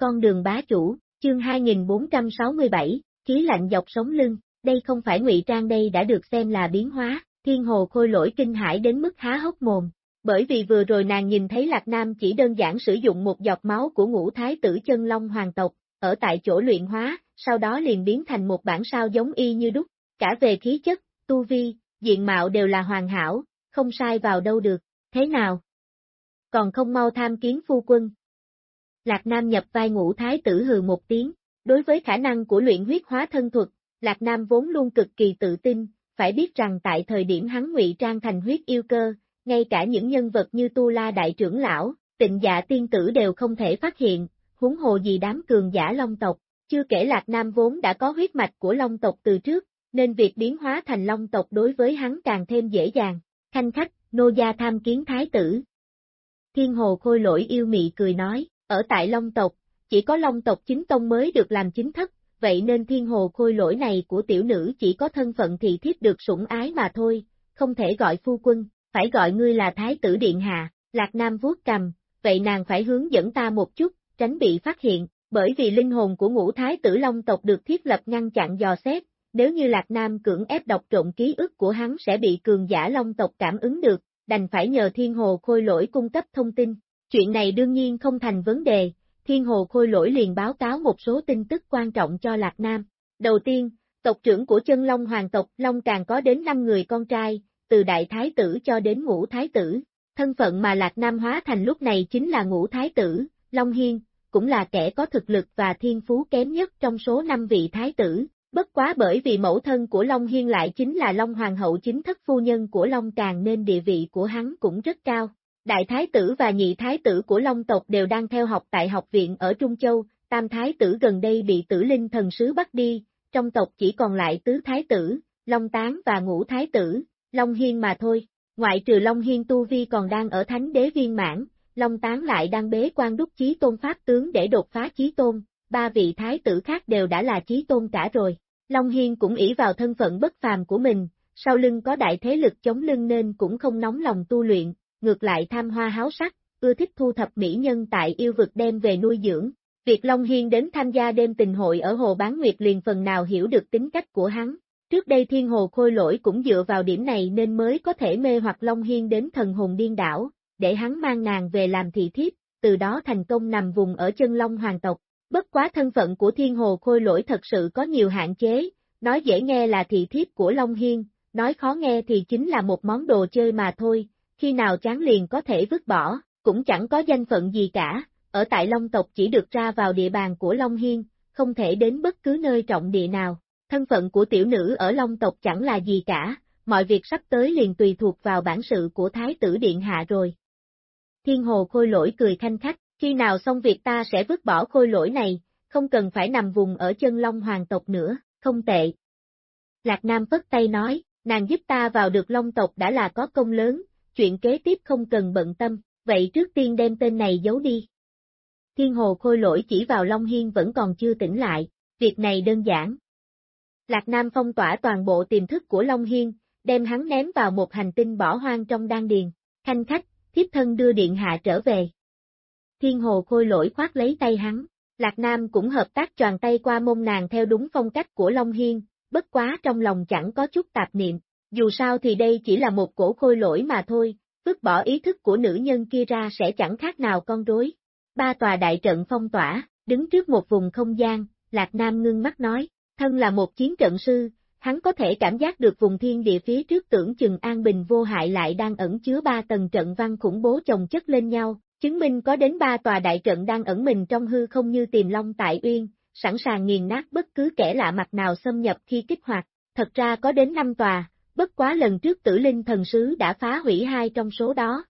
con đường bá chủ, chương 2467, khí lạnh dọc sống lưng, đây không phải ngụy trang đây đã được xem là biến hóa, thiên hồ khôi lỗi kinh hải đến mức há hốc mồm, bởi vì vừa rồi nàng nhìn thấy Lạc Nam chỉ đơn giản sử dụng một giọt máu của ngũ thái tử chân long hoàng tộc, ở tại chỗ luyện hóa, sau đó liền biến thành một bản sao giống y như đúc, cả về khí chất, tu vi, diện mạo đều là hoàn hảo, không sai vào đâu được, thế nào? Còn không mau tham kiến phu quân. Lạc Nam nhập vai ngũ thái tử hừ một tiếng, đối với khả năng của luyện huyết hóa thân thuật, Lạc Nam vốn luôn cực kỳ tự tin, phải biết rằng tại thời điểm hắn ngụy trang thành huyết yêu cơ, ngay cả những nhân vật như Tu La Đại trưởng lão, tịnh dạ tiên tử đều không thể phát hiện, huống hồ gì đám cường giả long tộc, chưa kể Lạc Nam vốn đã có huyết mạch của long tộc từ trước, nên việc biến hóa thành long tộc đối với hắn càng thêm dễ dàng. Khanh khách, nô gia tham kiến thái tử. Thiên hồ khôi lỗi yêu mị cười nói, ở tại long tộc, chỉ có long tộc chính tông mới được làm chính thất, vậy nên thiên hồ khôi lỗi này của tiểu nữ chỉ có thân phận thị thiếp được sủng ái mà thôi, không thể gọi phu quân, phải gọi ngươi là thái tử điện hạ, lạc nam vuốt cầm, vậy nàng phải hướng dẫn ta một chút, tránh bị phát hiện, bởi vì linh hồn của ngũ thái tử long tộc được thiết lập ngăn chặn dò xét, nếu như lạc nam cưỡng ép đọc trộn ký ức của hắn sẽ bị cường giả long tộc cảm ứng được, đành phải nhờ thiên hồ khôi lỗi cung cấp thông tin, chuyện này đương nhiên không thành vấn đề, Thiên Hồ Khôi Lỗi liền báo cáo một số tin tức quan trọng cho Lạc Nam. Đầu tiên, tộc trưởng của chân Long Hoàng tộc Long càng có đến 5 người con trai, từ Đại Thái tử cho đến Ngũ Thái tử. Thân phận mà Lạc Nam hóa thành lúc này chính là Ngũ Thái tử, Long Hiên, cũng là kẻ có thực lực và thiên phú kém nhất trong số 5 vị Thái tử. Bất quá bởi vì mẫu thân của Long Hiên lại chính là Long Hoàng hậu chính thất phu nhân của Long Càng nên địa vị của hắn cũng rất cao. Đại thái tử và nhị thái tử của Long tộc đều đang theo học tại học viện ở Trung Châu, tam thái tử gần đây bị tử linh thần sứ bắt đi, trong tộc chỉ còn lại tứ thái tử, Long Tán và ngũ thái tử, Long Hiên mà thôi. Ngoại trừ Long Hiên Tu Vi còn đang ở thánh đế viên mãn, Long Tán lại đang bế quan đúc chí tôn pháp tướng để đột phá chí tôn, ba vị thái tử khác đều đã là chí tôn cả rồi. Long Hiên cũng ỷ vào thân phận bất phàm của mình, sau lưng có đại thế lực chống lưng nên cũng không nóng lòng tu luyện, ngược lại tham hoa háo sắc, ưa thích thu thập mỹ nhân tại yêu vực đem về nuôi dưỡng. Việc Long Hiên đến tham gia đêm tình hội ở Hồ Bán Nguyệt liền phần nào hiểu được tính cách của hắn. Trước đây Thiên Hồ Khôi Lỗi cũng dựa vào điểm này nên mới có thể mê hoặc Long Hiên đến thần hồn điên đảo, để hắn mang nàng về làm thị thiếp, từ đó thành công nằm vùng ở chân Long Hoàng tộc. Bất quá thân phận của Thiên Hồ Khôi Lỗi thật sự có nhiều hạn chế, nói dễ nghe là thị thiếp của Long Hiên, nói khó nghe thì chính là một món đồ chơi mà thôi, khi nào chán liền có thể vứt bỏ, cũng chẳng có danh phận gì cả, ở tại Long tộc chỉ được ra vào địa bàn của Long Hiên, không thể đến bất cứ nơi trọng địa nào. Thân phận của tiểu nữ ở Long tộc chẳng là gì cả, mọi việc sắp tới liền tùy thuộc vào bản sự của Thái tử Điện Hạ rồi. Thiên Hồ khôi lỗi cười thanh khách, khi nào xong việc ta sẽ vứt bỏ khôi lỗi này, không cần phải nằm vùng ở chân Long Hoàng tộc nữa, không tệ. Lạc Nam phất tay nói, nàng giúp ta vào được Long tộc đã là có công lớn, chuyện kế tiếp không cần bận tâm, vậy trước tiên đem tên này giấu đi. Thiên hồ khôi lỗi chỉ vào Long Hiên vẫn còn chưa tỉnh lại, việc này đơn giản. Lạc Nam phong tỏa toàn bộ tiềm thức của Long Hiên, đem hắn ném vào một hành tinh bỏ hoang trong đan điền, khanh khách, thiếp thân đưa điện hạ trở về. Thiên hồ khôi lỗi khoát lấy tay hắn, Lạc Nam cũng hợp tác tròn tay qua mông nàng theo đúng phong cách của Long Hiên, bất quá trong lòng chẳng có chút tạp niệm, dù sao thì đây chỉ là một cổ khôi lỗi mà thôi, vứt bỏ ý thức của nữ nhân kia ra sẽ chẳng khác nào con rối. Ba tòa đại trận phong tỏa, đứng trước một vùng không gian, Lạc Nam ngưng mắt nói, thân là một chiến trận sư, hắn có thể cảm giác được vùng thiên địa phía trước tưởng chừng an bình vô hại lại đang ẩn chứa ba tầng trận văn khủng bố chồng chất lên nhau, chứng minh có đến ba tòa đại trận đang ẩn mình trong hư không như tìm long tại uyên, sẵn sàng nghiền nát bất cứ kẻ lạ mặt nào xâm nhập khi kích hoạt, thật ra có đến năm tòa, bất quá lần trước tử linh thần sứ đã phá hủy hai trong số đó.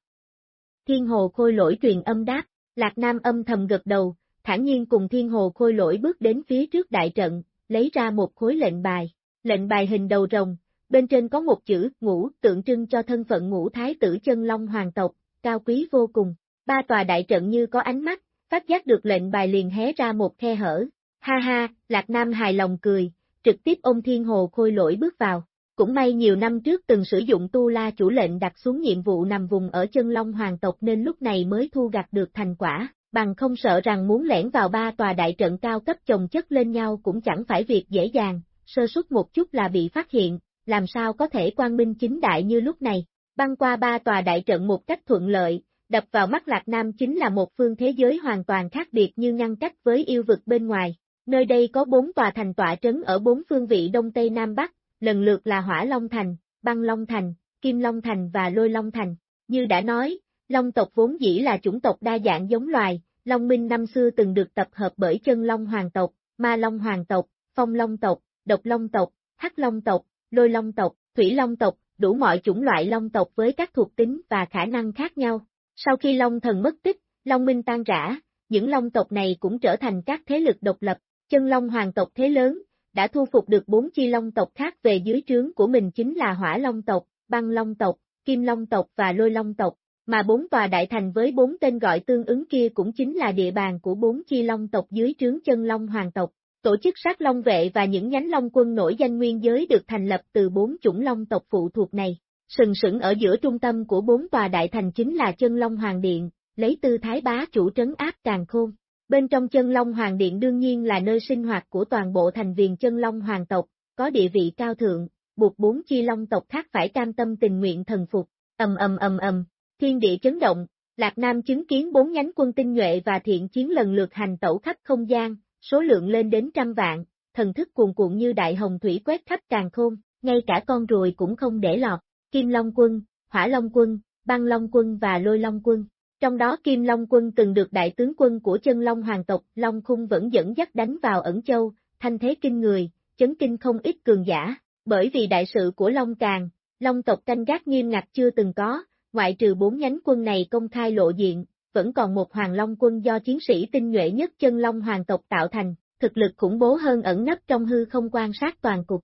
Thiên hồ khôi lỗi truyền âm đáp, Lạc Nam âm thầm gật đầu, thản nhiên cùng thiên hồ khôi lỗi bước đến phía trước đại trận, lấy ra một khối lệnh bài, lệnh bài hình đầu rồng, bên trên có một chữ ngũ tượng trưng cho thân phận ngũ thái tử chân long hoàng tộc, cao quý vô cùng, ba tòa đại trận như có ánh mắt, phát giác được lệnh bài liền hé ra một khe hở, ha ha, Lạc Nam hài lòng cười, trực tiếp ôm thiên hồ khôi lỗi bước vào. Cũng may nhiều năm trước từng sử dụng tu la chủ lệnh đặt xuống nhiệm vụ nằm vùng ở chân long hoàng tộc nên lúc này mới thu gặt được thành quả. bằng không sợ rằng muốn lẻn vào ba tòa đại trận cao cấp chồng chất lên nhau cũng chẳng phải việc dễ dàng, sơ suất một chút là bị phát hiện, làm sao có thể quang minh chính đại như lúc này. Băng qua ba tòa đại trận một cách thuận lợi, đập vào mắt Lạc Nam chính là một phương thế giới hoàn toàn khác biệt như ngăn cách với yêu vực bên ngoài. Nơi đây có bốn tòa thành tọa trấn ở bốn phương vị Đông Tây Nam Bắc, lần lượt là Hỏa Long Thành, Băng Long Thành, Kim Long Thành và Lôi Long Thành. Như đã nói, Long tộc vốn dĩ là chủng tộc đa dạng giống loài, Long Minh năm xưa từng được tập hợp bởi chân Long Hoàng tộc, Ma Long Hoàng tộc, Phong Long tộc, Độc Long tộc, Hắc Long tộc, Lôi Long tộc, Thủy Long tộc, đủ mọi chủng loại Long tộc với các thuộc tính và khả năng khác nhau. Sau khi Long thần mất tích, Long Minh tan rã, những Long tộc này cũng trở thành các thế lực độc lập, chân Long Hoàng tộc thế lớn, đã thu phục được bốn chi Long tộc khác về dưới trướng của mình chính là Hỏa Long tộc, Băng Long tộc, Kim Long tộc và Lôi Long tộc, mà bốn tòa đại thành với bốn tên gọi tương ứng kia cũng chính là địa bàn của bốn chi Long tộc dưới trướng chân Long Hoàng tộc. Tổ chức sát Long vệ và những nhánh Long quân nổi danh nguyên giới được thành lập từ bốn chủng Long tộc phụ thuộc này. Sừng sững ở giữa trung tâm của bốn tòa đại thành chính là chân Long Hoàng Điện, lấy tư thái bá chủ trấn áp càng khôn. Bên trong chân Long Hoàng Điện đương nhiên là nơi sinh hoạt của toàn bộ thành viên chân Long Hoàng tộc, có địa vị cao thượng, buộc bốn chi Long tộc khác phải cam tâm tình nguyện thần phục, ầm ầm ầm ầm, thiên địa chấn động, Lạc Nam chứng kiến bốn nhánh quân tinh nhuệ và thiện chiến lần lượt hành tẩu khắp không gian, số lượng lên đến trăm vạn, thần thức cuồn cuộn như đại hồng thủy quét khắp càng khôn, ngay cả con ruồi cũng không để lọt, Kim Long quân, Hỏa Long quân, Băng Long quân và Lôi Long quân. Trong đó Kim Long quân từng được đại tướng quân của chân Long hoàng tộc Long Khung vẫn dẫn dắt đánh vào ẩn châu, thanh thế kinh người, chấn kinh không ít cường giả, bởi vì đại sự của Long Càng, Long tộc canh gác nghiêm ngặt chưa từng có, ngoại trừ bốn nhánh quân này công khai lộ diện, vẫn còn một Hoàng Long quân do chiến sĩ tinh nhuệ nhất chân Long hoàng tộc tạo thành, thực lực khủng bố hơn ẩn nấp trong hư không quan sát toàn cục.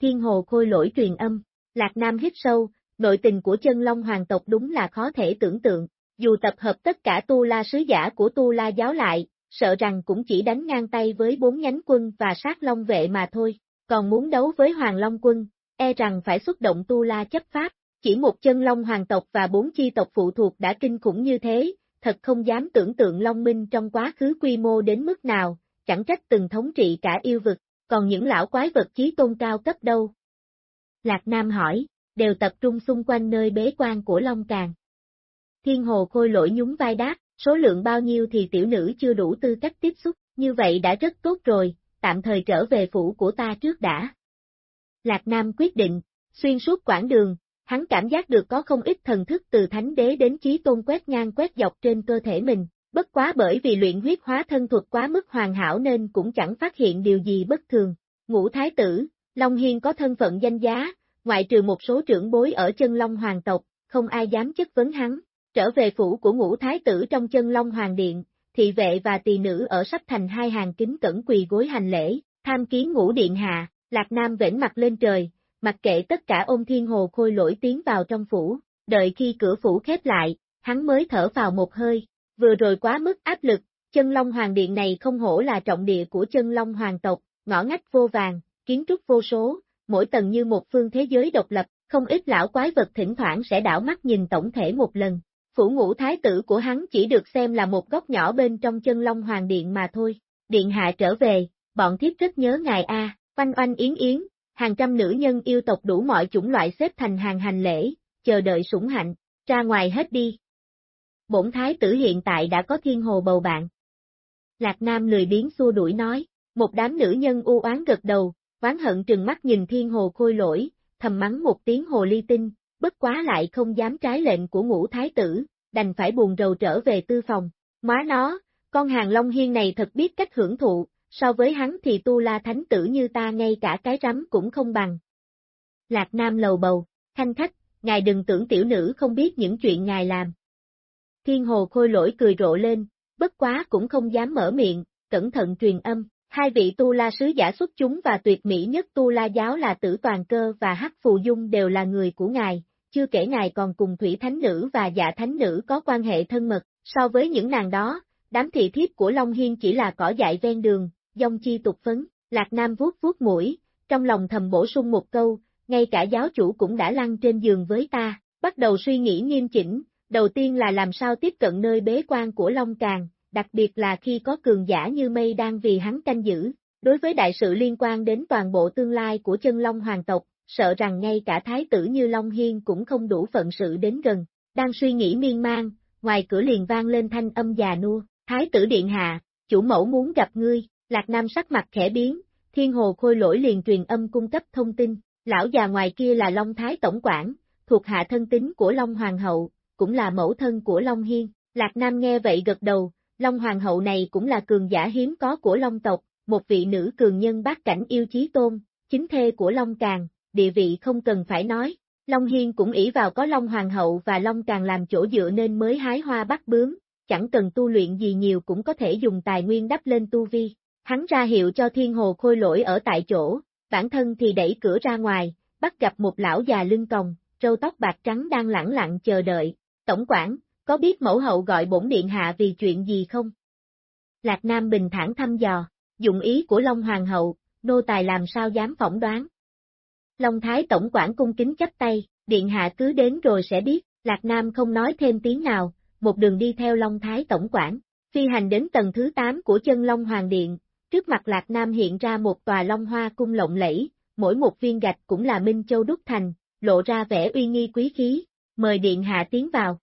Thiên hồ khôi lỗi truyền âm, Lạc Nam hít sâu, nội tình của chân Long hoàng tộc đúng là khó thể tưởng tượng, dù tập hợp tất cả tu la sứ giả của tu la giáo lại, sợ rằng cũng chỉ đánh ngang tay với bốn nhánh quân và sát long vệ mà thôi, còn muốn đấu với Hoàng Long quân, e rằng phải xuất động tu la chấp pháp, chỉ một chân long hoàng tộc và bốn chi tộc phụ thuộc đã kinh khủng như thế, thật không dám tưởng tượng Long Minh trong quá khứ quy mô đến mức nào, chẳng trách từng thống trị cả yêu vực, còn những lão quái vật chí tôn cao cấp đâu. Lạc Nam hỏi, đều tập trung xung quanh nơi bế quan của Long Càng. Thiên hồ khôi lỗi nhún vai đáp, số lượng bao nhiêu thì tiểu nữ chưa đủ tư cách tiếp xúc, như vậy đã rất tốt rồi, tạm thời trở về phủ của ta trước đã. Lạc Nam quyết định, xuyên suốt quãng đường, hắn cảm giác được có không ít thần thức từ thánh đế đến chí tôn quét ngang quét dọc trên cơ thể mình, bất quá bởi vì luyện huyết hóa thân thuật quá mức hoàn hảo nên cũng chẳng phát hiện điều gì bất thường. Ngũ thái tử, Long Hiên có thân phận danh giá, ngoại trừ một số trưởng bối ở chân Long Hoàng tộc, không ai dám chất vấn hắn. Trở về phủ của ngũ thái tử trong chân Long Hoàng Điện, thị vệ và tỳ nữ ở sắp thành hai hàng kính cẩn quỳ gối hành lễ, tham kiến ngũ điện hạ, Lạc Nam vểnh mặt lên trời, mặc kệ tất cả ôm thiên hồ khôi lỗi tiến vào trong phủ, đợi khi cửa phủ khép lại, hắn mới thở vào một hơi, vừa rồi quá mức áp lực, chân long hoàng điện này không hổ là trọng địa của chân long hoàng tộc, ngõ ngách vô vàng, kiến trúc vô số, mỗi tầng như một phương thế giới độc lập, không ít lão quái vật thỉnh thoảng sẽ đảo mắt nhìn tổng thể một lần. Phủ ngũ thái tử của hắn chỉ được xem là một góc nhỏ bên trong chân long hoàng điện mà thôi. Điện hạ trở về, bọn thiếp rất nhớ ngài A, oanh oanh yến yến, hàng trăm nữ nhân yêu tộc đủ mọi chủng loại xếp thành hàng hành lễ, chờ đợi sủng hạnh, ra ngoài hết đi. Bổn thái tử hiện tại đã có thiên hồ bầu bạn. Lạc Nam lười biến xua đuổi nói, một đám nữ nhân u oán gật đầu, oán hận trừng mắt nhìn thiên hồ khôi lỗi, thầm mắng một tiếng hồ ly tinh, bất quá lại không dám trái lệnh của ngũ thái tử, đành phải buồn rầu trở về tư phòng. Má nó, con hàng Long Hiên này thật biết cách hưởng thụ, so với hắn thì tu la thánh tử như ta ngay cả cái rắm cũng không bằng. Lạc Nam lầu bầu, thanh khách, ngài đừng tưởng tiểu nữ không biết những chuyện ngài làm. Thiên hồ khôi lỗi cười rộ lên, bất quá cũng không dám mở miệng, cẩn thận truyền âm, hai vị tu la sứ giả xuất chúng và tuyệt mỹ nhất tu la giáo là tử toàn cơ và hắc phù dung đều là người của ngài, chưa kể ngài còn cùng thủy thánh nữ và dạ thánh nữ có quan hệ thân mật, so với những nàng đó, đám thị thiếp của Long Hiên chỉ là cỏ dại ven đường, dông chi tục phấn, Lạc Nam vuốt vuốt mũi, trong lòng thầm bổ sung một câu, ngay cả giáo chủ cũng đã lăn trên giường với ta, bắt đầu suy nghĩ nghiêm chỉnh, đầu tiên là làm sao tiếp cận nơi bế quan của Long Càng, đặc biệt là khi có cường giả như mây đang vì hắn canh giữ. Đối với đại sự liên quan đến toàn bộ tương lai của chân Long hoàng tộc, sợ rằng ngay cả thái tử như Long Hiên cũng không đủ phận sự đến gần. Đang suy nghĩ miên man, ngoài cửa liền vang lên thanh âm già nua, thái tử điện hạ, chủ mẫu muốn gặp ngươi, Lạc Nam sắc mặt khẽ biến, thiên hồ khôi lỗi liền truyền âm cung cấp thông tin, lão già ngoài kia là Long Thái Tổng quản, thuộc hạ thân tính của Long Hoàng hậu, cũng là mẫu thân của Long Hiên, Lạc Nam nghe vậy gật đầu, Long Hoàng hậu này cũng là cường giả hiếm có của Long tộc, một vị nữ cường nhân bát cảnh yêu chí tôn, chính thê của Long Càng, địa vị không cần phải nói. Long Hiên cũng ỷ vào có Long Hoàng hậu và Long Càng làm chỗ dựa nên mới hái hoa bắt bướm, chẳng cần tu luyện gì nhiều cũng có thể dùng tài nguyên đắp lên tu vi. Hắn ra hiệu cho thiên hồ khôi lỗi ở tại chỗ, bản thân thì đẩy cửa ra ngoài, bắt gặp một lão già lưng còng, râu tóc bạc trắng đang lẳng lặng chờ đợi. Tổng quản, có biết mẫu hậu gọi bổn điện hạ vì chuyện gì không? Lạc Nam bình thản thăm dò, dụng ý của Long Hoàng hậu, nô tài làm sao dám phỏng đoán. Long Thái Tổng quản cung kính chấp tay, điện hạ cứ đến rồi sẽ biết, Lạc Nam không nói thêm tiếng nào, một đường đi theo Long Thái Tổng quản, phi hành đến tầng thứ 8 của chân Long Hoàng Điện, trước mặt Lạc Nam hiện ra một tòa Long Hoa cung lộng lẫy, mỗi một viên gạch cũng là Minh Châu đúc thành, lộ ra vẻ uy nghi quý khí, mời điện hạ tiến vào.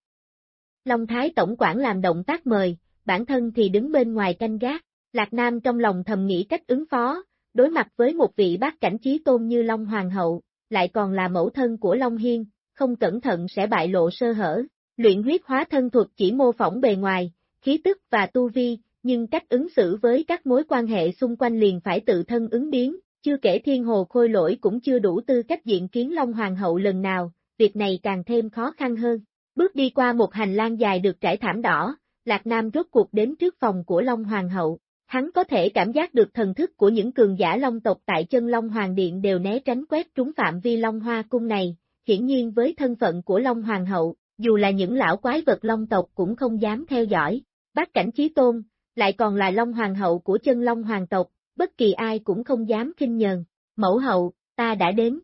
Long Thái Tổng quản làm động tác mời, bản thân thì đứng bên ngoài canh gác, Lạc Nam trong lòng thầm nghĩ cách ứng phó, đối mặt với một vị bác cảnh trí tôn như Long Hoàng hậu, lại còn là mẫu thân của Long Hiên, không cẩn thận sẽ bại lộ sơ hở. Luyện huyết hóa thân thuật chỉ mô phỏng bề ngoài, khí tức và tu vi, nhưng cách ứng xử với các mối quan hệ xung quanh liền phải tự thân ứng biến, chưa kể thiên hồ khôi lỗi cũng chưa đủ tư cách diện kiến Long Hoàng hậu lần nào, việc này càng thêm khó khăn hơn. Bước đi qua một hành lang dài được trải thảm đỏ, Lạc Nam rốt cuộc đến trước phòng của Long Hoàng hậu. Hắn có thể cảm giác được thần thức của những cường giả Long tộc tại chân Long Hoàng Điện đều né tránh quét trúng phạm vi Long Hoa Cung này, hiển nhiên với thân phận của Long Hoàng hậu, dù là những lão quái vật Long tộc cũng không dám theo dõi. Bác cảnh chí tôn, lại còn là Long Hoàng hậu của chân Long Hoàng tộc, bất kỳ ai cũng không dám kinh nhờn. Mẫu hậu, ta đã đến.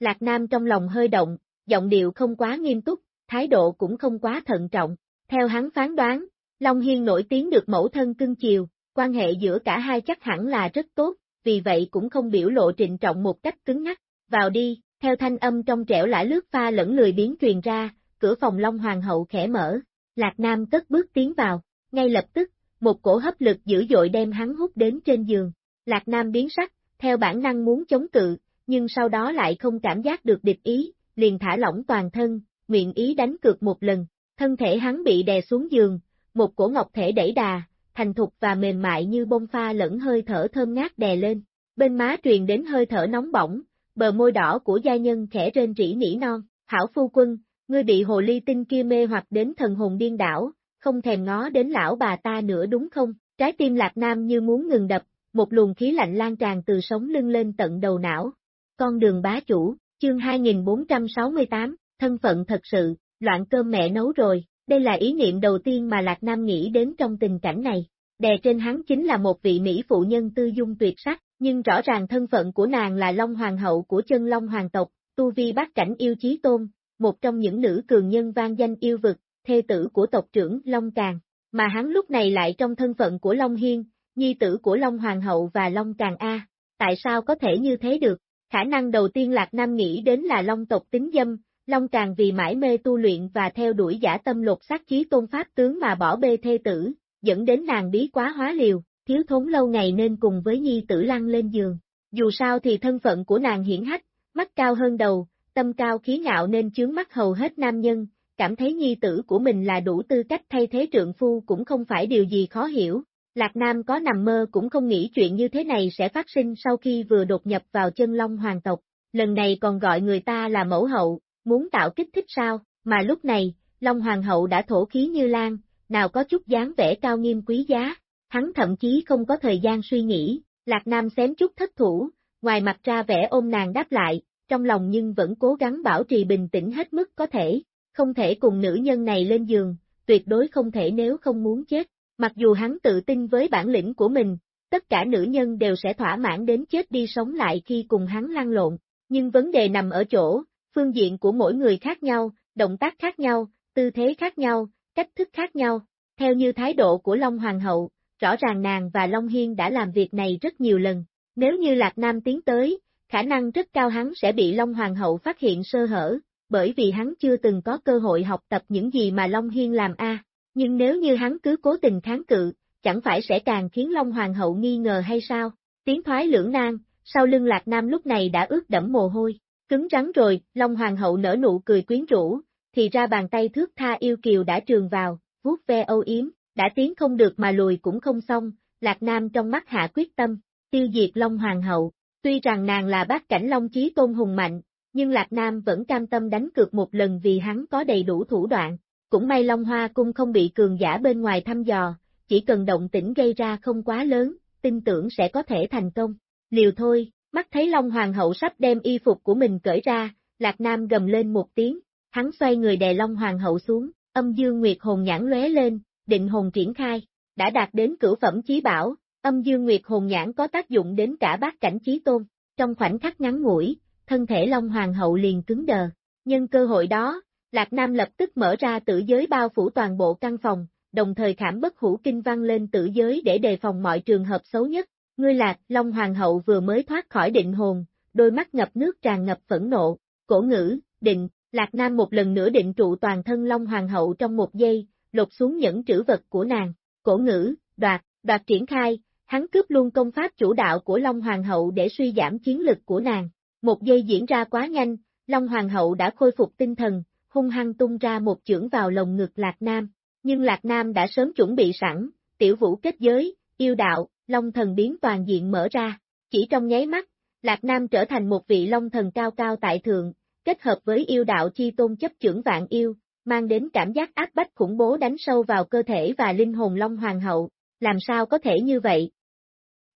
Lạc Nam trong lòng hơi động, giọng điệu không quá nghiêm túc, thái độ cũng không quá thận trọng. Theo hắn phán đoán, Long Hiên nổi tiếng được mẫu thân cưng chiều, quan hệ giữa cả hai chắc hẳn là rất tốt, vì vậy cũng không biểu lộ trịnh trọng một cách cứng nhắc. Vào đi, theo thanh âm trong trẻo lã lướt pha lẫn lười biến truyền ra, cửa phòng Long Hoàng hậu khẽ mở, Lạc Nam cất bước tiến vào, ngay lập tức, một cổ hấp lực dữ dội đem hắn hút đến trên giường. Lạc Nam biến sắc, theo bản năng muốn chống cự, nhưng sau đó lại không cảm giác được địch ý, liền thả lỏng toàn thân, nguyện ý đánh cược một lần, thân thể hắn bị đè xuống giường, một cổ ngọc thể đẩy đà, thành thục và mềm mại như bông pha lẫn hơi thở thơm ngát đè lên, bên má truyền đến hơi thở nóng bỏng, bờ môi đỏ của gia nhân khẽ trên rỉ nỉ non, hảo phu quân, ngươi bị hồ ly tinh kia mê hoặc đến thần hồn điên đảo, không thèm ngó đến lão bà ta nữa đúng không? Trái tim lạc nam như muốn ngừng đập, một luồng khí lạnh lan tràn từ sống lưng lên tận đầu não. Con đường bá chủ, chương 2468, thân phận thật sự, loạn cơm mẹ nấu rồi, đây là ý niệm đầu tiên mà Lạc Nam nghĩ đến trong tình cảnh này. Đè trên hắn chính là một vị Mỹ phụ nhân tư dung tuyệt sắc, nhưng rõ ràng thân phận của nàng là Long Hoàng hậu của chân Long Hoàng tộc, tu vi bát cảnh yêu chí tôn, một trong những nữ cường nhân vang danh yêu vực, thê tử của tộc trưởng Long Càng, mà hắn lúc này lại trong thân phận của Long Hiên, nhi tử của Long Hoàng hậu và Long Càng A, tại sao có thể như thế được? Khả năng đầu tiên Lạc Nam nghĩ đến là Long tộc tính dâm, Long Càng vì mãi mê tu luyện và theo đuổi giả tâm lột xác chí tôn pháp tướng mà bỏ bê thê tử, dẫn đến nàng bí quá hóa liều, thiếu thốn lâu ngày nên cùng với nhi tử lăn lên giường. Dù sao thì thân phận của nàng hiển hách, mắt cao hơn đầu, tâm cao khí ngạo nên chướng mắt hầu hết nam nhân, cảm thấy nhi tử của mình là đủ tư cách thay thế trượng phu cũng không phải điều gì khó hiểu. Lạc Nam có nằm mơ cũng không nghĩ chuyện như thế này sẽ phát sinh sau khi vừa đột nhập vào chân long hoàng tộc, lần này còn gọi người ta là mẫu hậu, muốn tạo kích thích sao, mà lúc này, long hoàng hậu đã thổ khí như lan, nào có chút dáng vẻ cao nghiêm quý giá, hắn thậm chí không có thời gian suy nghĩ, Lạc Nam xém chút thất thủ, ngoài mặt ra vẻ ôm nàng đáp lại, trong lòng nhưng vẫn cố gắng bảo trì bình tĩnh hết mức có thể, không thể cùng nữ nhân này lên giường, tuyệt đối không thể nếu không muốn chết, mặc dù hắn tự tin với bản lĩnh của mình, tất cả nữ nhân đều sẽ thỏa mãn đến chết đi sống lại khi cùng hắn lăn lộn, nhưng vấn đề nằm ở chỗ, phương diện của mỗi người khác nhau, động tác khác nhau, tư thế khác nhau, cách thức khác nhau, Theo như thái độ của Long Hoàng hậu, rõ ràng nàng và Long Hiên đã làm việc này rất nhiều lần. Nếu như Lạc Nam tiến tới, khả năng rất cao hắn sẽ bị Long Hoàng hậu phát hiện sơ hở, bởi vì hắn chưa từng có cơ hội học tập những gì mà Long Hiên làm a. Nhưng nếu như hắn cứ cố tình kháng cự, chẳng phải sẽ càng khiến Long Hoàng hậu nghi ngờ hay sao? Tiếng thoái lưỡng nan, sau lưng Lạc Nam lúc này đã ướt đẫm mồ hôi. Cứng rắn rồi, Long Hoàng hậu nở nụ cười quyến rũ, thì ra bàn tay thước tha yêu kiều đã trường vào, vuốt ve âu yếm, đã tiến không được mà lùi cũng không xong, Lạc Nam trong mắt hạ quyết tâm, tiêu diệt Long Hoàng hậu. Tuy rằng nàng là bác cảnh Long Chí Tôn hùng mạnh, nhưng Lạc Nam vẫn cam tâm đánh cược một lần vì hắn có đầy đủ thủ đoạn. Cũng may Long Hoa Cung không bị cường giả bên ngoài thăm dò, chỉ cần động tĩnh gây ra không quá lớn, tin tưởng sẽ có thể thành công. Liều thôi, mắt thấy Long Hoàng hậu sắp đem y phục của mình cởi ra, Lạc Nam gầm lên một tiếng, hắn xoay người đè Long Hoàng hậu xuống, âm dương nguyệt hồn nhãn lóe lên, định hồn triển khai, đã đạt đến cửu phẩm chí bảo, âm dương nguyệt hồn nhãn có tác dụng đến cả bát cảnh chí tôn, trong khoảnh khắc ngắn ngủi, thân thể Long Hoàng hậu liền cứng đờ, nhân cơ hội đó, Lạc Nam lập tức mở ra tử giới bao phủ toàn bộ căn phòng, đồng thời khảm bất hủ kinh văn lên tử giới để đề phòng mọi trường hợp xấu nhất. Ngươi Lạc, Long Hoàng hậu vừa mới thoát khỏi định hồn, đôi mắt ngập nước tràn ngập phẫn nộ, cổ ngữ, định, Lạc Nam một lần nữa định trụ toàn thân Long Hoàng hậu trong một giây, lột xuống những trữ vật của nàng, cổ ngữ, đoạt, đoạt triển khai, hắn cướp luôn công pháp chủ đạo của Long Hoàng hậu để suy giảm chiến lực của nàng. Một giây diễn ra quá nhanh, Long Hoàng hậu đã khôi phục tinh thần, hung hăng tung ra một chưởng vào lồng ngực Lạc Nam, nhưng Lạc Nam đã sớm chuẩn bị sẵn, tiểu vũ kết giới, yêu đạo, Long thần biến toàn diện mở ra, chỉ trong nháy mắt, Lạc Nam trở thành một vị Long thần cao cao tại thượng, kết hợp với yêu đạo chi tôn chấp trưởng vạn yêu, mang đến cảm giác áp bách khủng bố đánh sâu vào cơ thể và linh hồn Long Hoàng hậu, làm sao có thể như vậy?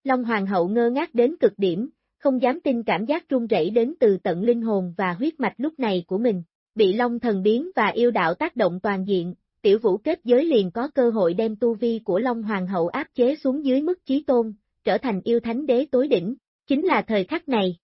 Long Hoàng hậu ngơ ngác đến cực điểm, không dám tin cảm giác run rẩy đến từ tận linh hồn và huyết mạch lúc này của mình, bị Long thần biến và yêu đạo tác động toàn diện, tiểu vũ kết giới liền có cơ hội đem tu vi của Long Hoàng hậu áp chế xuống dưới mức chí tôn, trở thành yêu thánh đế tối đỉnh, chính là thời khắc này.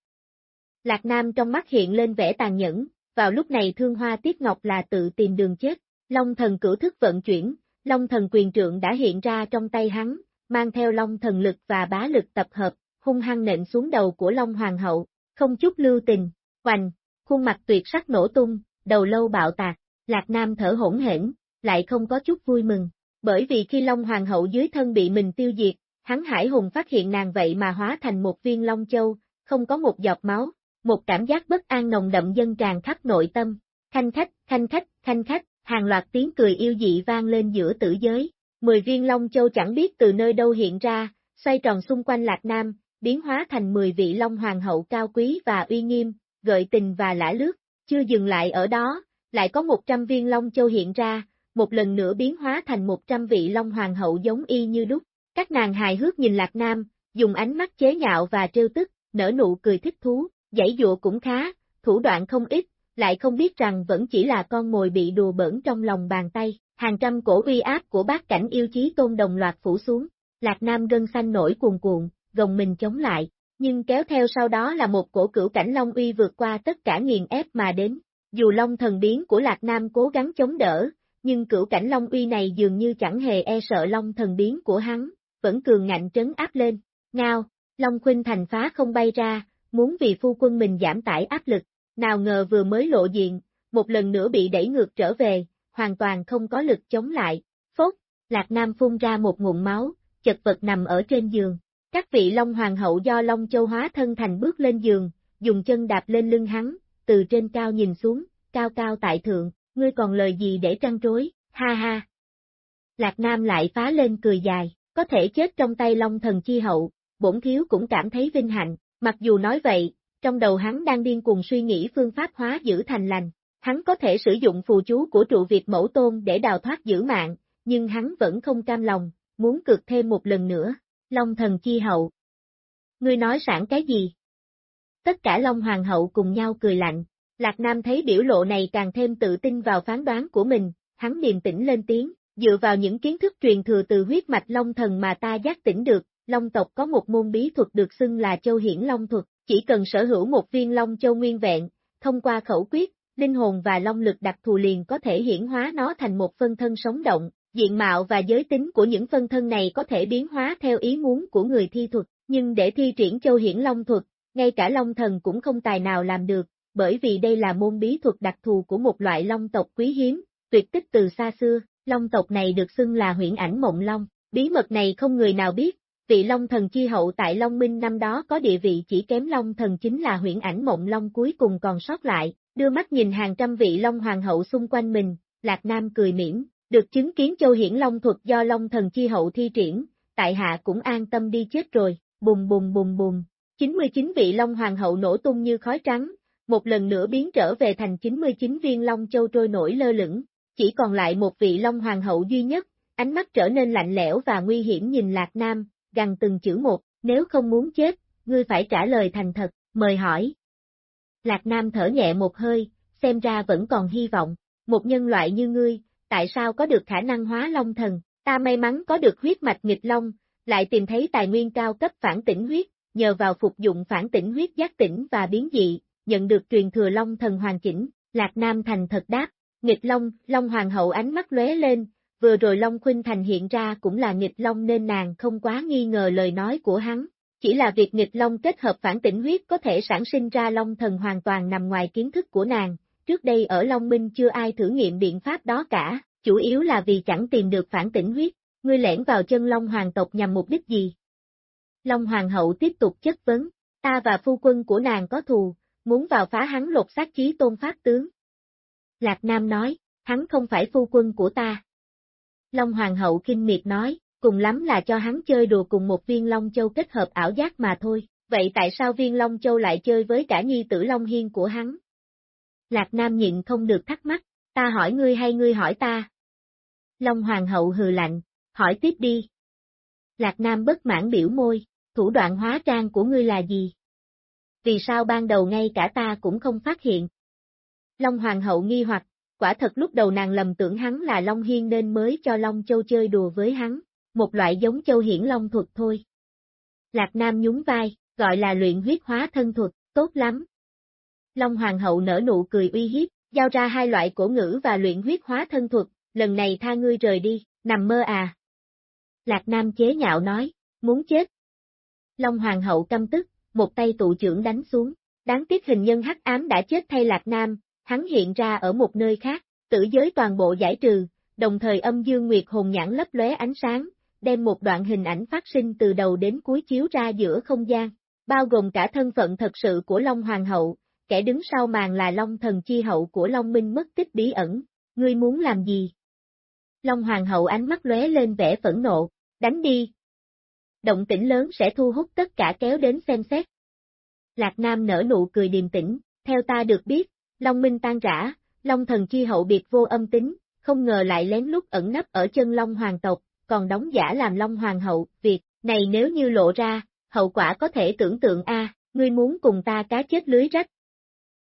Lạc Nam trong mắt hiện lên vẻ tàn nhẫn, vào lúc này thương hoa Tiết ngọc là tự tìm đường chết, Long thần cửu thức vận chuyển, Long thần quyền trượng đã hiện ra trong tay hắn, mang theo Long thần lực và bá lực tập hợp, hung hăng nện xuống đầu của Long Hoàng hậu, không chút lưu tình, hoành, khuôn mặt tuyệt sắc nổ tung, đầu lâu bạo tạc, Lạc Nam thở hỗn hển, lại không có chút vui mừng, bởi vì khi Long Hoàng hậu dưới thân bị mình tiêu diệt, hắn Hải Hùng phát hiện nàng vậy mà hóa thành một viên Long Châu, không có một giọt máu, một cảm giác bất an nồng đậm dân tràn khắp nội tâm, khanh khách, khanh khách, khanh khách, hàng loạt tiếng cười yêu dị vang lên giữa tử giới, mười viên Long Châu chẳng biết từ nơi đâu hiện ra, xoay tròn xung quanh Lạc Nam, biến hóa thành 10 vị Long Hoàng hậu cao quý và uy nghiêm, gợi tình và lã lướt, chưa dừng lại ở đó, lại có 100 viên Long Châu hiện ra, một lần nữa biến hóa thành 100 vị Long Hoàng hậu giống y như đúc. Các nàng hài hước nhìn Lạc Nam, dùng ánh mắt chế nhạo và trêu tức, nở nụ cười thích thú, giải dụa cũng khá, thủ đoạn không ít, lại không biết rằng vẫn chỉ là con mồi bị đùa bỡn trong lòng bàn tay, hàng trăm cổ uy áp của bác cảnh yêu chí tôn đồng loạt phủ xuống, Lạc Nam gân xanh nổi cuồn cuộn, gồng mình chống lại, nhưng kéo theo sau đó là một cổ cửu cảnh Long uy vượt qua tất cả nghiền ép mà đến. Dù Long thần biến của Lạc Nam cố gắng chống đỡ, nhưng cửu cảnh Long uy này dường như chẳng hề e sợ Long thần biến của hắn, vẫn cường ngạnh trấn áp lên. Ngao, Long khuynh thành phá không bay ra, muốn vì phu quân mình giảm tải áp lực, nào ngờ vừa mới lộ diện, một lần nữa bị đẩy ngược trở về, hoàn toàn không có lực chống lại. Phốt, Lạc Nam phun ra một ngụm máu, chật vật nằm ở trên giường, các vị Long Hoàng hậu do Long Châu hóa thân thành bước lên giường, dùng chân đạp lên lưng hắn, từ trên cao nhìn xuống, cao cao tại thượng, ngươi còn lời gì để trăn trối, ha ha. Lạc Nam lại phá lên cười dài, có thể chết trong tay Long thần chi hậu, bổn thiếu cũng cảm thấy vinh hạnh, mặc dù nói vậy, trong đầu hắn đang điên cuồng suy nghĩ phương pháp hóa giữ thành lành, hắn có thể sử dụng phù chú của trụ Việt mẫu tôn để đào thoát giữ mạng, nhưng hắn vẫn không cam lòng, muốn cược thêm một lần nữa. Long thần chi hậu. Ngươi nói sẵn cái gì? Tất cả Long Hoàng hậu cùng nhau cười lạnh, Lạc Nam thấy biểu lộ này càng thêm tự tin vào phán đoán của mình, hắn điềm tĩnh lên tiếng, dựa vào những kiến thức truyền thừa từ huyết mạch Long thần mà ta giác tỉnh được, Long tộc có một môn bí thuật được xưng là Châu Hiển Long thuật, chỉ cần sở hữu một viên Long Châu nguyên vẹn, thông qua khẩu quyết, linh hồn và long lực đặc thù liền có thể hiển hóa nó thành một phân thân sống động, diện mạo và giới tính của những phân thân này có thể biến hóa theo ý muốn của người thi thuật, nhưng để thi triển châu hiển long thuật, ngay cả long thần cũng không tài nào làm được, bởi vì đây là môn bí thuật đặc thù của một loại long tộc quý hiếm, tuyệt tích từ xa xưa, long tộc này được xưng là huyễn ảnh mộng long, bí mật này không người nào biết, vị long thần chi hậu tại Long Minh năm đó có địa vị chỉ kém long thần chính là huyễn ảnh mộng long cuối cùng còn sót lại, đưa mắt nhìn hàng trăm vị long hoàng hậu xung quanh mình, Lạc Nam cười mỉm, được chứng kiến châu hiển long thuật do long thần chi hậu thi triển, tại hạ cũng an tâm đi chết rồi, bùng bùng bùng bùng, 99 vị long hoàng hậu nổ tung như khói trắng, một lần nữa biến trở về thành 99 viên long châu trôi nổi lơ lửng, chỉ còn lại một vị long hoàng hậu duy nhất, ánh mắt trở nên lạnh lẽo và nguy hiểm nhìn Lạc Nam, gằn từng chữ một, nếu không muốn chết, ngươi phải trả lời thành thật, mời hỏi. Lạc Nam thở nhẹ một hơi, xem ra vẫn còn hy vọng, một nhân loại như ngươi, tại sao có được khả năng hóa long thần, ta may mắn có được huyết mạch nghịch long, lại tìm thấy tài nguyên cao cấp phản tỉnh huyết, nhờ vào phục dụng phản tỉnh huyết giác tỉnh và biến dị, nhận được truyền thừa long thần hoàn chỉnh, Lạc Nam thành thật đáp, nghịch long, long hoàng hậu ánh mắt lóe lên, vừa rồi Long Khuynh Thành hiện ra cũng là nghịch Long nên nàng không quá nghi ngờ lời nói của hắn. Chỉ là việc nghịch Long kết hợp phản tỉnh huyết có thể sản sinh ra Long thần hoàn toàn nằm ngoài kiến thức của nàng, trước đây ở Long Minh chưa ai thử nghiệm biện pháp đó cả, chủ yếu là vì chẳng tìm được phản tỉnh huyết, ngươi lẻn vào chân Long hoàng tộc nhằm mục đích gì? Long hoàng hậu tiếp tục chất vấn, ta và phu quân của nàng có thù, muốn vào phá hắn lột xác chí tôn pháp tướng. Lạc Nam nói, hắn không phải phu quân của ta. Long Hoàng hậu kinh miệt nói, cùng lắm là cho hắn chơi đùa cùng một viên Long Châu kết hợp ảo giác mà thôi, vậy tại sao viên Long Châu lại chơi với cả nhi tử Long Hiên của hắn? Lạc Nam nhịn không được thắc mắc, ta hỏi ngươi hay ngươi hỏi ta? Long Hoàng hậu hừ lạnh, hỏi tiếp đi. Lạc Nam bất mãn biểu môi, thủ đoạn hóa trang của ngươi là gì? Vì sao ban đầu ngay cả ta cũng không phát hiện? Long Hoàng hậu nghi hoặc, quả thật lúc đầu nàng lầm tưởng hắn là Long Hiên nên mới cho Long Châu chơi đùa với hắn, một loại giống Châu Hiển Long thuật thôi. Lạc Nam nhún vai, gọi là luyện huyết hóa thân thuật, tốt lắm. Long Hoàng hậu nở nụ cười uy hiếp, giao ra hai loại cổ ngữ và luyện huyết hóa thân thuật, lần này tha ngươi rời đi, nằm mơ à. Lạc Nam chế nhạo nói, muốn chết. Long Hoàng hậu căm tức, một tay tụ trưởng đánh xuống, đáng tiếc hình nhân hắc ám đã chết thay Lạc Nam, hắn hiện ra ở một nơi khác, tử giới toàn bộ giải trừ, đồng thời âm dương nguyệt hồn nhãn lấp lóe ánh sáng, đem một đoạn hình ảnh phát sinh từ đầu đến cuối chiếu ra giữa không gian, bao gồm cả thân phận thật sự của Long Hoàng hậu, kẻ đứng sau màn là Long thần chi hậu của Long Minh mất tích bí ẩn, ngươi muốn làm gì? Long Hoàng hậu ánh mắt lóe lên vẻ phẫn nộ, đánh đi. Động tĩnh lớn sẽ thu hút tất cả kéo đến xem xét. Lạc Nam nở nụ cười điềm tĩnh, theo ta được biết, Long Minh tan rã, Long thần chi hậu biệt vô âm tính, không ngờ lại lén lút ẩn nấp ở chân Long hoàng tộc, còn đóng giả làm Long hoàng hậu, việc này nếu như lộ ra, hậu quả có thể tưởng tượng a, ngươi muốn cùng ta cá chết lưới rách.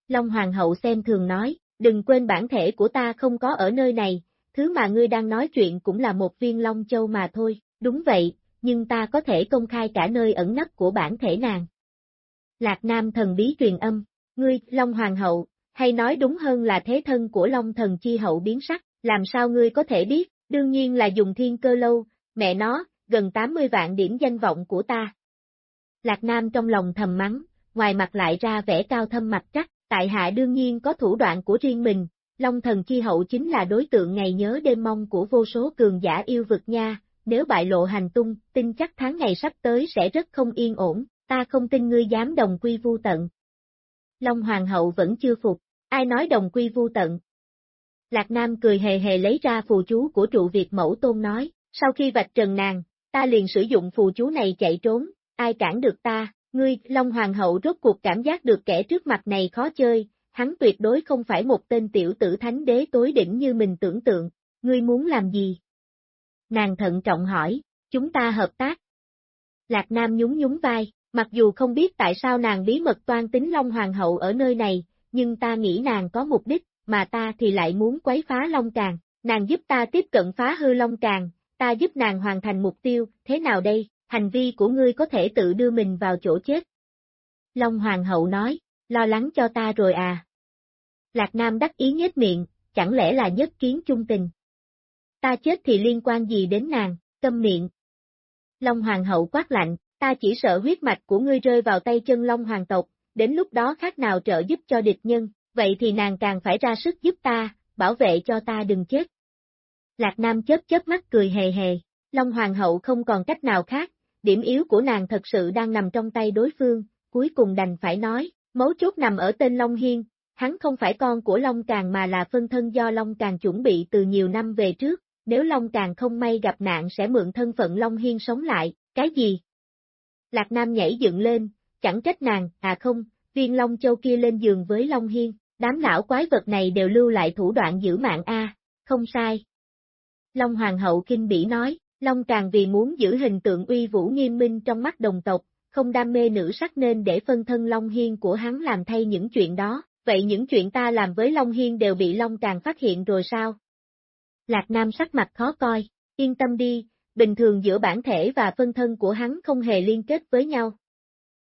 Long hoàng hậu xem thường nói, đừng quên bản thể của ta không có ở nơi này, thứ mà ngươi đang nói chuyện cũng là một viên Long châu mà thôi, đúng vậy, nhưng ta có thể công khai cả nơi ẩn nấp của bản thể nàng. Lạc Nam thần bí truyền âm, ngươi, Long Hoàng hậu, hay nói đúng hơn là thế thân của Long thần chi hậu biến sắc, làm sao ngươi có thể biết, đương nhiên là dùng thiên cơ lâu, mẹ nó, gần 80 vạn điểm danh vọng của ta. Lạc Nam trong lòng thầm mắng, ngoài mặt lại ra vẻ cao thâm mặt chắc, tại hạ đương nhiên có thủ đoạn của riêng mình, Long thần chi hậu chính là đối tượng ngày nhớ đêm mong của vô số cường giả yêu vực nha, nếu bại lộ hành tung, tin chắc tháng ngày sắp tới sẽ rất không yên ổn, ta không tin ngươi dám đồng quy vu tận. Long Hoàng hậu vẫn chưa phục, ai nói đồng quy vu tận. Lạc Nam cười hề hề lấy ra phù chú của trụ Việt mẫu tôn nói, sau khi vạch trần nàng, ta liền sử dụng phù chú này chạy trốn, ai cản được ta, ngươi, Long Hoàng hậu rốt cuộc cảm giác được kẻ trước mặt này khó chơi, hắn tuyệt đối không phải một tên tiểu tử thánh đế tối đỉnh như mình tưởng tượng, ngươi muốn làm gì? Nàng thận trọng hỏi, chúng ta hợp tác. Lạc Nam nhún nhún vai, Mặc dù không biết tại sao nàng bí mật toan tính Long Hoàng hậu ở nơi này, nhưng ta nghĩ nàng có mục đích, mà ta thì lại muốn quấy phá Long Càng. Nàng giúp ta tiếp cận phá hư Long Càng, ta giúp nàng hoàn thành mục tiêu, thế nào đây, hành vi của ngươi có thể tự đưa mình vào chỗ chết. Long Hoàng hậu nói, lo lắng cho ta rồi à. Lạc Nam đắc ý nhếch miệng, chẳng lẽ là nhất kiến chung tình ta chết thì liên quan gì đến nàng, câm miệng. Long Hoàng hậu quát lạnh, ta chỉ sợ huyết mạch của ngươi rơi vào tay chân Long Hoàng tộc, đến lúc đó khác nào trợ giúp cho địch nhân, vậy thì nàng càng phải ra sức giúp ta, bảo vệ cho ta đừng chết. Lạc Nam chớp chớp mắt cười hề hề, Long Hoàng hậu không còn cách nào khác, điểm yếu của nàng thật sự đang nằm trong tay đối phương, cuối cùng đành phải nói, mấu chốt nằm ở tên Long Hiên, hắn không phải con của Long Càng mà là phân thân do Long Càng chuẩn bị từ nhiều năm về trước, nếu Long Càng không may gặp nạn sẽ mượn thân phận Long Hiên sống lại, cái gì? Lạc Nam nhảy dựng lên, chẳng trách nàng, à không, viên Long Châu kia lên giường với Long Hiên, đám lão quái vật này đều lưu lại thủ đoạn giữ mạng A, không sai. Long Hoàng hậu kinh bỉ nói, Long Càng vì muốn giữ hình tượng uy vũ nghiêm minh trong mắt đồng tộc, không đam mê nữ sắc nên để phân thân Long Hiên của hắn làm thay những chuyện đó, vậy những chuyện ta làm với Long Hiên đều bị Long Càng phát hiện rồi sao? Lạc Nam sắc mặt khó coi, yên tâm đi, bình thường giữa bản thể và phân thân của hắn không hề liên kết với nhau.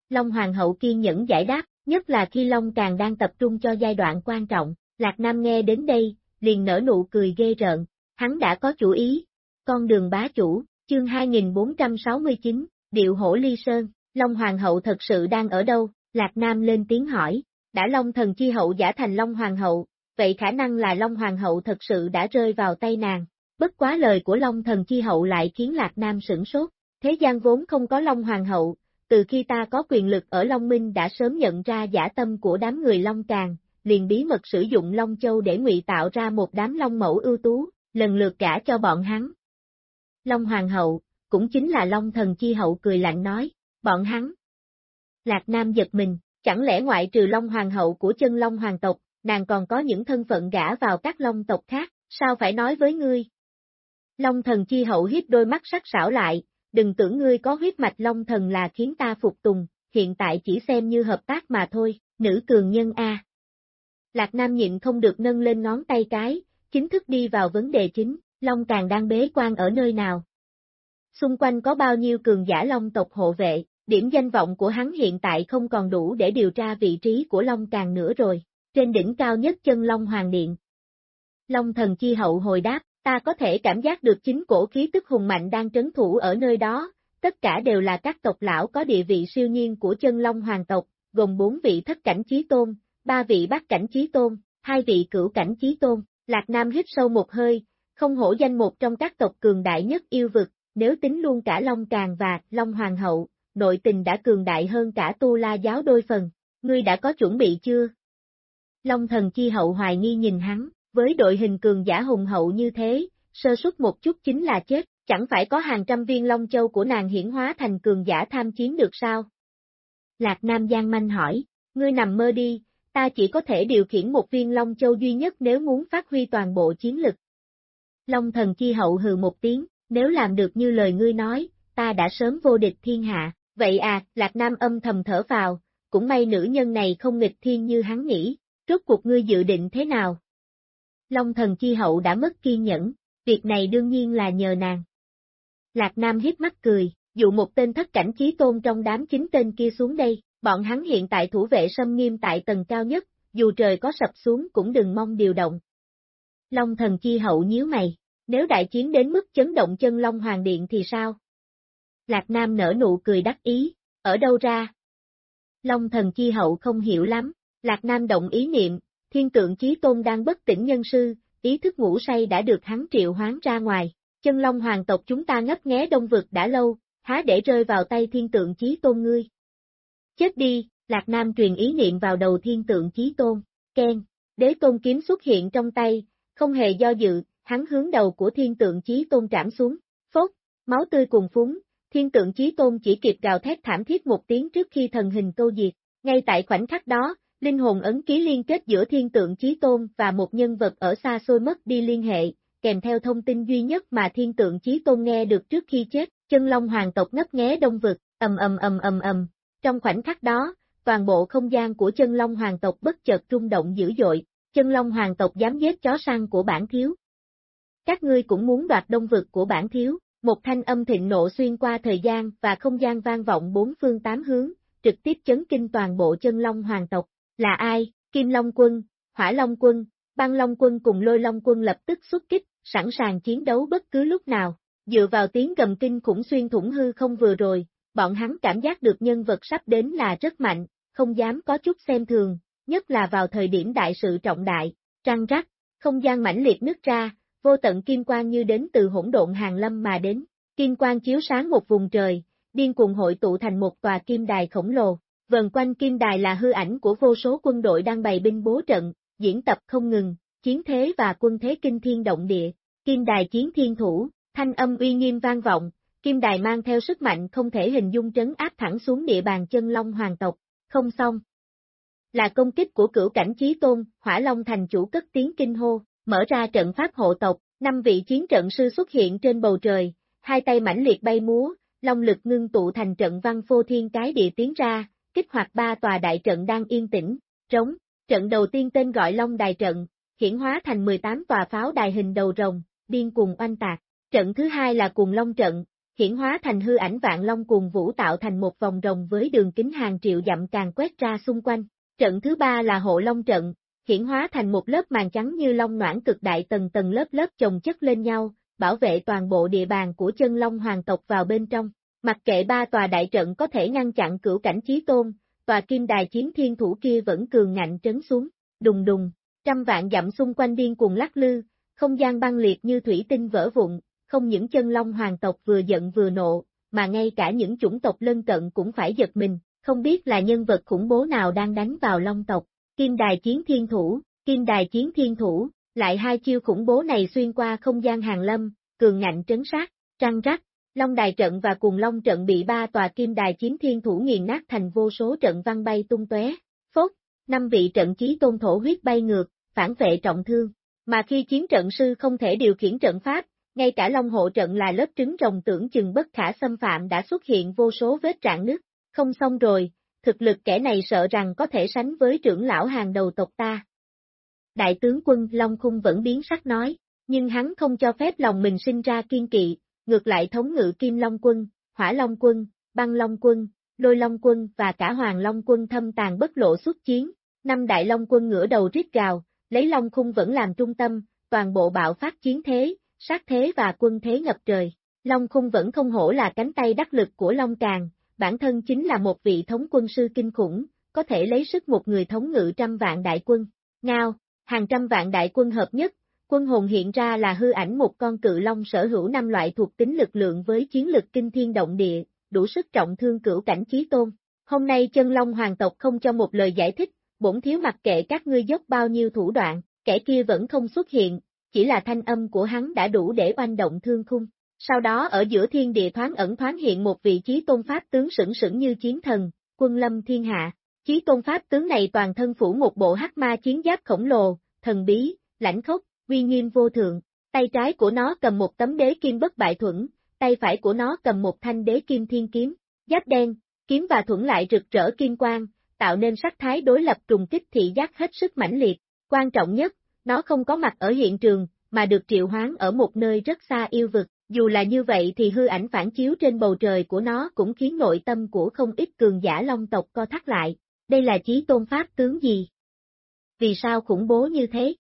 Long Hoàng hậu kiên nhẫn giải đáp, nhất là khi Long Càng đang tập trung cho giai đoạn quan trọng, Lạc Nam nghe đến đây, liền nở nụ cười ghê rợn, hắn đã có chủ ý, con đường bá chủ, chương 2469, Điệu Hổ Ly Sơn, Long Hoàng hậu thật sự đang ở đâu, Lạc Nam lên tiếng hỏi, đã Long thần chi hậu giả thành Long Hoàng hậu, vậy khả năng là Long Hoàng hậu thật sự đã rơi vào tay nàng. Bất quá lời của Long thần chi hậu lại khiến Lạc Nam sửng sốt, thế gian vốn không có Long Hoàng hậu, từ khi ta có quyền lực ở Long Minh đã sớm nhận ra giả tâm của đám người Long Càng, liền bí mật sử dụng Long Châu để ngụy tạo ra một đám Long mẫu ưu tú, lần lượt cả cho bọn hắn. Long Hoàng hậu, cũng chính là Long thần chi hậu cười lạnh nói, bọn hắn. Lạc Nam giật mình, chẳng lẽ ngoại trừ Long Hoàng hậu của chân Long Hoàng tộc, nàng còn có những thân phận gã vào các Long tộc khác, sao phải nói với ngươi? Long thần chi hậu hiếp đôi mắt sắc sảo lại, đừng tưởng ngươi có huyết mạch Long thần là khiến ta phục tùng, hiện tại chỉ xem như hợp tác mà thôi, nữ cường nhân A. Lạc Nam nhịn không được nâng lên ngón tay cái, chính thức đi vào vấn đề chính, Long càng đang bế quan ở nơi nào? Xung quanh có bao nhiêu cường giả Long tộc hộ vệ, điểm danh vọng của hắn hiện tại không còn đủ để điều tra vị trí của Long càng nữa rồi, trên đỉnh cao nhất chân Long Hoàng Điện. Long thần chi hậu hồi đáp, ta có thể cảm giác được chính cổ khí tức hùng mạnh đang trấn thủ ở nơi đó, tất cả đều là các tộc lão có địa vị siêu nhiên của chân Long Hoàng tộc, gồm bốn vị thất cảnh chí tôn, ba vị bát cảnh chí tôn, hai vị cửu cảnh chí tôn. Lạc Nam hít sâu một hơi, không hổ danh một trong các tộc cường đại nhất yêu vực, nếu tính luôn cả Long Càng và Long Hoàng hậu, nội tình đã cường đại hơn cả tu la giáo đôi phần, ngươi đã có chuẩn bị chưa? Long thần chi hậu hoài nghi nhìn hắn, với đội hình cường giả hùng hậu như thế, sơ suất một chút chính là chết, chẳng phải có hàng trăm viên Long Châu của nàng hiển hóa thành cường giả tham chiến được sao? Lạc Nam Giang Manh hỏi, ngươi nằm mơ đi, ta chỉ có thể điều khiển một viên Long Châu duy nhất nếu muốn phát huy toàn bộ chiến lực. Long thần chi hậu hừ một tiếng, nếu làm được như lời ngươi nói, ta đã sớm vô địch thiên hạ, vậy à, Lạc Nam âm thầm thở vào, cũng may nữ nhân này không nghịch thiên như hắn nghĩ, rốt cuộc ngươi dự định thế nào? Long thần chi hậu đã mất kiên nhẫn, việc này đương nhiên là nhờ nàng. Lạc Nam hiếp mắt cười, dụ một tên thất cảnh chí tôn trong đám chính tên kia xuống đây, bọn hắn hiện tại thủ vệ xâm nghiêm tại tầng cao nhất, dù trời có sập xuống cũng đừng mong điều động. Long thần chi hậu nhíu mày, nếu đại chiến đến mức chấn động chân Long Hoàng Điện thì sao? Lạc Nam nở nụ cười đắc ý, ở đâu ra? Long thần chi hậu không hiểu lắm, Lạc Nam động ý niệm, thiên tượng chí tôn đang bất tỉnh nhân sư, ý thức ngủ say đã được hắn triệu hoán ra ngoài, chân long hoàng tộc chúng ta ngấp nghé đông vực đã lâu, há để rơi vào tay thiên tượng chí tôn ngươi. Chết đi, Lạc Nam truyền ý niệm vào đầu thiên tượng chí tôn, khen. đế tôn kiếm xuất hiện trong tay, không hề do dự, hắn hướng đầu của thiên tượng chí tôn trảm xuống, phốt, máu tươi cùng phúng, thiên tượng chí tôn chỉ kịp gào thét thảm thiết một tiếng trước khi thần hình câu diệt, ngay tại khoảnh khắc đó, linh hồn ấn ký liên kết giữa thiên tượng chí tôn và một nhân vật ở xa xôi mất đi liên hệ, kèm theo thông tin duy nhất mà thiên tượng chí tôn nghe được trước khi chết, chân long hoàng tộc ngấp nghé đông vực, ầm ầm ầm ầm ầm. Trong khoảnh khắc đó, toàn bộ không gian của chân long hoàng tộc bất chợt rung động dữ dội, chân long hoàng tộc dám giết chó săn của bản thiếu. Các ngươi cũng muốn đoạt đông vực của bản thiếu, một thanh âm thịnh nộ xuyên qua thời gian và không gian vang vọng bốn phương tám hướng, trực tiếp chấn kinh toàn bộ chân long hoàng tộc. Là ai? Kim Long Quân, Hỏa Long Quân, băng long quân cùng lôi long quân lập tức xuất kích, sẵn sàng chiến đấu bất cứ lúc nào. Dựa vào tiếng gầm kinh khủng xuyên thủng hư không vừa rồi, bọn hắn cảm giác được nhân vật sắp đến là rất mạnh, không dám có chút xem thường, nhất là vào thời điểm đại sự trọng đại, trăng rắc, không gian mãnh liệt nứt ra, vô tận kim quang như đến từ hỗn độn hàng lâm mà đến, kim quang chiếu sáng một vùng trời, điên cuồng hội tụ thành một tòa kim đài khổng lồ, vần quanh kim đài là hư ảnh của vô số quân đội đang bày binh bố trận, diễn tập không ngừng, chiến thế và quân thế kinh thiên động địa, kim đài chiến thiên thủ, thanh âm uy nghiêm vang vọng, kim đài mang theo sức mạnh không thể hình dung trấn áp thẳng xuống địa bàn chân long hoàng tộc, không xong. Là công kích của cửu cảnh chí tôn, hỏa long thành chủ cất tiếng kinh hô, mở ra trận pháp hộ tộc, năm vị chiến trận sư xuất hiện trên bầu trời, hai tay mãnh liệt bay múa, long lực ngưng tụ thành trận văn phô thiên cái địa tiến ra, kích hoạt ba tòa đại trận đang yên tĩnh, trống, trận đầu tiên tên gọi Long Đài Trận, hiển hóa thành 18 tòa pháo đài hình đầu rồng, điên cùng oanh tạc, trận thứ hai là Cuồng Long Trận, hiển hóa thành hư ảnh vạn long cuồng vũ tạo thành một vòng rồng với đường kính hàng triệu dặm càng quét ra xung quanh, trận thứ ba là Hộ Long Trận, hiển hóa thành một lớp màn trắng như long noãn cực đại tầng tầng lớp lớp chồng chất lên nhau, bảo vệ toàn bộ địa bàn của chân long hoàng tộc vào bên trong. Mặc kệ ba tòa đại trận có thể ngăn chặn cửu cảnh chí tôn, tòa kim đài chiến thiên thủ kia vẫn cường ngạnh trấn xuống, đùng đùng, trăm vạn dặm xung quanh điên cuồng lắc lư, không gian băng liệt như thủy tinh vỡ vụn, không những chân long hoàng tộc vừa giận vừa nộ, mà ngay cả những chủng tộc lân cận cũng phải giật mình, không biết là nhân vật khủng bố nào đang đánh vào long tộc, kim đài chiến thiên thủ, kim đài chiến thiên thủ, lại hai chiêu khủng bố này xuyên qua không gian hàng lâm, cường ngạnh trấn sát, trăng rắc, Long đài trận và cùng long trận bị ba tòa kim đài chiến thiên thủ nghiền nát thành vô số trận văn bay tung tóe. Phốt, năm vị trận chí tôn thổ huyết bay ngược, phản vệ trọng thương. Mà khi chiến trận sư không thể điều khiển trận pháp, ngay cả long hộ trận là lớp trứng rồng tưởng chừng bất khả xâm phạm đã xuất hiện vô số vết rạn nứt. Không xong rồi, thực lực kẻ này sợ rằng có thể sánh với trưởng lão hàng đầu tộc ta. Đại tướng quân Long Khung vẫn biến sắc nói, nhưng hắn không cho phép lòng mình sinh ra kiên kỵ, ngược lại thống ngự Kim Long quân, Hỏa Long quân, Băng Long quân, Lôi Long quân và cả Hoàng Long quân thâm tàn bất lộ xuất chiến, năm đại Long quân ngửa đầu rít gào, lấy Long khung vẫn làm trung tâm, toàn bộ bạo phát chiến thế, sát thế và quân thế ngập trời. Long khung vẫn không hổ là cánh tay đắc lực của Long Càng, bản thân chính là một vị thống quân sư kinh khủng, có thể lấy sức một người thống ngự trăm vạn đại quân. Ngao, hàng trăm vạn đại quân hợp nhất, Quân hồn hiện ra là hư ảnh một con cự long sở hữu năm loại thuộc tính lực lượng với chiến lực kinh thiên động địa, đủ sức trọng thương cửu cảnh chí tôn. Hôm nay chân long hoàng tộc không cho một lời giải thích, bổn thiếu mặc kệ các ngươi dốc bao nhiêu thủ đoạn, kẻ kia vẫn không xuất hiện, chỉ là thanh âm của hắn đã đủ để oanh động thương khung. Sau đó ở giữa thiên địa thoáng ẩn thoáng hiện một vị trí tôn pháp tướng sững sững như chiến thần, quân lâm thiên hạ. Chí tôn pháp tướng này toàn thân phủ một bộ hắc ma chiến giáp khổng lồ, thần bí, lãnh khốc, uy nghiêm vô thượng, tay trái của nó cầm một tấm đế kim bất bại thuẫn, tay phải của nó cầm một thanh đế kim thiên kiếm, giáp đen, kiếm và thuẫn lại rực rỡ kim quang, tạo nên sắc thái đối lập trùng kích thị giác hết sức mãnh liệt. Quan trọng nhất, nó không có mặt ở hiện trường, mà được triệu hoán ở một nơi rất xa yêu vực. Dù là như vậy thì hư ảnh phản chiếu trên bầu trời của nó cũng khiến nội tâm của không ít cường giả long tộc co thắt lại. Đây là chí tôn pháp tướng gì? Vì sao khủng bố như thế?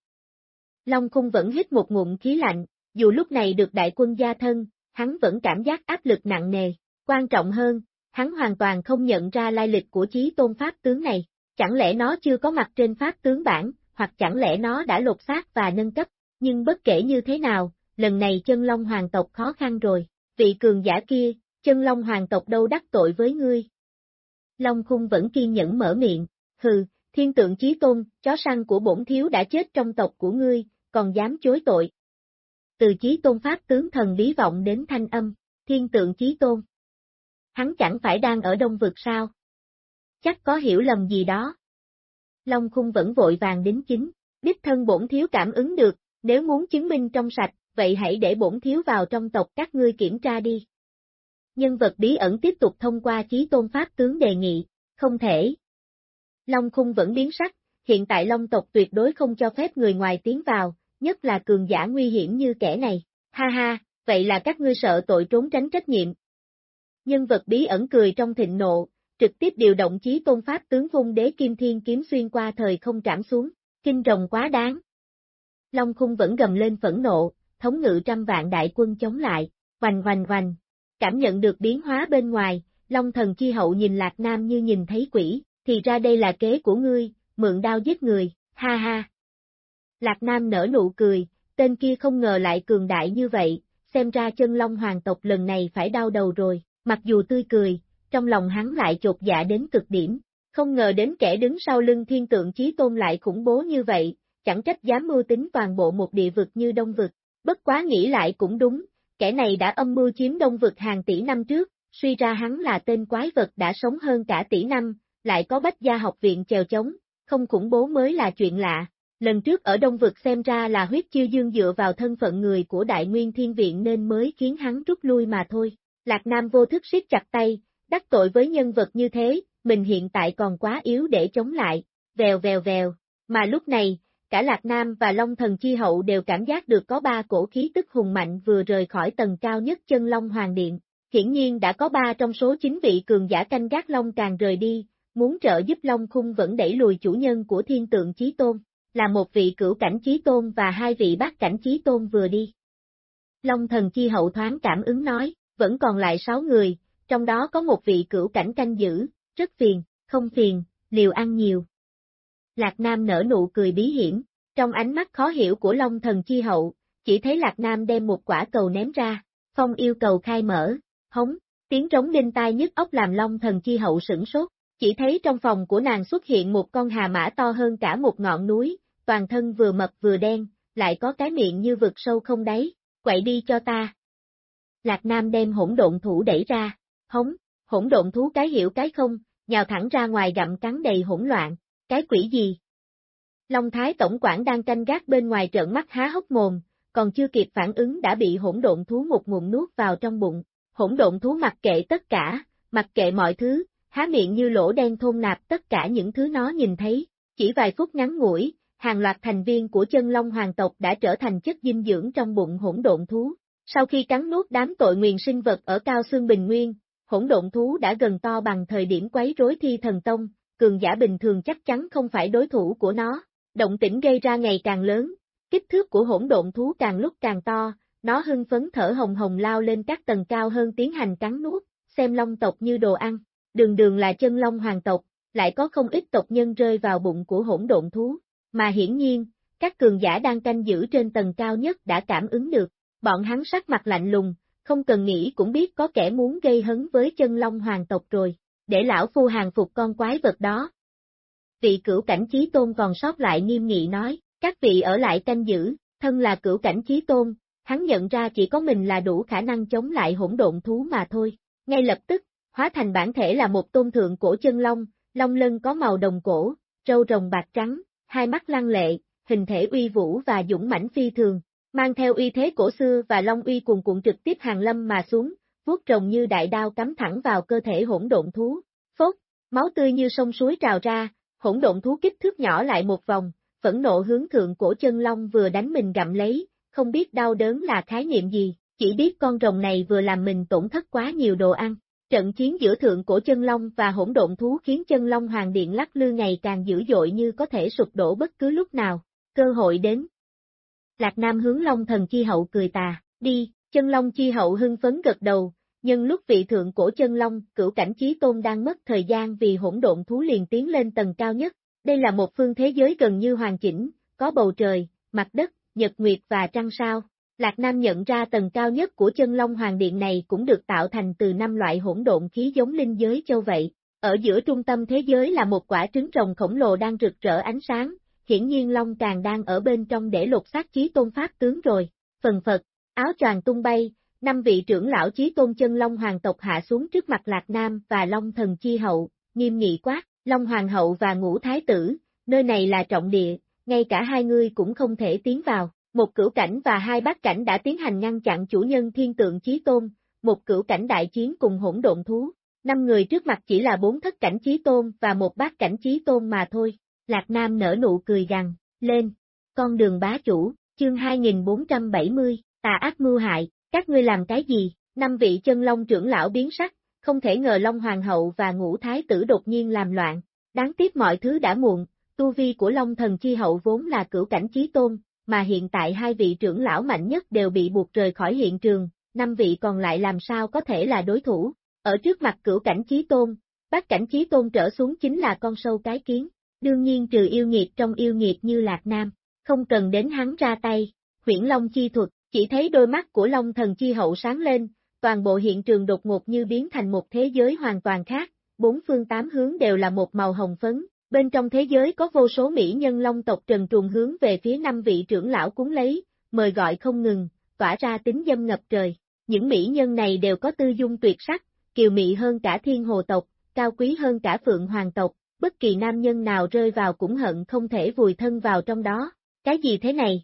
Long Khung vẫn hít một ngụm khí lạnh, dù lúc này được đại quân gia thân, hắn vẫn cảm giác áp lực nặng nề. Quan trọng hơn, hắn hoàn toàn không nhận ra lai lịch của chí tôn pháp tướng này. Chẳng lẽ nó chưa có mặt trên pháp tướng bản, hoặc chẳng lẽ nó đã lột xác và nâng cấp, nhưng bất kể như thế nào, lần này chân long hoàng tộc khó khăn rồi, vị cường giả kia, chân long hoàng tộc đâu đắc tội với ngươi. Long khung vẫn kiên nhẫn mở miệng, hừ, thiên tượng chí tôn, chó săn của bổn thiếu đã chết trong tộc của ngươi, còn dám chối tội. Từ chí tôn pháp tướng thần bí vọng đến thanh âm, thiên tượng chí tôn. Hắn chẳng phải đang ở đông vực sao? Chắc có hiểu lầm gì đó. Long khung vẫn vội vàng đến chính, đích thân bổn thiếu cảm ứng được, nếu muốn chứng minh trong sạch, vậy hãy để bổn thiếu vào trong tộc các ngươi kiểm tra đi. Nhân vật bí ẩn tiếp tục thông qua chí tôn pháp tướng đề nghị, không thể. Long khung vẫn biến sắc, hiện tại Long tộc tuyệt đối không cho phép người ngoài tiến vào, nhất là cường giả nguy hiểm như kẻ này. Ha ha, vậy là các ngươi sợ tội trốn tránh trách nhiệm. Nhân vật bí ẩn cười trong thịnh nộ, trực tiếp điều động chí tôn pháp tướng vung đế kim thiên kiếm xuyên qua thời không trảm xuống, kinh rồng quá đáng. Long khung vẫn gầm lên phẫn nộ, thống ngự trăm vạn đại quân chống lại, hoành hoành hoành. Cảm nhận được biến hóa bên ngoài, Long thần chi hậu nhìn Lạc Nam như nhìn thấy quỷ, thì ra đây là kế của ngươi, mượn đao giết người, ha ha. Lạc Nam nở nụ cười, tên kia không ngờ lại cường đại như vậy, xem ra chân Long hoàng tộc lần này phải đau đầu rồi, mặc dù tươi cười, trong lòng hắn lại chột dạ đến cực điểm, không ngờ đến kẻ đứng sau lưng thiên tượng chí tôn lại khủng bố như vậy, chẳng trách dám mưu tính toàn bộ một địa vực như đông vực, bất quá nghĩ lại cũng đúng, kẻ này đã âm mưu chiếm đông vực hàng tỷ năm trước, suy ra hắn là tên quái vật đã sống hơn cả tỷ năm, lại có bách gia học viện chèo chống, không khủng bố mới là chuyện lạ. Lần trước ở Đông Vực xem ra là huyết chiêu dương dựa vào thân phận người của Đại Nguyên Thiên Viện nên mới khiến hắn rút lui mà thôi. Lạc Nam vô thức siết chặt tay, đắc tội với nhân vật như thế, mình hiện tại còn quá yếu để chống lại, vèo vèo vèo, mà lúc này, cả Lạc Nam và Long Thần Chi Hậu đều cảm giác được có ba cổ khí tức hùng mạnh vừa rời khỏi tầng cao nhất chân Long Hoàng Điện, hiển nhiên đã có ba trong số chín vị cường giả canh gác Long càng rời đi, muốn trợ giúp Long Khung vẫn đẩy lùi chủ nhân của thiên tượng Chí Tôn, là một vị cửu cảnh Chí Tôn và hai vị bát cảnh Chí Tôn vừa đi. Long Thần Chi Hậu thoáng cảm ứng nói, vẫn còn lại sáu người, trong đó có một vị cửu cảnh canh giữ, rất phiền, không phiền, liều ăn nhiều. Lạc Nam nở nụ cười bí hiểm, trong ánh mắt khó hiểu của Long Thần Chi Hậu, chỉ thấy Lạc Nam đem một quả cầu ném ra, phong yêu cầu khai mở, hống, tiếng trống đinh tai nhức óc làm Long Thần Chi Hậu sửng sốt, chỉ thấy trong phòng của nàng xuất hiện một con hà mã to hơn cả một ngọn núi, toàn thân vừa mập vừa đen, lại có cái miệng như vực sâu không đáy, quậy đi cho ta. Lạc Nam đem hỗn độn thủ đẩy ra, hống, hỗn độn thú cái hiểu cái không, nhào thẳng ra ngoài gặm cắn đầy hỗn loạn, cái quỷ gì? Long Thái Tổng quản đang canh gác bên ngoài trợn mắt há hốc mồm, còn chưa kịp phản ứng đã bị hỗn độn thú một ngụm nuốt vào trong bụng, hỗn độn thú mặc kệ tất cả, mặc kệ mọi thứ, há miệng như lỗ đen thôn nạp tất cả những thứ nó nhìn thấy, chỉ vài phút ngắn ngủi, hàng loạt thành viên của chân long hoàng tộc đã trở thành chất dinh dưỡng trong bụng hỗn độn thú. Sau khi cắn nuốt đám tội nguyền sinh vật ở cao xương bình nguyên, hỗn độn thú đã gần to bằng thời điểm quấy rối thi thần tông, cường giả bình thường chắc chắn không phải đối thủ của nó. Động tĩnh gây ra ngày càng lớn, kích thước của hỗn độn thú càng lúc càng to, nó hưng phấn thở hồng hồng lao lên các tầng cao hơn tiến hành cắn nuốt, xem long tộc như đồ ăn. Đường đường là chân long hoàng tộc, lại có không ít tộc nhân rơi vào bụng của hỗn độn thú, mà hiển nhiên, các cường giả đang canh giữ trên tầng cao nhất đã cảm ứng được, bọn hắn sắc mặt lạnh lùng, không cần nghĩ cũng biết có kẻ muốn gây hấn với chân long hoàng tộc rồi, để lão phu hàng phục con quái vật đó. Vị cửu cảnh chí tôn còn sót lại nghiêm nghị nói, các vị ở lại canh giữ, thân là cửu cảnh chí tôn, hắn nhận ra chỉ có mình là đủ khả năng chống lại hỗn độn thú mà thôi. Ngay lập tức, hóa thành bản thể là một tôn thượng cổ chân long, long lân có màu đồng cổ, râu rồng bạc trắng, hai mắt lăng lệ, hình thể uy vũ và dũng mãnh phi thường, mang theo uy thế cổ xưa và long uy cuồn cuộn trực tiếp hàng lâm mà xuống, vuốt rồng như đại đao cắm thẳng vào cơ thể hỗn độn thú. Phốt, máu tươi như sông suối trào ra, hỗn độn thú kích thước nhỏ lại một vòng, phẫn nộ hướng thượng cổ chân long vừa đánh mình gặm lấy, không biết đau đớn là khái niệm gì, chỉ biết con rồng này vừa làm mình tổn thất quá nhiều đồ ăn. Trận chiến giữa thượng cổ chân long và hỗn độn thú khiến chân long hoàng điện lắc lư ngày càng dữ dội như có thể sụp đổ bất cứ lúc nào, cơ hội đến. Lạc Nam hướng long thần chi hậu cười tà, đi, chân long chi hậu hưng phấn gật đầu, nhưng lúc vị thượng cổ chân long, cửu cảnh trí tôn đang mất thời gian vì hỗn độn thú liền tiến lên tầng cao nhất, đây là một phương thế giới gần như hoàn chỉnh, có bầu trời, mặt đất, nhật nguyệt và trăng sao. Lạc Nam nhận ra tầng cao nhất của chân Long Hoàng Điện này cũng được tạo thành từ năm loại hỗn độn khí giống linh giới châu vậy. Ở giữa trung tâm thế giới là một quả trứng rồng khổng lồ đang rực rỡ ánh sáng, hiển nhiên Long càng đang ở bên trong để lột xác chí tôn pháp tướng rồi. Phần Phật, áo choàng tung bay, năm vị trưởng lão chí tôn chân Long Hoàng tộc hạ xuống trước mặt Lạc Nam và Long thần chi hậu, nghiêm nghị quát, Long Hoàng hậu và ngũ thái tử, nơi này là trọng địa, ngay cả hai ngươi cũng không thể tiến vào. Một cửu cảnh và hai bát cảnh đã tiến hành ngăn chặn chủ nhân thiên tượng chí tôn, một cửu cảnh đại chiến cùng hỗn độn thú. Năm người trước mặt chỉ là bốn thất cảnh chí tôn và một bát cảnh chí tôn mà thôi. Lạc Nam nở nụ cười gằn, lên, con đường bá chủ, chương 2470, tà ác mưu hại, các ngươi làm cái gì? Năm vị chân long trưởng lão biến sắc, không thể ngờ Long Hoàng hậu và ngũ thái tử đột nhiên làm loạn. Đáng tiếc mọi thứ đã muộn, tu vi của Long thần chi hậu vốn là cửu cảnh chí tôn, mà hiện tại hai vị trưởng lão mạnh nhất đều bị buộc rời khỏi hiện trường, năm vị còn lại làm sao có thể là đối thủ. Ở trước mặt cửu cảnh chí tôn, bác cảnh chí tôn trở xuống chính là con sâu cái kiến. Đương nhiên trừ yêu nghiệt trong yêu nghiệt như Lạc Nam, không cần đến hắn ra tay, huyển long chi thuật, chỉ thấy đôi mắt của long thần chi hậu sáng lên, toàn bộ hiện trường đột ngột như biến thành một thế giới hoàn toàn khác, bốn phương tám hướng đều là một màu hồng phấn, bên trong thế giới có vô số mỹ nhân long tộc trần truồng hướng về phía năm vị trưởng lão cúng lấy, mời gọi không ngừng, tỏa ra tính dâm ngập trời. Những mỹ nhân này đều có tư dung tuyệt sắc, kiều mị hơn cả thiên hồ tộc, cao quý hơn cả phượng hoàng tộc, bất kỳ nam nhân nào rơi vào cũng hận không thể vùi thân vào trong đó. Cái gì thế này?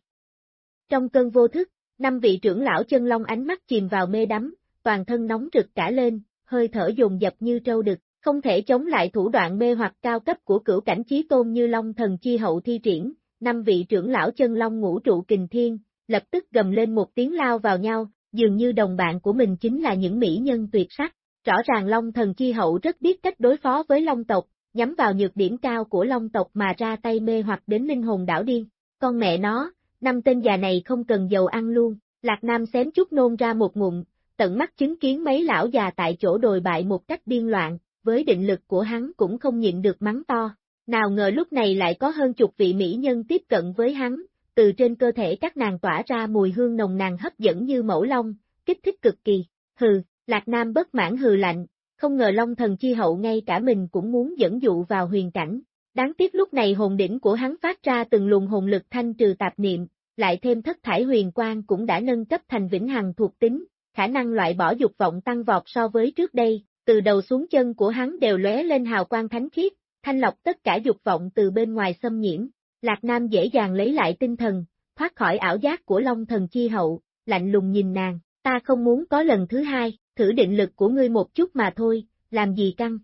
Trong cơn vô thức, năm vị trưởng lão chân long ánh mắt chìm vào mê đắm, toàn thân nóng rực cả lên, hơi thở dồn dập như trâu đực, không thể chống lại thủ đoạn mê hoặc cao cấp của cửu cảnh chí tôn như long thần chi hậu thi triển, năm vị trưởng lão chân long ngũ trụ kình thiên, lập tức gầm lên một tiếng lao vào nhau, dường như đồng bạn của mình chính là những mỹ nhân tuyệt sắc. Rõ ràng Long thần chi hậu rất biết cách đối phó với Long tộc, nhắm vào nhược điểm cao của Long tộc mà ra tay mê hoặc đến linh hồn đảo điên. Con mẹ nó, năm tên già này không cần dầu ăn luôn, Lạc Nam xém chút nôn ra một ngụm, tận mắt chứng kiến mấy lão già tại chỗ đồi bại một cách điên loạn, với định lực của hắn cũng không nhịn được mắng to. Nào ngờ lúc này lại có hơn chục vị mỹ nhân tiếp cận với hắn, từ trên cơ thể các nàng tỏa ra mùi hương nồng nàn hấp dẫn như mẫu long, kích thích cực kỳ. Hừ, Lạc Nam bất mãn hừ lạnh, không ngờ Long thần chi hậu ngay cả mình cũng muốn dẫn dụ vào huyền cảnh. Đáng tiếc lúc này hồn đỉnh của hắn phát ra từng luồng hồn lực thanh trừ tạp niệm, lại thêm thất thải huyền quang cũng đã nâng cấp thành vĩnh hằng thuộc tính, khả năng loại bỏ dục vọng tăng vọt so với trước đây, từ đầu xuống chân của hắn đều lóe lên hào quang thánh khiết, thanh lọc tất cả dục vọng từ bên ngoài xâm nhiễm. Lạc Nam dễ dàng lấy lại tinh thần, thoát khỏi ảo giác của Long thần chi hậu, lạnh lùng nhìn nàng, ta không muốn có lần thứ hai, thử định lực của ngươi một chút mà thôi, làm gì căng.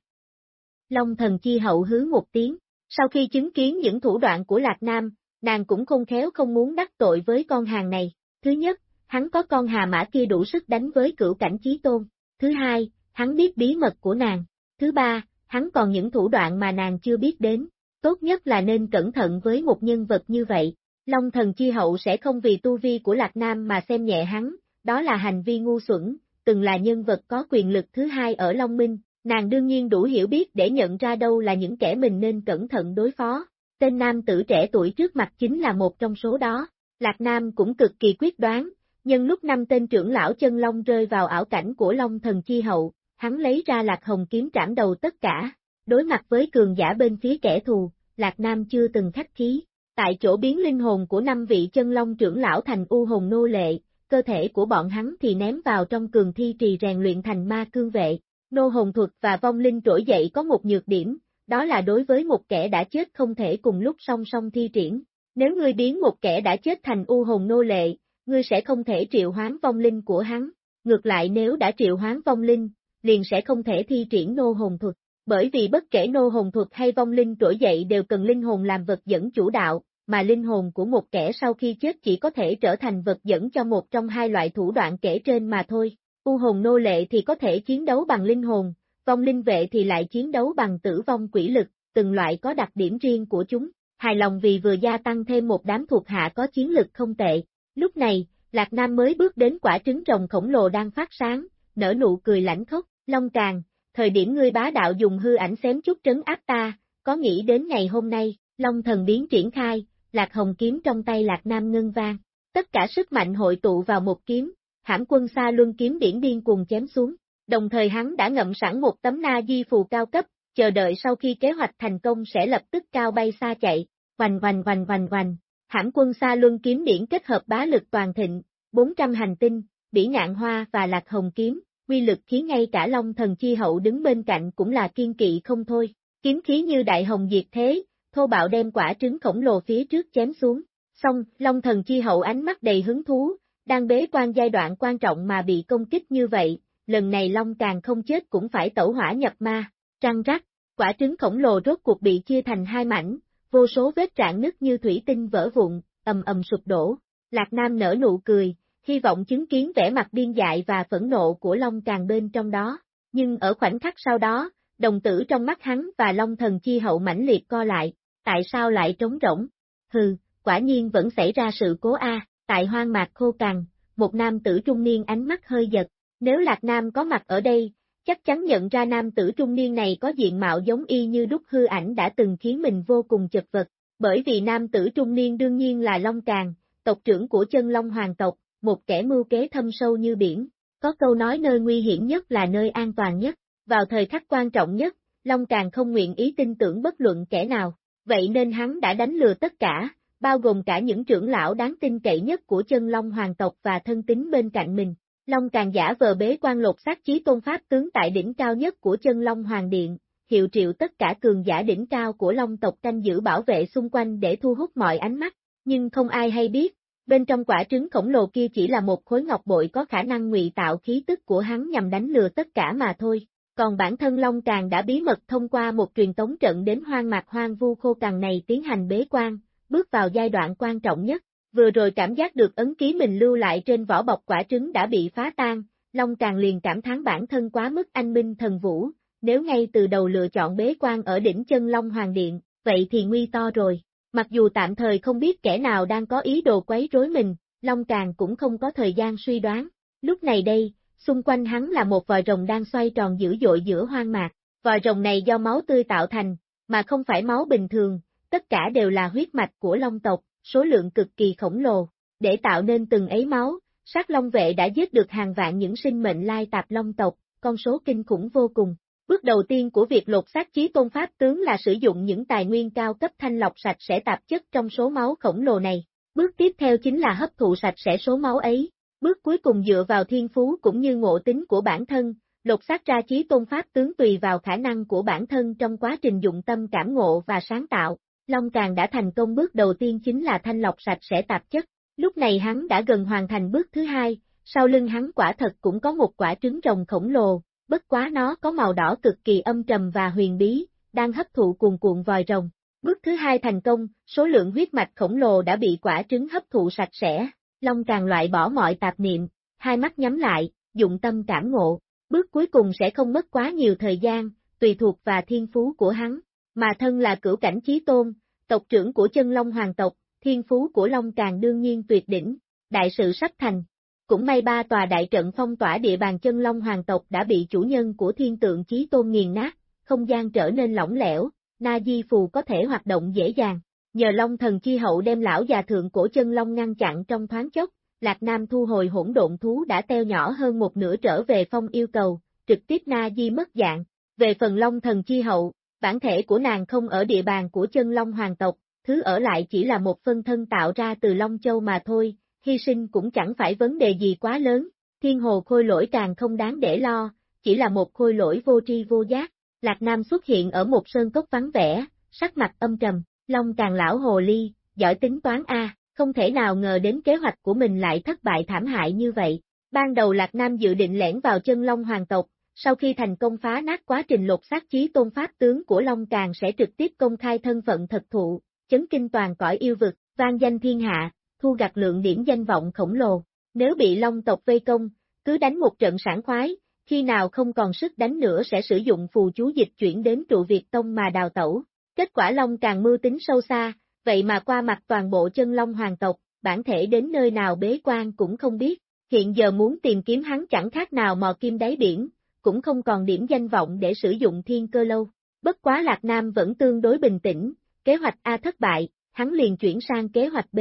Long thần chi hậu hứ một tiếng, sau khi chứng kiến những thủ đoạn của Lạc Nam, nàng cũng không khéo không muốn đắc tội với con hàng này. Thứ nhất, hắn có con hà mã kia đủ sức đánh với cửu cảnh chí tôn. Thứ hai, hắn biết bí mật của nàng. Thứ ba, hắn còn những thủ đoạn mà nàng chưa biết đến. Tốt nhất là nên cẩn thận với một nhân vật như vậy. Long thần chi hậu sẽ không vì tu vi của Lạc Nam mà xem nhẹ hắn, đó là hành vi ngu xuẩn, từng là nhân vật có quyền lực thứ hai ở Long Minh, nàng đương nhiên đủ hiểu biết để nhận ra đâu là những kẻ mình nên cẩn thận đối phó. Tên nam tử trẻ tuổi trước mặt chính là một trong số đó. Lạc Nam cũng cực kỳ quyết đoán, nhưng lúc năm tên trưởng lão chân long rơi vào ảo cảnh của Long thần chi hậu, hắn lấy ra Lạc Hồng kiếm trảm đầu tất cả. Đối mặt với cường giả bên phía kẻ thù, Lạc Nam chưa từng khách khí. Tại chỗ biến linh hồn của năm vị chân long trưởng lão thành u hồn nô lệ, cơ thể của bọn hắn thì ném vào trong cường thi trì rèn luyện thành ma cương vệ. Nô hồn thuật và vong linh trỗi dậy có một nhược điểm, đó là đối với một kẻ đã chết không thể cùng lúc song song thi triển. Nếu ngươi biến một kẻ đã chết thành u hồn nô lệ, ngươi sẽ không thể triệu hoán vong linh của hắn. Ngược lại nếu đã triệu hoán vong linh, liền sẽ không thể thi triển nô hồn thuật. Bởi vì bất kể nô hồn thuật hay vong linh trỗi dậy đều cần linh hồn làm vật dẫn chủ đạo, mà linh hồn của một kẻ sau khi chết chỉ có thể trở thành vật dẫn cho một trong hai loại thủ đoạn kể trên mà thôi. U hồn nô lệ thì có thể chiến đấu bằng linh hồn, vong linh vệ thì lại chiến đấu bằng tử vong quỷ lực, từng loại có đặc điểm riêng của chúng. Hài lòng vì vừa gia tăng thêm một đám thuộc hạ có chiến lực không tệ. Lúc này, Lạc Nam mới bước đến quả trứng rồng khổng lồ đang phát sáng, nở nụ cười lãnh khốc, Long Càng, thời điểm ngươi bá đạo dùng hư ảnh xém chút trấn áp ta, có nghĩ đến ngày hôm nay, Long thần biến triển khai, Lạc Hồng kiếm trong tay Lạc Nam ngân vang. Tất cả sức mạnh hội tụ vào một kiếm, hãm quân xa luân kiếm điển điên cùng chém xuống. Đồng thời hắn đã ngậm sẵn một tấm na di phù cao cấp, chờ đợi sau khi kế hoạch thành công sẽ lập tức cao bay xa chạy, hoành hoành hoành hoành hoành. Hãm quân xa luân kiếm điển kết hợp bá lực toàn thịnh, 400 hành tinh, bỉ ngạn hoa và lạc hồng kiếm, quy lực khiến ngay cả Long thần chi hậu đứng bên cạnh cũng là kiên kỵ không thôi. Kiếm khí như đại hồng diệt thế, thô bạo đem quả trứng khổng lồ phía trước chém xuống. Xong, Long thần chi hậu ánh mắt đầy hứng thú, đang bế quan giai đoạn quan trọng mà bị công kích như vậy, lần này Long càng không chết cũng phải tẩu hỏa nhập ma, trăng rắc, quả trứng khổng lồ rốt cuộc bị chia thành hai mảnh, vô số vết rạn nứt như thủy tinh vỡ vụn, ầm ầm sụp đổ. Lạc Nam nở nụ cười, hy vọng chứng kiến vẻ mặt điên dại và phẫn nộ của Long càng bên trong đó, nhưng ở khoảnh khắc sau đó, đồng tử trong mắt hắn và Long thần chi hậu mãnh liệt co lại, tại sao lại trống rỗng? Hừ, quả nhiên vẫn xảy ra sự cố A, tại hoang mạc khô cằn, một nam tử trung niên ánh mắt hơi giật, nếu Lạc Nam có mặt ở đây, chắc chắn nhận ra nam tử trung niên này có diện mạo giống y như đúc hư ảnh đã từng khiến mình vô cùng chật vật, bởi vì nam tử trung niên đương nhiên là Long Càng, tộc trưởng của chân Long Hoàng tộc, một kẻ mưu kế thâm sâu như biển, có câu nói nơi nguy hiểm nhất là nơi an toàn nhất, vào thời khắc quan trọng nhất, Long Càng không nguyện ý tin tưởng bất luận kẻ nào, vậy nên hắn đã đánh lừa tất cả, bao gồm cả những trưởng lão đáng tin cậy nhất của chân Long Hoàng tộc và thân tín bên cạnh mình. Long Càng giả vờ bế quan lột xác chí tôn pháp tướng tại đỉnh cao nhất của chân Long Hoàng Điện, hiệu triệu tất cả cường giả đỉnh cao của Long tộc canh giữ bảo vệ xung quanh để thu hút mọi ánh mắt, nhưng không ai hay biết, bên trong quả trứng khổng lồ kia chỉ là một khối ngọc bội có khả năng ngụy tạo khí tức của hắn nhằm đánh lừa tất cả mà thôi. Còn bản thân Long Càng đã bí mật thông qua một truyền tống trận đến hoang mạc hoang vu khô cằn này tiến hành bế quan, bước vào giai đoạn quan trọng nhất. Vừa rồi cảm giác được ấn ký mình lưu lại trên vỏ bọc quả trứng đã bị phá tan, Long Càng liền cảm thán bản thân quá mức anh minh thần vũ, nếu ngay từ đầu lựa chọn bế quan ở đỉnh chân Long Hoàng Điện, vậy thì nguy to rồi. Mặc dù tạm thời không biết kẻ nào đang có ý đồ quấy rối mình, Long Càng cũng không có thời gian suy đoán. Lúc này đây, xung quanh hắn là một vòi rồng đang xoay tròn dữ dội giữa hoang mạc. Vòi rồng này do máu tươi tạo thành, mà không phải máu bình thường, tất cả đều là huyết mạch của Long tộc, số lượng cực kỳ khổng lồ. Để tạo nên từng ấy máu, sát Long vệ đã giết được hàng vạn những sinh mệnh lai tạp Long tộc, con số kinh khủng vô cùng. Bước đầu tiên của việc lột xác chí tôn pháp tướng là sử dụng những tài nguyên cao cấp thanh lọc sạch sẽ tạp chất trong số máu khổng lồ này. Bước tiếp theo chính là hấp thụ sạch sẽ số máu ấy. Bước cuối cùng dựa vào thiên phú cũng như ngộ tính của bản thân, lột xác ra chí tôn pháp tướng tùy vào khả năng của bản thân trong quá trình dụng tâm cảm ngộ và sáng tạo. Long Càng đã thành công bước đầu tiên chính là thanh lọc sạch sẽ tạp chất. Lúc này hắn đã gần hoàn thành bước thứ hai, sau lưng hắn quả thật cũng có một quả trứng rồng khổng lồ, bất quá nó có màu đỏ cực kỳ âm trầm và huyền bí, đang hấp thụ cuồn cuộn vòi rồng. Bước thứ hai thành công, số lượng huyết mạch khổng lồ đã bị quả trứng hấp thụ sạch sẽ, Long càng loại bỏ mọi tạp niệm, hai mắt nhắm lại, dụng tâm cảm ngộ. Bước cuối cùng sẽ không mất quá nhiều thời gian, tùy thuộc và thiên phú của hắn, mà thân là cửu cảnh chí tôn, tộc trưởng của chân Long hoàng tộc, thiên phú của Long càng đương nhiên tuyệt đỉnh, đại sự sắp thành, cũng may ba tòa đại trận phong tỏa địa bàn chân long hoàng tộc đã bị chủ nhân của thiên tượng chí tôn nghiền nát, không gian trở nên lỏng lẻo, Na Di Phù có thể hoạt động dễ dàng. Nhờ Long thần chi hậu đem lão già thượng cổ chân long ngăn chặn trong thoáng chốc, Lạc Nam thu hồi hỗn độn thú đã teo nhỏ hơn một nửa trở về phong yêu cầu, trực tiếp Na Di mất dạng. Về phần Long thần chi hậu, bản thể của nàng không ở địa bàn của chân long hoàng tộc, thứ ở lại chỉ là một phân thân tạo ra từ Long Châu mà thôi, hy sinh cũng chẳng phải vấn đề gì quá lớn, thiên hồ khôi lỗi càng không đáng để lo, chỉ là một khôi lỗi vô tri vô giác. Lạc Nam xuất hiện ở một sơn cốc vắng vẻ, sắc mặt âm trầm, long càng lão hồ ly, giỏi tính toán A, không thể nào ngờ đến kế hoạch của mình lại thất bại thảm hại như vậy. Ban đầu Lạc Nam dự định lẻn vào chân long hoàng tộc, sau khi thành công phá nát quá trình lột xác chí tôn pháp tướng của Long Càng sẽ trực tiếp công khai thân phận thật thụ, chấn kinh toàn cõi yêu vực, vang danh thiên hạ, thu gặt lượng điểm danh vọng khổng lồ. Nếu bị Long tộc vây công, cứ đánh một trận sản khoái, khi nào không còn sức đánh nữa sẽ sử dụng phù chú dịch chuyển đến trụ Việt Tông mà đào tẩu. Kết quả Long càng mưu tính sâu xa, vậy mà qua mặt toàn bộ chân Long hoàng tộc, bản thể đến nơi nào bế quan cũng không biết, hiện giờ muốn tìm kiếm hắn chẳng khác nào mò kim đáy biển, cũng không còn điểm danh vọng để sử dụng thiên cơ lâu. Bất quá Lạc Nam vẫn tương đối bình tĩnh, kế hoạch A thất bại, hắn liền chuyển sang kế hoạch B.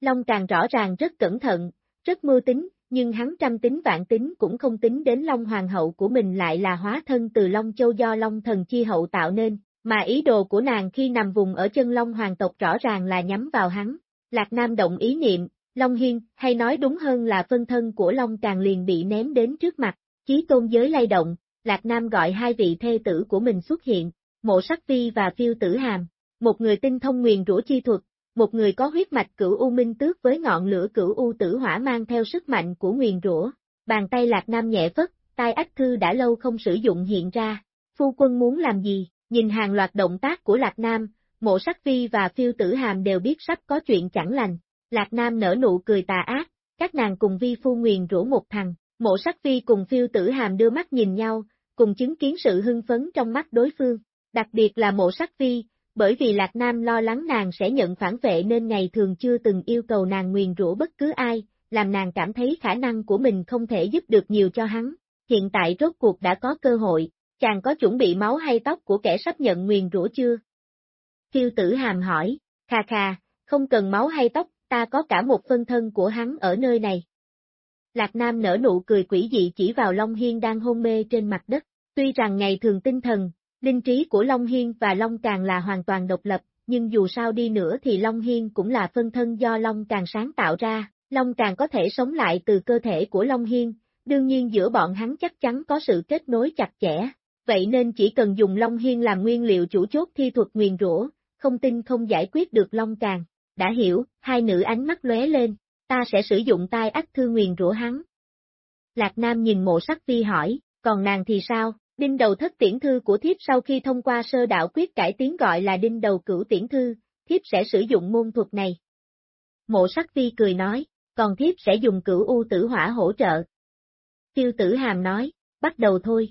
Long càng rõ ràng rất cẩn thận, rất mưu tính, nhưng hắn trăm tính vạn tính cũng không tính đến Long Hoàng hậu của mình lại là hóa thân từ Long Châu do Long thần chi hậu tạo nên, mà ý đồ của nàng khi nằm vùng ở chân Long Hoàng tộc rõ ràng là nhắm vào hắn. Lạc Nam động ý niệm, Long Hiên, hay nói đúng hơn là phân thân của Long càng liền bị ném đến trước mặt, chí tôn giới lay động, Lạc Nam gọi hai vị thê tử của mình xuất hiện, mộ sắc vi và phiêu tử hàm, một người tinh thông nguyền rũ chi thuật, một người có huyết mạch cửu u minh tước với ngọn lửa cửu u tử hỏa mang theo sức mạnh của nguyền rủa. Bàn tay Lạc Nam nhẹ phất, tai ách thư đã lâu không sử dụng hiện ra. Phu quân muốn làm gì? Nhìn hàng loạt động tác của Lạc Nam, mộ sắc vi và phiêu tử hàm đều biết sắp có chuyện chẳng lành. Lạc Nam nở nụ cười tà ác, các nàng cùng vi phu nguyền rủa một thằng, mộ sắc vi cùng phiêu tử hàm đưa mắt nhìn nhau, cùng chứng kiến sự hưng phấn trong mắt đối phương. Đặc biệt là mộ sắc vi, bởi vì Lạc Nam lo lắng nàng sẽ nhận phản vệ nên ngày thường chưa từng yêu cầu nàng nguyền rủa bất cứ ai, làm nàng cảm thấy khả năng của mình không thể giúp được nhiều cho hắn. Hiện tại rốt cuộc đã có cơ hội, chàng có chuẩn bị máu hay tóc của kẻ sắp nhận nguyền rủa chưa? Phiêu tử hàm hỏi, kha kha, không cần máu hay tóc, ta có cả một phân thân của hắn ở nơi này. Lạc Nam nở nụ cười quỷ dị chỉ vào Long Hiên đang hôn mê trên mặt đất. Tuy rằng ngày thường tinh thần, linh trí của Long Hiên và Long Càng là hoàn toàn độc lập, nhưng dù sao đi nữa thì Long Hiên cũng là phân thân do Long Càng sáng tạo ra, Long Càng có thể sống lại từ cơ thể của Long Hiên, đương nhiên giữa bọn hắn chắc chắn có sự kết nối chặt chẽ, vậy nên chỉ cần dùng Long Hiên làm nguyên liệu chủ chốt thi thuật nguyền rủa, không tin không giải quyết được Long Càng. Đã hiểu, hai nữ ánh mắt lóe lên, ta sẽ sử dụng tai ác thư nguyền rủa hắn. Lạc Nam nhìn mộ sắc vi hỏi, còn nàng thì sao? Đinh đầu thất tiễn thư của thiếp sau khi thông qua sơ đạo quyết cải tiến gọi là đinh đầu cửu tiễn thư, thiếp sẽ sử dụng môn thuật này. Mộ sắc vi cười nói, còn thiếp sẽ dùng cửu u tử hỏa hỗ trợ. Tiêu tử hàm nói, bắt đầu thôi.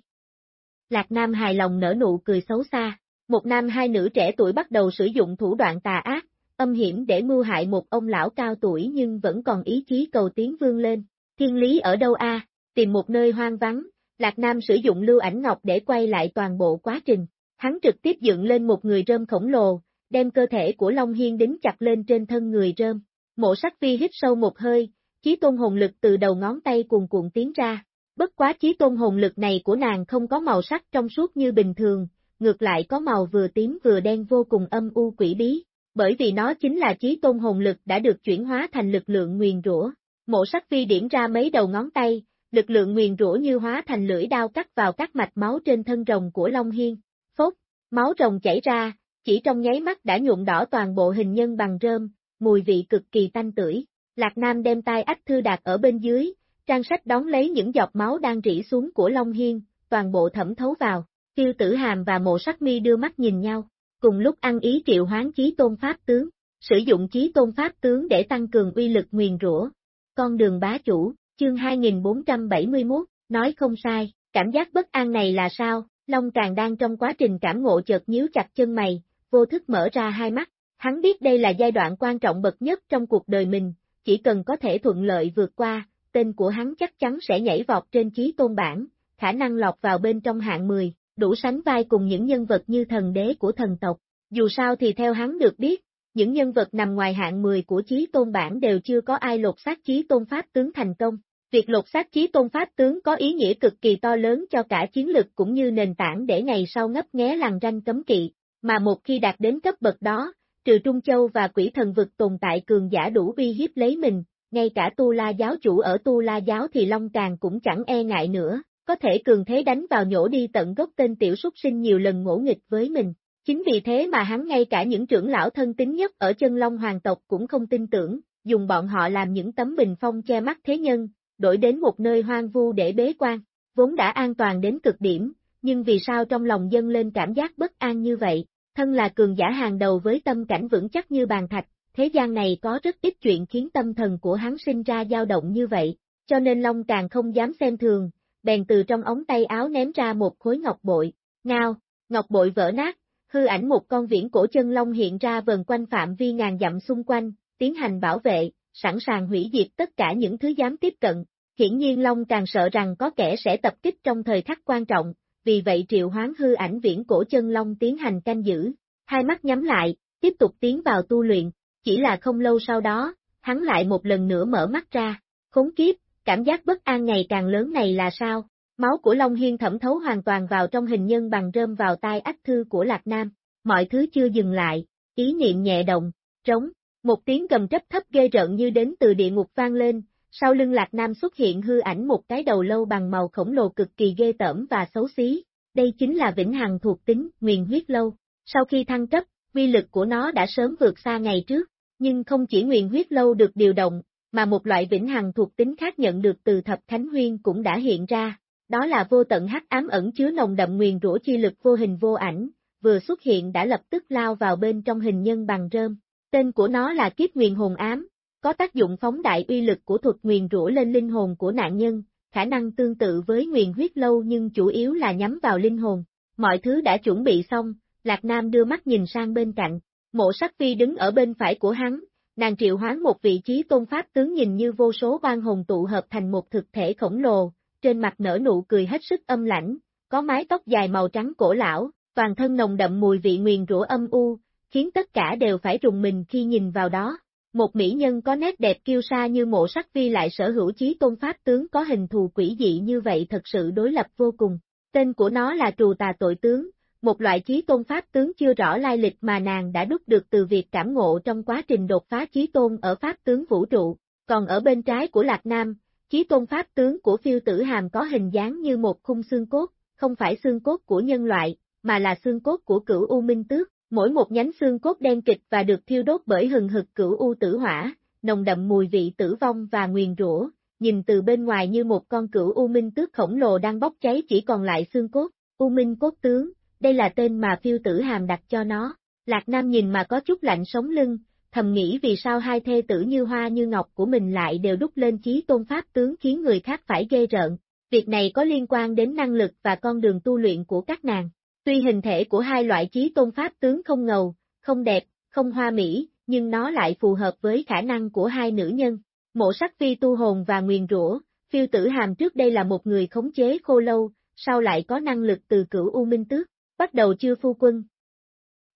Lạc Nam hài lòng nở nụ cười xấu xa, một nam hai nữ trẻ tuổi bắt đầu sử dụng thủ đoạn tà ác, âm hiểm để mưu hại một ông lão cao tuổi nhưng vẫn còn ý chí cầu tiến vương lên. Thiên lý ở đâu a? Tìm một nơi hoang vắng, Lạc Nam sử dụng lưu ảnh ngọc để quay lại toàn bộ quá trình. Hắn trực tiếp dựng lên một người rơm khổng lồ, đem cơ thể của Long Hiên đính chặt lên trên thân người rơm. Mộ sắc phi hít sâu một hơi, chí tôn hồn lực từ đầu ngón tay cuồn cuộn tiến ra. Bất quá chí tôn hồn lực này của nàng không có màu sắc trong suốt như bình thường, ngược lại có màu vừa tím vừa đen vô cùng âm u quỷ bí, bởi vì nó chính là chí tôn hồn lực đã được chuyển hóa thành lực lượng nguyền rủa. Mộ sắc phi điểm ra mấy đầu ngón tay, lực lượng nguyền rủa như hóa thành lưỡi đao cắt vào các mạch máu trên thân rồng của Long Hiên. Phốc, máu rồng chảy ra, chỉ trong nháy mắt đã nhuộm đỏ toàn bộ hình nhân bằng rơm, mùi vị cực kỳ tanh tưởi. Lạc Nam đem tay ách thư đạt ở bên dưới, trang sách đón lấy những giọt máu đang rỉ xuống của Long Hiên, toàn bộ thẩm thấu vào. Tiêu tử hàm và mộ sắc mi đưa mắt nhìn nhau, cùng lúc ăn ý triệu hoán chí tôn pháp tướng, sử dụng chí tôn pháp tướng để tăng cường uy lực nguyền rủa. Con đường bá chủ, chương 2471, nói không sai, cảm giác bất an này là sao, Long Càng đang trong quá trình cảm ngộ chợt nhíu chặt chân mày, vô thức mở ra hai mắt, hắn biết đây là giai đoạn quan trọng bậc nhất trong cuộc đời mình, chỉ cần có thể thuận lợi vượt qua, tên của hắn chắc chắn sẽ nhảy vọt trên chí tôn bản, khả năng lọt vào bên trong hạng 10, đủ sánh vai cùng những nhân vật như thần đế của thần tộc. Dù sao thì theo hắn được biết, những nhân vật nằm ngoài hạng 10 của chí tôn bản đều chưa có ai lột xác chí tôn pháp tướng thành công. Việc lột xác chí tôn pháp tướng có ý nghĩa cực kỳ to lớn cho cả chiến lực cũng như nền tảng để ngày sau ngấp nghé lằn ranh cấm kỵ, mà một khi đạt đến cấp bậc đó, trừ Trung Châu và quỷ thần vực tồn tại cường giả đủ uy hiếp lấy mình, ngay cả Tu La giáo chủ ở Tu La giáo thì Long Càng cũng chẳng e ngại nữa, có thể cường thế đánh vào nhổ đi tận gốc tên tiểu súc sinh nhiều lần ngỗ nghịch với mình. Chính vì thế mà hắn ngay cả những trưởng lão thân tín nhất ở chân Long hoàng tộc cũng không tin tưởng, dùng bọn họ làm những tấm bình phong che mắt thế nhân, đổi đến một nơi hoang vu để bế quan, vốn đã an toàn đến cực điểm, nhưng vì sao trong lòng dân lên cảm giác bất an như vậy, thân là cường giả hàng đầu với tâm cảnh vững chắc như bàn thạch, thế gian này có rất ít chuyện khiến tâm thần của hắn sinh ra dao động như vậy, cho nên Long càng không dám xem thường, bèn từ trong ống tay áo ném ra một khối ngọc bội, ngao, ngọc bội vỡ nát, hư ảnh một con viễn cổ chân long hiện ra vần quanh phạm vi ngàn dặm xung quanh, tiến hành bảo vệ, sẵn sàng hủy diệt tất cả những thứ dám tiếp cận. Hiển nhiên Long càng sợ rằng có kẻ sẽ tập kích trong thời khắc quan trọng, vì vậy triệu hoán hư ảnh viễn cổ chân long tiến hành canh giữ, hai mắt nhắm lại, tiếp tục tiến vào tu luyện, chỉ là không lâu sau đó, hắn lại một lần nữa mở mắt ra, khốn kiếp, cảm giác bất an ngày càng lớn này là sao? Máu của Long Hiên thẩm thấu hoàn toàn vào trong hình nhân bằng rơm vào tai ách thư của Lạc Nam, mọi thứ chưa dừng lại, ý niệm nhẹ động, trống, một tiếng cầm trấp thấp ghê rợn như đến từ địa ngục vang lên, sau lưng Lạc Nam xuất hiện hư ảnh một cái đầu lâu bằng màu khổng lồ cực kỳ ghê tởm và xấu xí, đây chính là Vĩnh Hằng thuộc tính, nguyền huyết lâu. Sau khi thăng cấp, vi lực của nó đã sớm vượt xa ngày trước, nhưng không chỉ nguyền huyết lâu được điều động, mà một loại Vĩnh Hằng thuộc tính khác nhận được từ Thập Thánh Huyên cũng đã hiện ra, đó là vô tận hắc ám ẩn chứa nồng đậm nguyền rủa chi lực vô hình vô ảnh, vừa xuất hiện đã lập tức lao vào bên trong hình nhân bằng rơm. Tên của nó là kiếp nguyền hồn ám, có tác dụng phóng đại uy lực của thuật nguyền rủa lên linh hồn của nạn nhân, khả năng tương tự với nguyền huyết lâu nhưng chủ yếu là nhắm vào linh hồn. Mọi thứ đã chuẩn bị xong, Lạc Nam đưa mắt nhìn sang bên cạnh, mộ sắc phi đứng ở bên phải của hắn, nàng triệu hoán một vị trí tôn pháp tướng nhìn như vô số ban hồn tụ hợp thành một thực thể khổng lồ, trên mặt nở nụ cười hết sức âm lãnh, có mái tóc dài màu trắng cổ lão, toàn thân nồng đậm mùi vị nguyền rủa âm u, khiến tất cả đều phải rùng mình khi nhìn vào đó. Một mỹ nhân có nét đẹp kiêu sa như mộ sắc vi lại sở hữu trí tôn pháp tướng có hình thù quỷ dị như vậy thật sự đối lập vô cùng. Tên của nó là trù tà tội tướng, một loại trí tôn pháp tướng chưa rõ lai lịch mà nàng đã đúc được từ việc cảm ngộ trong quá trình đột phá trí tôn ở pháp tướng vũ trụ. Còn ở bên trái của Lạc Nam, chí tôn pháp tướng của phiêu tử hàm có hình dáng như một khung xương cốt, không phải xương cốt của nhân loại, mà là xương cốt của cửu U Minh Tước, mỗi một nhánh xương cốt đen kịch và được thiêu đốt bởi hừng hực cửu U tử hỏa, nồng đậm mùi vị tử vong và nguyền rủa, nhìn từ bên ngoài như một con cửu U Minh Tước khổng lồ đang bốc cháy chỉ còn lại xương cốt, U Minh Cốt Tướng, đây là tên mà phiêu tử hàm đặt cho nó. Lạc Nam nhìn mà có chút lạnh sống lưng, thầm nghĩ vì sao hai thê tử như hoa như ngọc của mình lại đều đúc lên chí tôn pháp tướng khiến người khác phải ghê rợn. Việc này có liên quan đến năng lực và con đường tu luyện của các nàng. Tuy hình thể của hai loại chí tôn pháp tướng không ngầu, không đẹp, không hoa mỹ, nhưng nó lại phù hợp với khả năng của hai nữ nhân. Mộ sắc phi tu hồn và nguyền rủa, phiêu tử hàm trước đây là một người khống chế khô lâu, sau lại có năng lực từ cửu U Minh Tước, bắt đầu chưa phu quân.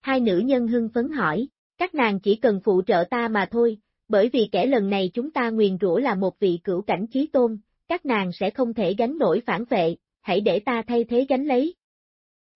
Hai nữ nhân hưng phấn hỏi, các nàng chỉ cần phụ trợ ta mà thôi, bởi vì kẻ lần này chúng ta nguyền rủa là một vị cửu cảnh chí tôn, các nàng sẽ không thể gánh nổi phản vệ, hãy để ta thay thế gánh lấy.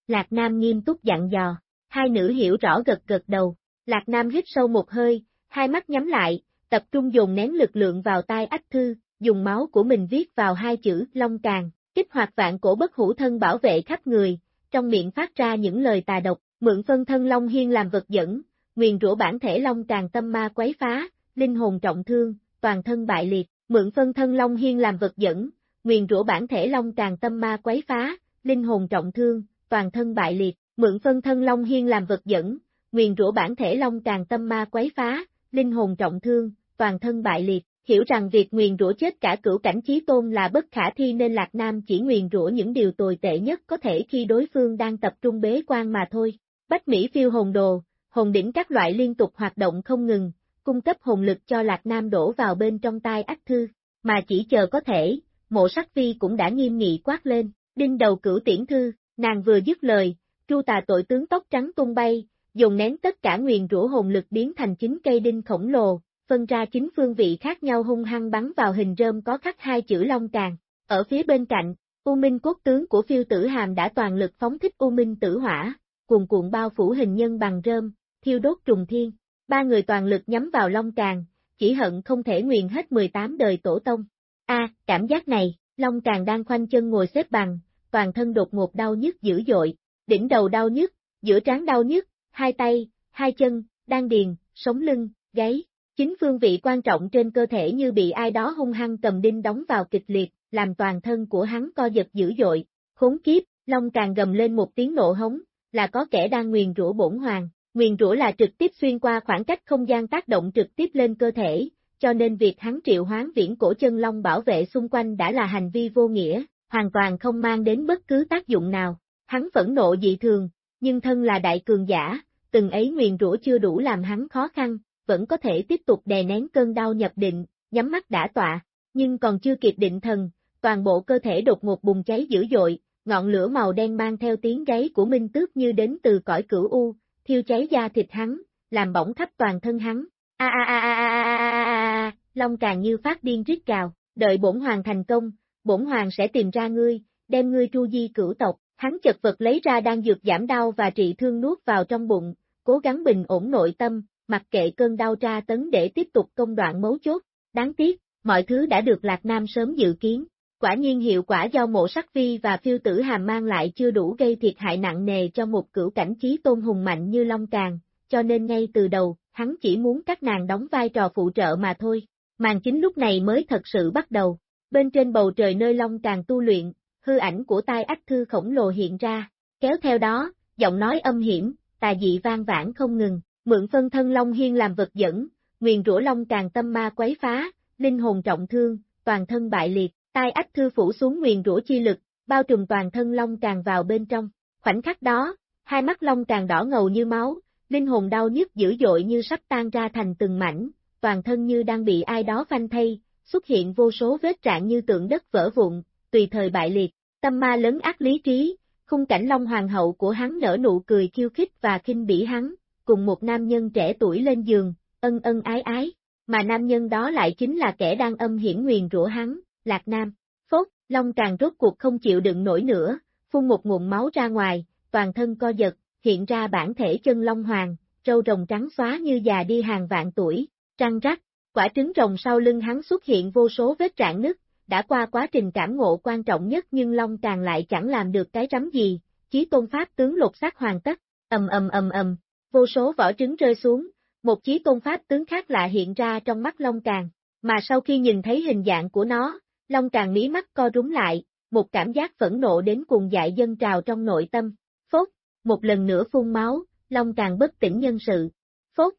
Lạc Nam nghiêm túc dặn dò, hai nữ hiểu rõ gật gật đầu, Lạc Nam hít sâu một hơi, hai mắt nhắm lại, tập trung dùng nén lực lượng vào tai ách thư, dùng máu của mình viết vào hai chữ Long Càng, kích hoạt vạn cổ bất hủ thân bảo vệ khắp người, trong miệng phát ra những lời tà độc, mượn phân thân Long Hiên làm vật dẫn, nguyền rủa bản thể Long tràn tâm ma quấy phá, linh hồn trọng thương, toàn thân bại liệt, mượn phân thân Long Hiên làm vật dẫn, nguyền rủa bản thể Long tràn tâm ma quấy phá, linh hồn trọng thương, toàn thân bại liệt, mượn phân thân Long Hiên làm vật dẫn, nguyền rủa bản thể Long tràn tâm ma quấy phá, linh hồn trọng thương, toàn thân bại liệt, hiểu rằng việc nguyền rủa chết cả cửu cảnh chí tôn là bất khả thi nên Lạc Nam chỉ nguyền rủa những điều tồi tệ nhất có thể khi đối phương đang tập trung bế quan mà thôi. Bách Mỹ phiêu hồn đồ, hồn đỉnh các loại liên tục hoạt động không ngừng, cung cấp hồn lực cho Lạc Nam đổ vào bên trong tai ách thư, mà chỉ chờ có thể, mộ sắc vi cũng đã nghiêm nghị quát lên, đinh đầu cửu tiễn thư, nàng vừa dứt lời, tru tà tội tướng tóc trắng tung bay, dùng nén tất cả nguyền rũ hồn lực biến thành chính cây đinh khổng lồ, phân ra chính phương vị khác nhau hung hăng bắn vào hình rơm có khắc hai chữ long càng. Ở phía bên cạnh, U Minh cốt tướng của phiêu tử hàm đã toàn lực phóng thích U Minh tử hỏa, cuồn cuộn bao phủ hình nhân bằng rơm, thiêu đốt trùng thiên. Ba người toàn lực nhắm vào long càng, chỉ hận không thể nguyện hết 18 đời tổ tông. A, cảm giác này, long càng đang khoanh chân ngồi xếp bằng, toàn thân đột ngột đau nhức dữ dội, đỉnh đầu đau nhức, giữa trán đau nhức, hai tay, hai chân, đan điền, sống lưng, gáy, Chính phương vị quan trọng trên cơ thể như bị ai đó hung hăng cầm đinh đóng vào kịch liệt, làm toàn thân của hắn co giật dữ dội. Khốn kiếp, Long càng gầm lên một tiếng nộ hống, là có kẻ đang nguyền rủa bổn hoàng. Nguyền rủa là trực tiếp xuyên qua khoảng cách không gian tác động trực tiếp lên cơ thể, cho nên việc hắn triệu hoán viễn cổ chân long bảo vệ xung quanh đã là hành vi vô nghĩa, hoàn toàn không mang đến bất cứ tác dụng nào. Hắn phẫn nộ dị thường, nhưng thân là đại cường giả, từng ấy nguyền rủa chưa đủ làm hắn khó khăn, vẫn có thể tiếp tục đè nén cơn đau nhập định, nhắm mắt đã tọa, nhưng còn chưa kịp định thần, toàn bộ cơ thể đột ngột bùng cháy dữ dội, ngọn lửa màu đen mang theo tiếng gáy của Minh Tước như đến từ cõi cửu u, thiêu cháy da thịt hắn, làm bỏng khắp toàn thân hắn. A a a a a a a a, Long càng như phát điên rít cào, đợi bổn hoàng thành công, bổn hoàng sẽ tìm ra ngươi, đem ngươi tru di cửu tộc. Hắn chật vật lấy ra đang dược giảm đau và trị thương nuốt vào trong bụng, cố gắng bình ổn nội tâm, mặc kệ cơn đau tra tấn để tiếp tục công đoạn mấu chốt. Đáng tiếc, mọi thứ đã được Lạc Nam sớm dự kiến, Quả nhiên hiệu quả do mộ sắc vi và phiêu tử hàm mang lại chưa đủ gây thiệt hại nặng nề cho một cửu cảnh trí tôn hùng mạnh như Long Càng, cho nên ngay từ đầu, hắn chỉ muốn các nàng đóng vai trò phụ trợ mà thôi. Màn chính lúc này mới thật sự bắt đầu. Bên trên bầu trời nơi Long Càng tu luyện, hư ảnh của tai ách thư khổng lồ hiện ra, kéo theo đó, giọng nói âm hiểm, tà dị vang vãn không ngừng, Mượn phân thân Long Hiên làm vật dẫn, nguyền rủa Long càng tâm ma quấy phá, linh hồn trọng thương, toàn thân bại liệt, tai ách thư phủ xuống nguyền rủa chi lực, bao trùm toàn thân Long càng vào bên trong. Khoảnh khắc đó, hai mắt long càng đỏ ngầu như máu, linh hồn đau nhức dữ dội như sắp tan ra thành từng mảnh, toàn thân như đang bị ai đó phanh thay, xuất hiện vô số vết trạng như tượng đất vỡ vụn, tùy thời bại liệt, tâm ma lớn ác lý trí, khung cảnh Long Hoàng hậu của hắn nở nụ cười khiêu khích và khinh bỉ hắn, cùng một nam nhân trẻ tuổi lên giường, ân ân ái ái, mà nam nhân đó lại chính là kẻ đang âm hiểm nguyền rủa hắn, Lạc Nam. Phốt, Long càng rốt cuộc không chịu đựng nổi nữa, phun một nguồn máu ra ngoài, toàn thân co giật, hiện ra bản thể chân Long Hoàng, trâu rồng trắng xóa như già đi hàng vạn tuổi, trăng rắc, quả trứng rồng sau lưng hắn xuất hiện vô số vết rạn nứt, đã qua quá trình cảm ngộ quan trọng nhất nhưng Long càng lại chẳng làm được cái rắm gì, chí tôn pháp tướng lột xác hoàn tất, ầm ầm ầm ầm, vô số vỏ trứng rơi xuống, một chí tôn pháp tướng khác lạ hiện ra trong mắt Long càng, mà sau khi nhìn thấy hình dạng của nó, Long càng mí mắt co rúm lại, một cảm giác phẫn nộ đến cuồng dại dân trào trong nội tâm, phốt, một lần nữa phun máu, Long càng bất tỉnh nhân sự, phốt,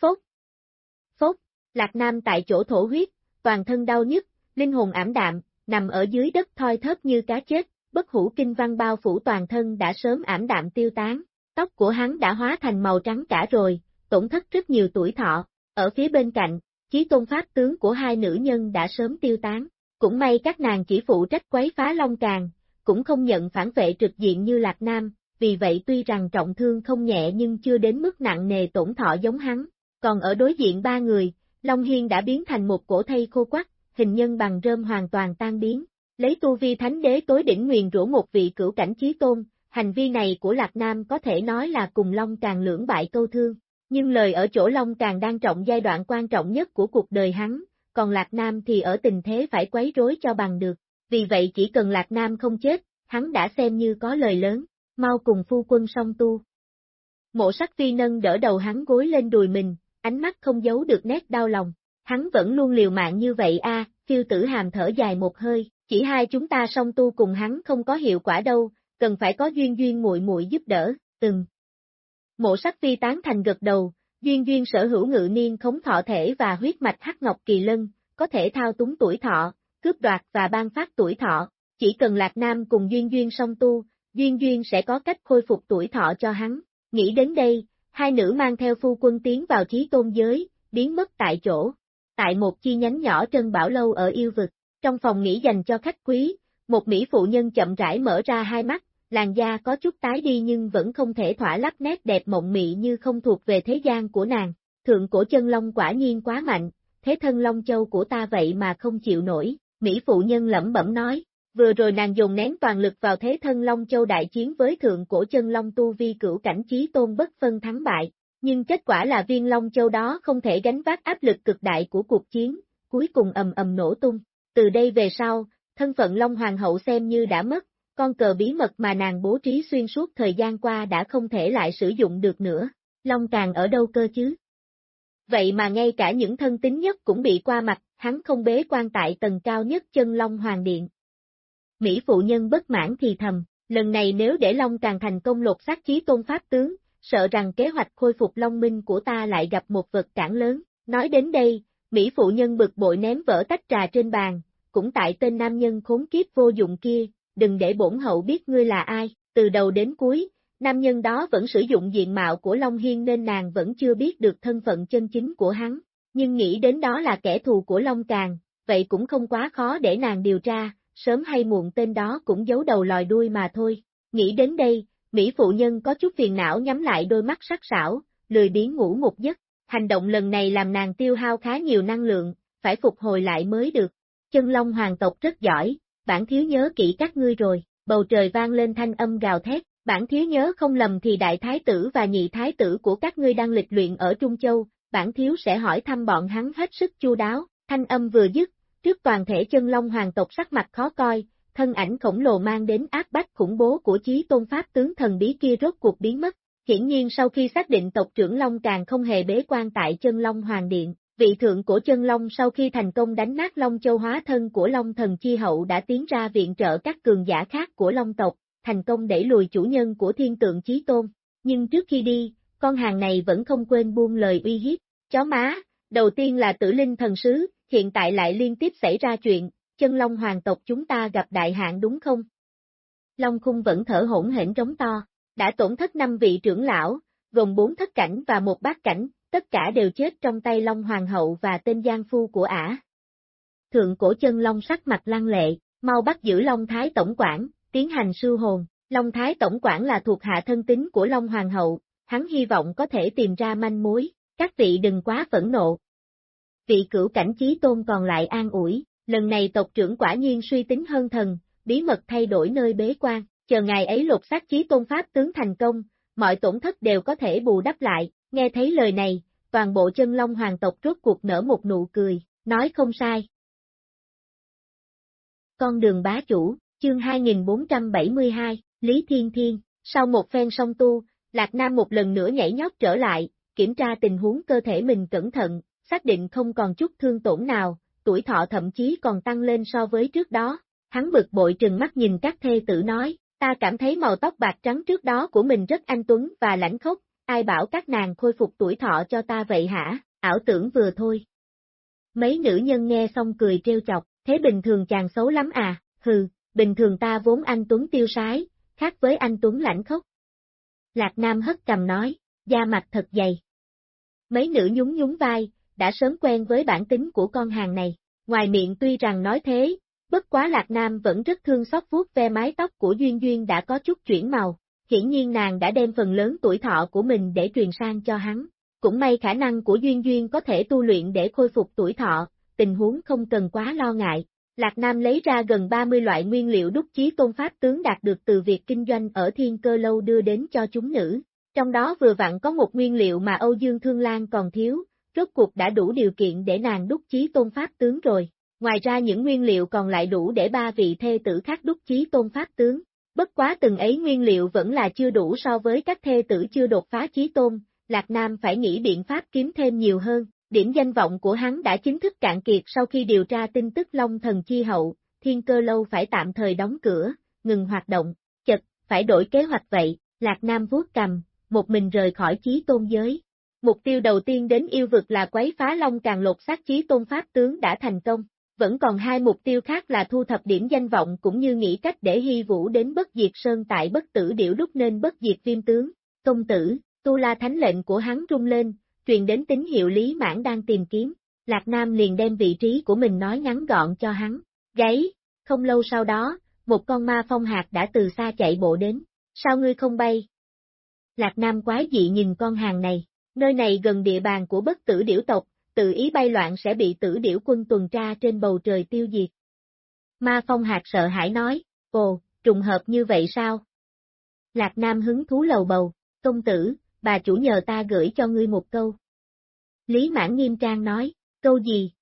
phốt, phốt, Lạc Nam tại chỗ thổ huyết, toàn thân đau nhức, linh hồn ảm đạm, nằm ở dưới đất thoi thớp như cá chết, bất hủ kinh văn bao phủ toàn thân đã sớm ảm đạm tiêu tán, tóc của hắn đã hóa thành màu trắng cả rồi, tổn thất rất nhiều tuổi thọ, ở phía bên cạnh, chí tôn pháp tướng của hai nữ nhân đã sớm tiêu tán, cũng may các nàng chỉ phụ trách quấy phá long càng, cũng không nhận phản vệ trực diện như Lạc Nam, vì vậy tuy rằng trọng thương không nhẹ nhưng chưa đến mức nặng nề tổn thọ giống hắn, còn ở đối diện ba người, Long Hiên đã biến thành một cổ thây khô quắc, hình nhân bằng rơm hoàn toàn tan biến, lấy tu vi thánh đế tối đỉnh nguyền rủa một vị cửu cảnh chí tôn, hành vi này của Lạc Nam có thể nói là cùng Long càng lưỡng bại câu thương, nhưng lời ở chỗ Long càng đang trọng giai đoạn quan trọng nhất của cuộc đời hắn, còn Lạc Nam thì ở tình thế phải quấy rối cho bằng được, vì vậy chỉ cần Lạc Nam không chết, hắn đã xem như có lời lớn, mau cùng phu quân song tu. Mộ sắc phi nâng đỡ đầu hắn gối lên đùi mình, ánh mắt không giấu được nét đau lòng, hắn vẫn luôn liều mạng như vậy a, phiêu tử hàm thở dài một hơi, chỉ hai chúng ta song tu cùng hắn không có hiệu quả đâu, cần phải có duyên duyên muội muội giúp đỡ, từng. Mộ sắc phi tán thành gật đầu, duyên duyên sở hữu ngự niên khống thọ thể và huyết mạch hắc ngọc kỳ lân, có thể thao túng tuổi thọ, cướp đoạt và ban phát tuổi thọ, chỉ cần Lạc Nam cùng duyên duyên song tu, duyên duyên sẽ có cách khôi phục tuổi thọ cho hắn. Nghĩ đến đây, hai nữ mang theo phu quân tiến vào trí tôn giới, biến mất tại chỗ. Tại một chi nhánh nhỏ trân bảo lâu ở yêu vực, trong phòng nghỉ dành cho khách quý, một mỹ phụ nhân chậm rãi mở ra hai mắt, làn da có chút tái đi nhưng vẫn không thể thỏa lắp nét đẹp mộng mị như không thuộc về thế gian của nàng. Thượng cổ chân long quả nhiên quá mạnh, thế thân long châu của ta vậy mà không chịu nổi, Mỹ phụ nhân lẩm bẩm nói. Vừa rồi nàng dùng nén toàn lực vào thế thân Long Châu đại chiến với thượng cổ chân Long tu vi cửu cảnh trí tôn bất phân thắng bại, nhưng kết quả là viên Long Châu đó không thể gánh vác áp lực cực đại của cuộc chiến, cuối cùng ầm ầm nổ tung. Từ đây về sau, thân phận Long Hoàng hậu xem như đã mất, con cờ bí mật mà nàng bố trí xuyên suốt thời gian qua đã không thể lại sử dụng được nữa. Long càng ở đâu cơ chứ? Vậy mà ngay cả những thân tín nhất cũng bị qua mặt, hắn không bế quan tại tầng cao nhất chân Long Hoàng Điện. Mỹ phụ nhân bất mãn thì thầm, lần này nếu để Long càng thành công lột xác chí tôn pháp tướng, sợ rằng kế hoạch khôi phục Long Minh của ta lại gặp một vật cản lớn. Nói đến đây, Mỹ phụ nhân bực bội ném vỡ tách trà trên bàn, cũng tại tên nam nhân khốn kiếp vô dụng kia, đừng để bổn hậu biết ngươi là ai, từ đầu đến cuối, nam nhân đó vẫn sử dụng diện mạo của Long Hiên nên nàng vẫn chưa biết được thân phận chân chính của hắn, nhưng nghĩ đến đó là kẻ thù của Long Càng, vậy cũng không quá khó để nàng điều tra, sớm hay muộn tên đó cũng giấu đầu lòi đuôi mà thôi. Nghĩ đến đây, Mỹ phụ nhân có chút phiền não nhắm lại đôi mắt sắc sảo, lười biếng ngủ một giấc. Hành động lần này làm nàng tiêu hao khá nhiều năng lượng, phải phục hồi lại mới được. Chân Long hoàng tộc rất giỏi, bản thiếu nhớ kỹ các ngươi rồi, bầu trời vang lên thanh âm gào thét, bản thiếu nhớ không lầm thì đại thái tử và nhị thái tử của các ngươi đang lịch luyện ở Trung Châu, bản thiếu sẽ hỏi thăm bọn hắn hết sức chu đáo, thanh âm vừa dứt, trước toàn thể chân long hoàng tộc sắc mặt khó coi, thân ảnh khổng lồ mang đến áp bách khủng bố của chí tôn pháp tướng thần bí kia rốt cuộc biến mất. Hiển nhiên sau khi xác định tộc trưởng Long càng không hề bế quan tại chân Long Hoàng Điện, vị thượng của chân Long sau khi thành công đánh nát Long Châu hóa thân của Long thần chi hậu đã tiến ra viện trợ các cường giả khác của Long tộc, thành công đẩy lùi chủ nhân của thiên tượng chí tôn. Nhưng trước khi đi, con hàng này vẫn không quên buông lời uy hiếp, chó má, đầu tiên là tử linh thần sứ, hiện tại lại liên tiếp xảy ra chuyện, chân long hoàng tộc chúng ta gặp đại hạn đúng không? Long khung vẫn thở hỗn hển trống to, đã tổn thất năm vị trưởng lão, gồm bốn thất cảnh và một bát cảnh, tất cả đều chết trong tay Long Hoàng hậu và tên giang phu của ả. Thượng cổ chân Long sắc mặt lăng lệ, mau bắt giữ Long Thái Tổng quản, tiến hành sư hồn. Long Thái Tổng quản là thuộc hạ thân tín của Long Hoàng hậu, hắn hy vọng có thể tìm ra manh mối, các vị đừng quá phẫn nộ. Vị cửu cảnh trí tôn còn lại an ủi, lần này tộc trưởng quả nhiên suy tính hơn thần, bí mật thay đổi nơi bế quan, chờ ngày ấy lột xác chí tôn pháp tướng thành công, mọi tổn thất đều có thể bù đắp lại, nghe thấy lời này, toàn bộ chân long hoàng tộc rốt cuộc nở một nụ cười, nói không sai. Con đường bá chủ, chương 2472, Lý Thiên Thiên, sau một phen song tu, Lạc Nam một lần nữa nhảy nhót trở lại, kiểm tra tình huống cơ thể mình cẩn thận, xác định không còn chút thương tổn nào, tuổi thọ thậm chí còn tăng lên so với trước đó. Hắn bực bội trừng mắt nhìn các thê tử nói, ta cảm thấy màu tóc bạc trắng trước đó của mình rất anh tuấn và lãnh khốc, ai bảo các nàng khôi phục tuổi thọ cho ta vậy hả, ảo tưởng vừa thôi. Mấy nữ nhân nghe xong cười trêu chọc, thế bình thường chàng xấu lắm à, hừ, bình thường ta vốn anh tuấn tiêu sái, khác với anh tuấn lãnh khốc. Lạc Nam hất cầm nói, da mặt thật dày. Mấy nữ nhún nhún vai, đã sớm quen với bản tính của con hàng này, ngoài miệng tuy rằng nói thế, bất quá Lạc Nam vẫn rất thương xót vuốt ve mái tóc của Duyên Duyên đã có chút chuyển màu, hiển nhiên nàng đã đem phần lớn tuổi thọ của mình để truyền sang cho hắn. Cũng may khả năng của Duyên Duyên có thể tu luyện để khôi phục tuổi thọ, tình huống không cần quá lo ngại. Lạc Nam lấy ra gần 30 loại nguyên liệu đúc chí tôn pháp tướng đạt được từ việc kinh doanh ở thiên cơ lâu đưa đến cho chúng nữ. Trong đó vừa vặn có một nguyên liệu mà Âu Dương Thương Lan còn thiếu, rốt cuộc đã đủ điều kiện để nàng đúc chí tôn pháp tướng rồi. Ngoài ra những nguyên liệu còn lại đủ để ba vị thê tử khác đúc chí tôn pháp tướng. Bất quá từng ấy nguyên liệu vẫn là chưa đủ so với các thê tử chưa đột phá chí tôn, Lạc Nam phải nghĩ biện pháp kiếm thêm nhiều hơn. Điểm danh vọng của hắn đã chính thức cạn kiệt sau khi điều tra tin tức Long Thần Chi Hậu, thiên cơ lâu phải tạm thời đóng cửa, ngừng hoạt động, chật, phải đổi kế hoạch vậy, Lạc Nam vuốt cầm, một mình rời khỏi chí tôn giới. Mục tiêu đầu tiên đến yêu vực là quấy phá Long càng lột xác chí tôn pháp tướng đã thành công. Vẫn còn hai mục tiêu khác là thu thập điểm danh vọng cũng như nghĩ cách để hy vũ đến bất diệt sơn tại bất tử điểu đúc nên bất diệt viêm tướng. Công tử, tu la thánh lệnh của hắn rung lên, truyền đến tín hiệu Lý Mãn đang tìm kiếm. Lạc Nam liền đem vị trí của mình nói ngắn gọn cho hắn. Gáy, không lâu sau đó, một con ma phong hạt đã từ xa chạy bộ đến. Sao ngươi không bay? Lạc Nam quái dị nhìn con hàng này, nơi này gần địa bàn của bất tử điểu tộc, tự ý bay loạn sẽ bị tử điểu quân tuần tra trên bầu trời tiêu diệt. Ma Phong Hạc sợ hãi nói, ồ, trùng hợp như vậy sao? Lạc Nam hứng thú lầu bầu, công tử, bà chủ nhờ ta gửi cho ngươi một câu. Lý Mãn nghiêm trang nói, câu gì?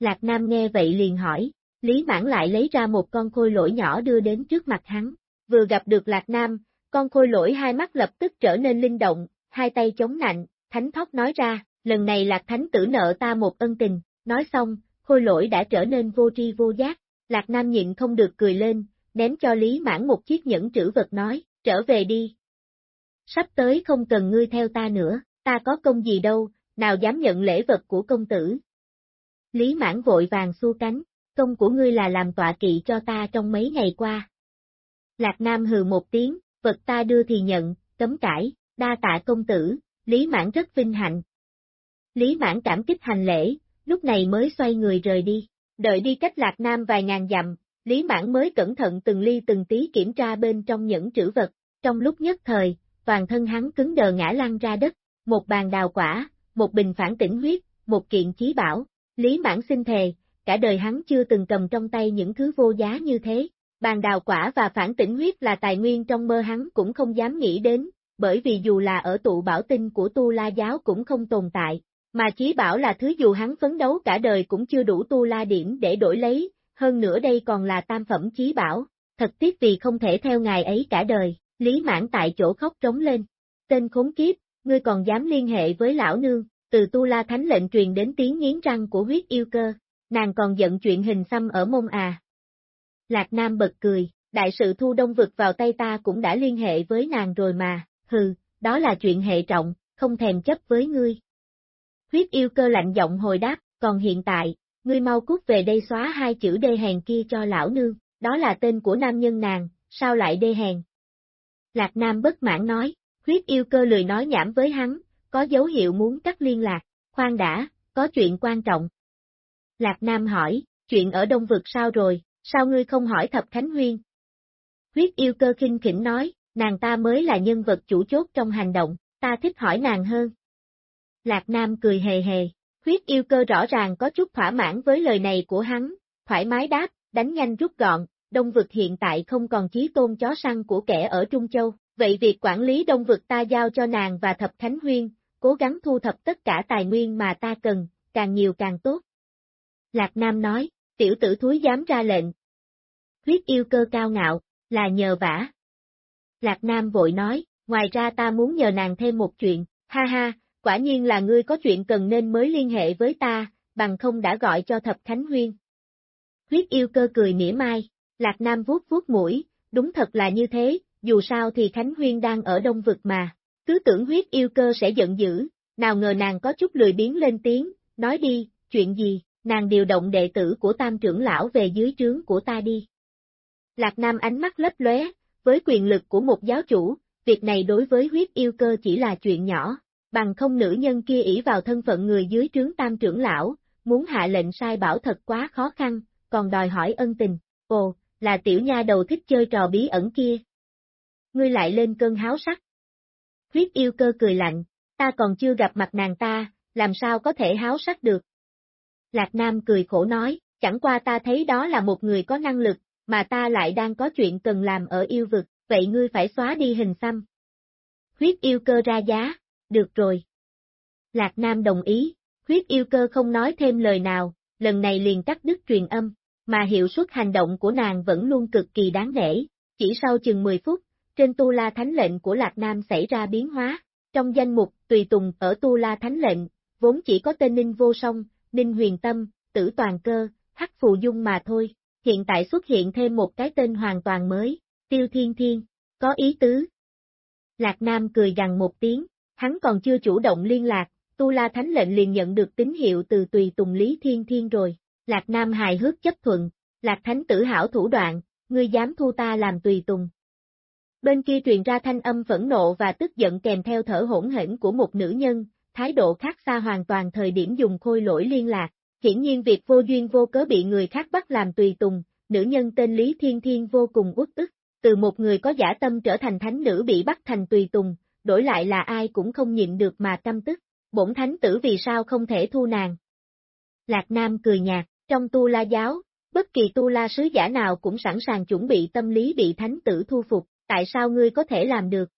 Lạc Nam nghe vậy liền hỏi, Lý Mãn lại lấy ra một con khôi lỗi nhỏ đưa đến trước mặt hắn, vừa gặp được Lạc Nam, con khôi lỗi hai mắt lập tức trở nên linh động, hai tay chống nạnh, thánh thóc nói ra, lần này Lạc Thánh tử nợ ta một ân tình, nói xong, khôi lỗi đã trở nên vô tri vô giác, Lạc Nam nhịn không được cười lên, ném cho Lý Mãn một chiếc nhẫn trữ vật nói, trở về đi. Sắp tới không cần ngươi theo ta nữa, ta có công gì đâu, nào dám nhận lễ vật của công tử. Lý Mãn vội vàng xua cánh, công của ngươi là làm tọa kỵ cho ta trong mấy ngày qua. Lạc Nam hừ một tiếng, vật ta đưa thì nhận, cấm cãi, đa tạ công tử, Lý Mãn rất vinh hạnh, Lý Mãn cảm kích hành lễ, lúc này mới xoay người rời đi. Đợi đi cách Lạc Nam vài ngàn dặm, Lý Mãn mới cẩn thận từng ly từng tí kiểm tra bên trong những trữ vật. Trong lúc nhất thời, toàn thân hắn cứng đờ ngã lăn ra đất, một bàn đào quả, một bình phản tỉnh huyết, một kiện chí bảo. Lý Mãn xin thề, cả đời hắn chưa từng cầm trong tay những thứ vô giá như thế. Bàn đào quả và phản tỉnh huyết là tài nguyên trong mơ hắn cũng không dám nghĩ đến, bởi vì dù là ở tụ bảo tinh của Tu La Giáo cũng không tồn tại, mà chí bảo là thứ dù hắn phấn đấu cả đời cũng chưa đủ tu la điểm để đổi lấy, hơn nữa đây còn là tam phẩm chí bảo, thật tiếc vì không thể theo ngài ấy cả đời, Lý Mãn tại chỗ khóc trống lên. Tên khốn kiếp, ngươi còn dám liên hệ với lão nương, từ tu la thánh lệnh truyền đến tiếng nghiến răng của huyết yêu cơ, nàng còn giận chuyện hình xăm ở mông à. Lạc Nam bật cười, đại sự thu đông vực vào tay ta cũng đã liên hệ với nàng rồi mà, hừ, đó là chuyện hệ trọng, không thèm chấp với ngươi. Huyết yêu cơ lạnh giọng hồi đáp, còn hiện tại, ngươi mau cút về đây xóa hai chữ đê hèn kia cho lão nương, đó là tên của nam nhân nàng, sao lại đê hèn? Lạc Nam bất mãn nói, huyết yêu cơ lười nói nhảm với hắn, có dấu hiệu muốn cắt liên lạc, khoan đã, có chuyện quan trọng. Lạc Nam hỏi, chuyện ở Đông Vực sao rồi, sao ngươi không hỏi Thập Khánh Huyên? Huyết yêu cơ kinh khỉnh nói, nàng ta mới là nhân vật chủ chốt trong hành động, ta thích hỏi nàng hơn. Lạc Nam cười hề hề, huyết yêu cơ rõ ràng có chút thỏa mãn với lời này của hắn, thoải mái đáp, đánh nhanh rút gọn, Đông Vực hiện tại không còn chí tôn chó săn của kẻ ở Trung Châu, vậy việc quản lý Đông Vực ta giao cho nàng và Thập Khánh Huyên, cố gắng thu thập tất cả tài nguyên mà ta cần, càng nhiều càng tốt. Lạc Nam nói, tiểu tử thúi dám ra lệnh. Huyết yêu cơ cao ngạo, là nhờ vả. Lạc Nam vội nói, ngoài ra ta muốn nhờ nàng thêm một chuyện, ha ha, quả nhiên là ngươi có chuyện cần nên mới liên hệ với ta, bằng không đã gọi cho Thập Khánh Huyên. Huyết yêu cơ cười mỉa mai, Lạc Nam vuốt vuốt mũi, đúng thật là như thế, dù sao thì Khánh Huyên đang ở đông vực mà, cứ tưởng huyết yêu cơ sẽ giận dữ, nào ngờ nàng có chút lười biến lên tiếng, nói đi, chuyện gì, nàng điều động đệ tử của tam trưởng lão về dưới trướng của ta đi. Lạc Nam ánh mắt lấp lóe, với quyền lực của một giáo chủ, việc này đối với huyết yêu cơ chỉ là chuyện nhỏ, bằng không nữ nhân kia ỷ vào thân phận người dưới trướng tam trưởng lão, muốn hạ lệnh sai bảo thật quá khó khăn, còn đòi hỏi ân tình, ồ, là tiểu nha đầu thích chơi trò bí ẩn kia. Ngươi lại lên cơn háo sắc. Huyết yêu cơ cười lạnh, ta còn chưa gặp mặt nàng ta, làm sao có thể háo sắc được. Lạc Nam cười khổ nói, chẳng qua ta thấy đó là một người có năng lực, mà ta lại đang có chuyện cần làm ở yêu vực, vậy ngươi phải xóa đi hình xăm. Huyết yêu cơ ra giá, được rồi. Lạc Nam đồng ý, huyết yêu cơ không nói thêm lời nào, lần này liền cắt đứt truyền âm, mà hiệu suất hành động của nàng vẫn luôn cực kỳ đáng nể. Chỉ sau chừng 10 phút, trên Tu La Thánh lệnh của Lạc Nam xảy ra biến hóa. Trong danh mục Tùy Tùng ở Tu La Thánh lệnh, vốn chỉ có tên Ninh Vô Song, Ninh Huyền Tâm, Tử Toàn Cơ, Hắc Phù Dung mà thôi. Hiện tại xuất hiện thêm một cái tên hoàn toàn mới, Tiêu Thiên Thiên, có ý tứ. Lạc Nam cười gằn một tiếng, hắn còn chưa chủ động liên lạc, Tu La Thánh lệnh liền nhận được tín hiệu từ tùy tùng Lý Thiên Thiên rồi. Lạc Nam hài hước chấp thuận, Lạc Thánh tử hảo thủ đoạn, ngươi dám thu ta làm tùy tùng. Bên kia truyền ra thanh âm phẫn nộ và tức giận kèm theo thở hỗn hển của một nữ nhân, thái độ khác xa hoàn toàn thời điểm dùng khôi lỗi liên lạc. Hiển nhiên việc vô duyên vô cớ bị người khác bắt làm tùy tùng, nữ nhân tên Lý Thiên Thiên vô cùng uất ức, từ một người có giả tâm trở thành thánh nữ bị bắt thành tùy tùng, đổi lại là ai cũng không nhịn được mà căm tức, bổn thánh tử vì sao không thể thu nàng. Lạc Nam cười nhạt, trong tu la giáo, bất kỳ tu la sứ giả nào cũng sẵn sàng chuẩn bị tâm lý bị thánh tử thu phục, tại sao ngươi có thể làm được?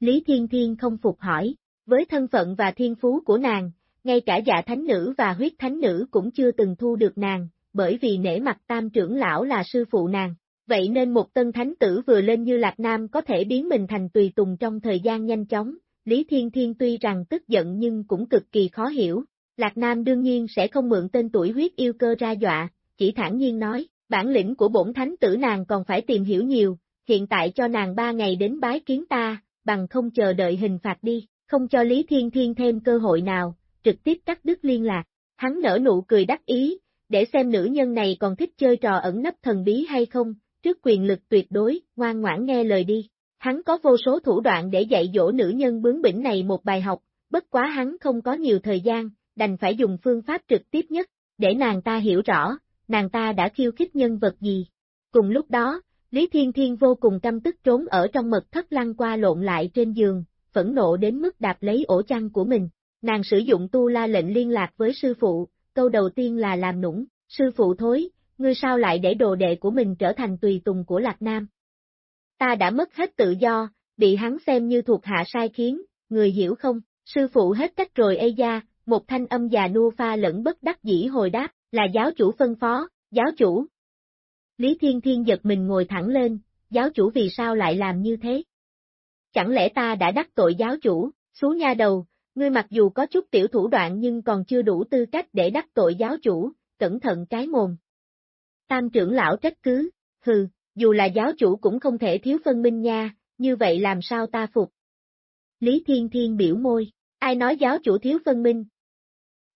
Lý Thiên Thiên không phục hỏi, với thân phận và thiên phú của nàng, ngay cả dạ thánh nữ và huyết thánh nữ cũng chưa từng thu được nàng, bởi vì nể mặt tam trưởng lão là sư phụ nàng. Vậy nên một tân thánh tử vừa lên như Lạc Nam có thể biến mình thành tùy tùng trong thời gian nhanh chóng, Lý Thiên Thiên tuy rằng tức giận nhưng cũng cực kỳ khó hiểu, Lạc Nam đương nhiên sẽ không mượn tên tuổi huyết yêu cơ ra dọa, chỉ thản nhiên nói, bản lĩnh của bổn thánh tử nàng còn phải tìm hiểu nhiều, hiện tại cho nàng ba ngày đến bái kiến ta, bằng không chờ đợi hình phạt đi, không cho Lý Thiên Thiên thêm cơ hội nào, trực tiếp cắt đứt liên lạc. Hắn nở nụ cười đắc ý, để xem nữ nhân này còn thích chơi trò ẩn nấp thần bí hay không, trước quyền lực tuyệt đối, ngoan ngoãn nghe lời đi. Hắn có vô số thủ đoạn để dạy dỗ nữ nhân bướng bỉnh này một bài học, bất quá hắn không có nhiều thời gian, đành phải dùng phương pháp trực tiếp nhất, để nàng ta hiểu rõ, nàng ta đã khiêu khích nhân vật gì. Cùng lúc đó, Lý Thiên Thiên vô cùng căm tức trốn ở trong mật thất lăn qua lộn lại trên giường, phẫn nộ đến mức đạp lấy ổ chăn của mình. Nàng sử dụng tu la lệnh liên lạc với sư phụ, câu đầu tiên là làm nũng, sư phụ thối, ngươi sao lại để đồ đệ của mình trở thành tùy tùng của Lạc Nam. Ta đã mất hết tự do, bị hắn xem như thuộc hạ sai khiến, người hiểu không, sư phụ hết cách rồi ê gia, một thanh âm già nua pha lẫn bất đắc dĩ hồi đáp, là giáo chủ phân phó, giáo chủ. Lý Thiên Thiên giật mình ngồi thẳng lên, giáo chủ vì sao lại làm như thế? Chẳng lẽ ta đã đắc tội giáo chủ, xuống nha đầu, ngươi mặc dù có chút tiểu thủ đoạn nhưng còn chưa đủ tư cách để đắc tội giáo chủ, cẩn thận cái mồm. Tam trưởng lão trách cứ, hừ, dù là giáo chủ cũng không thể thiếu phân minh nha, như vậy làm sao ta phục? Lý Thiên Thiên biểu môi, ai nói giáo chủ thiếu phân minh,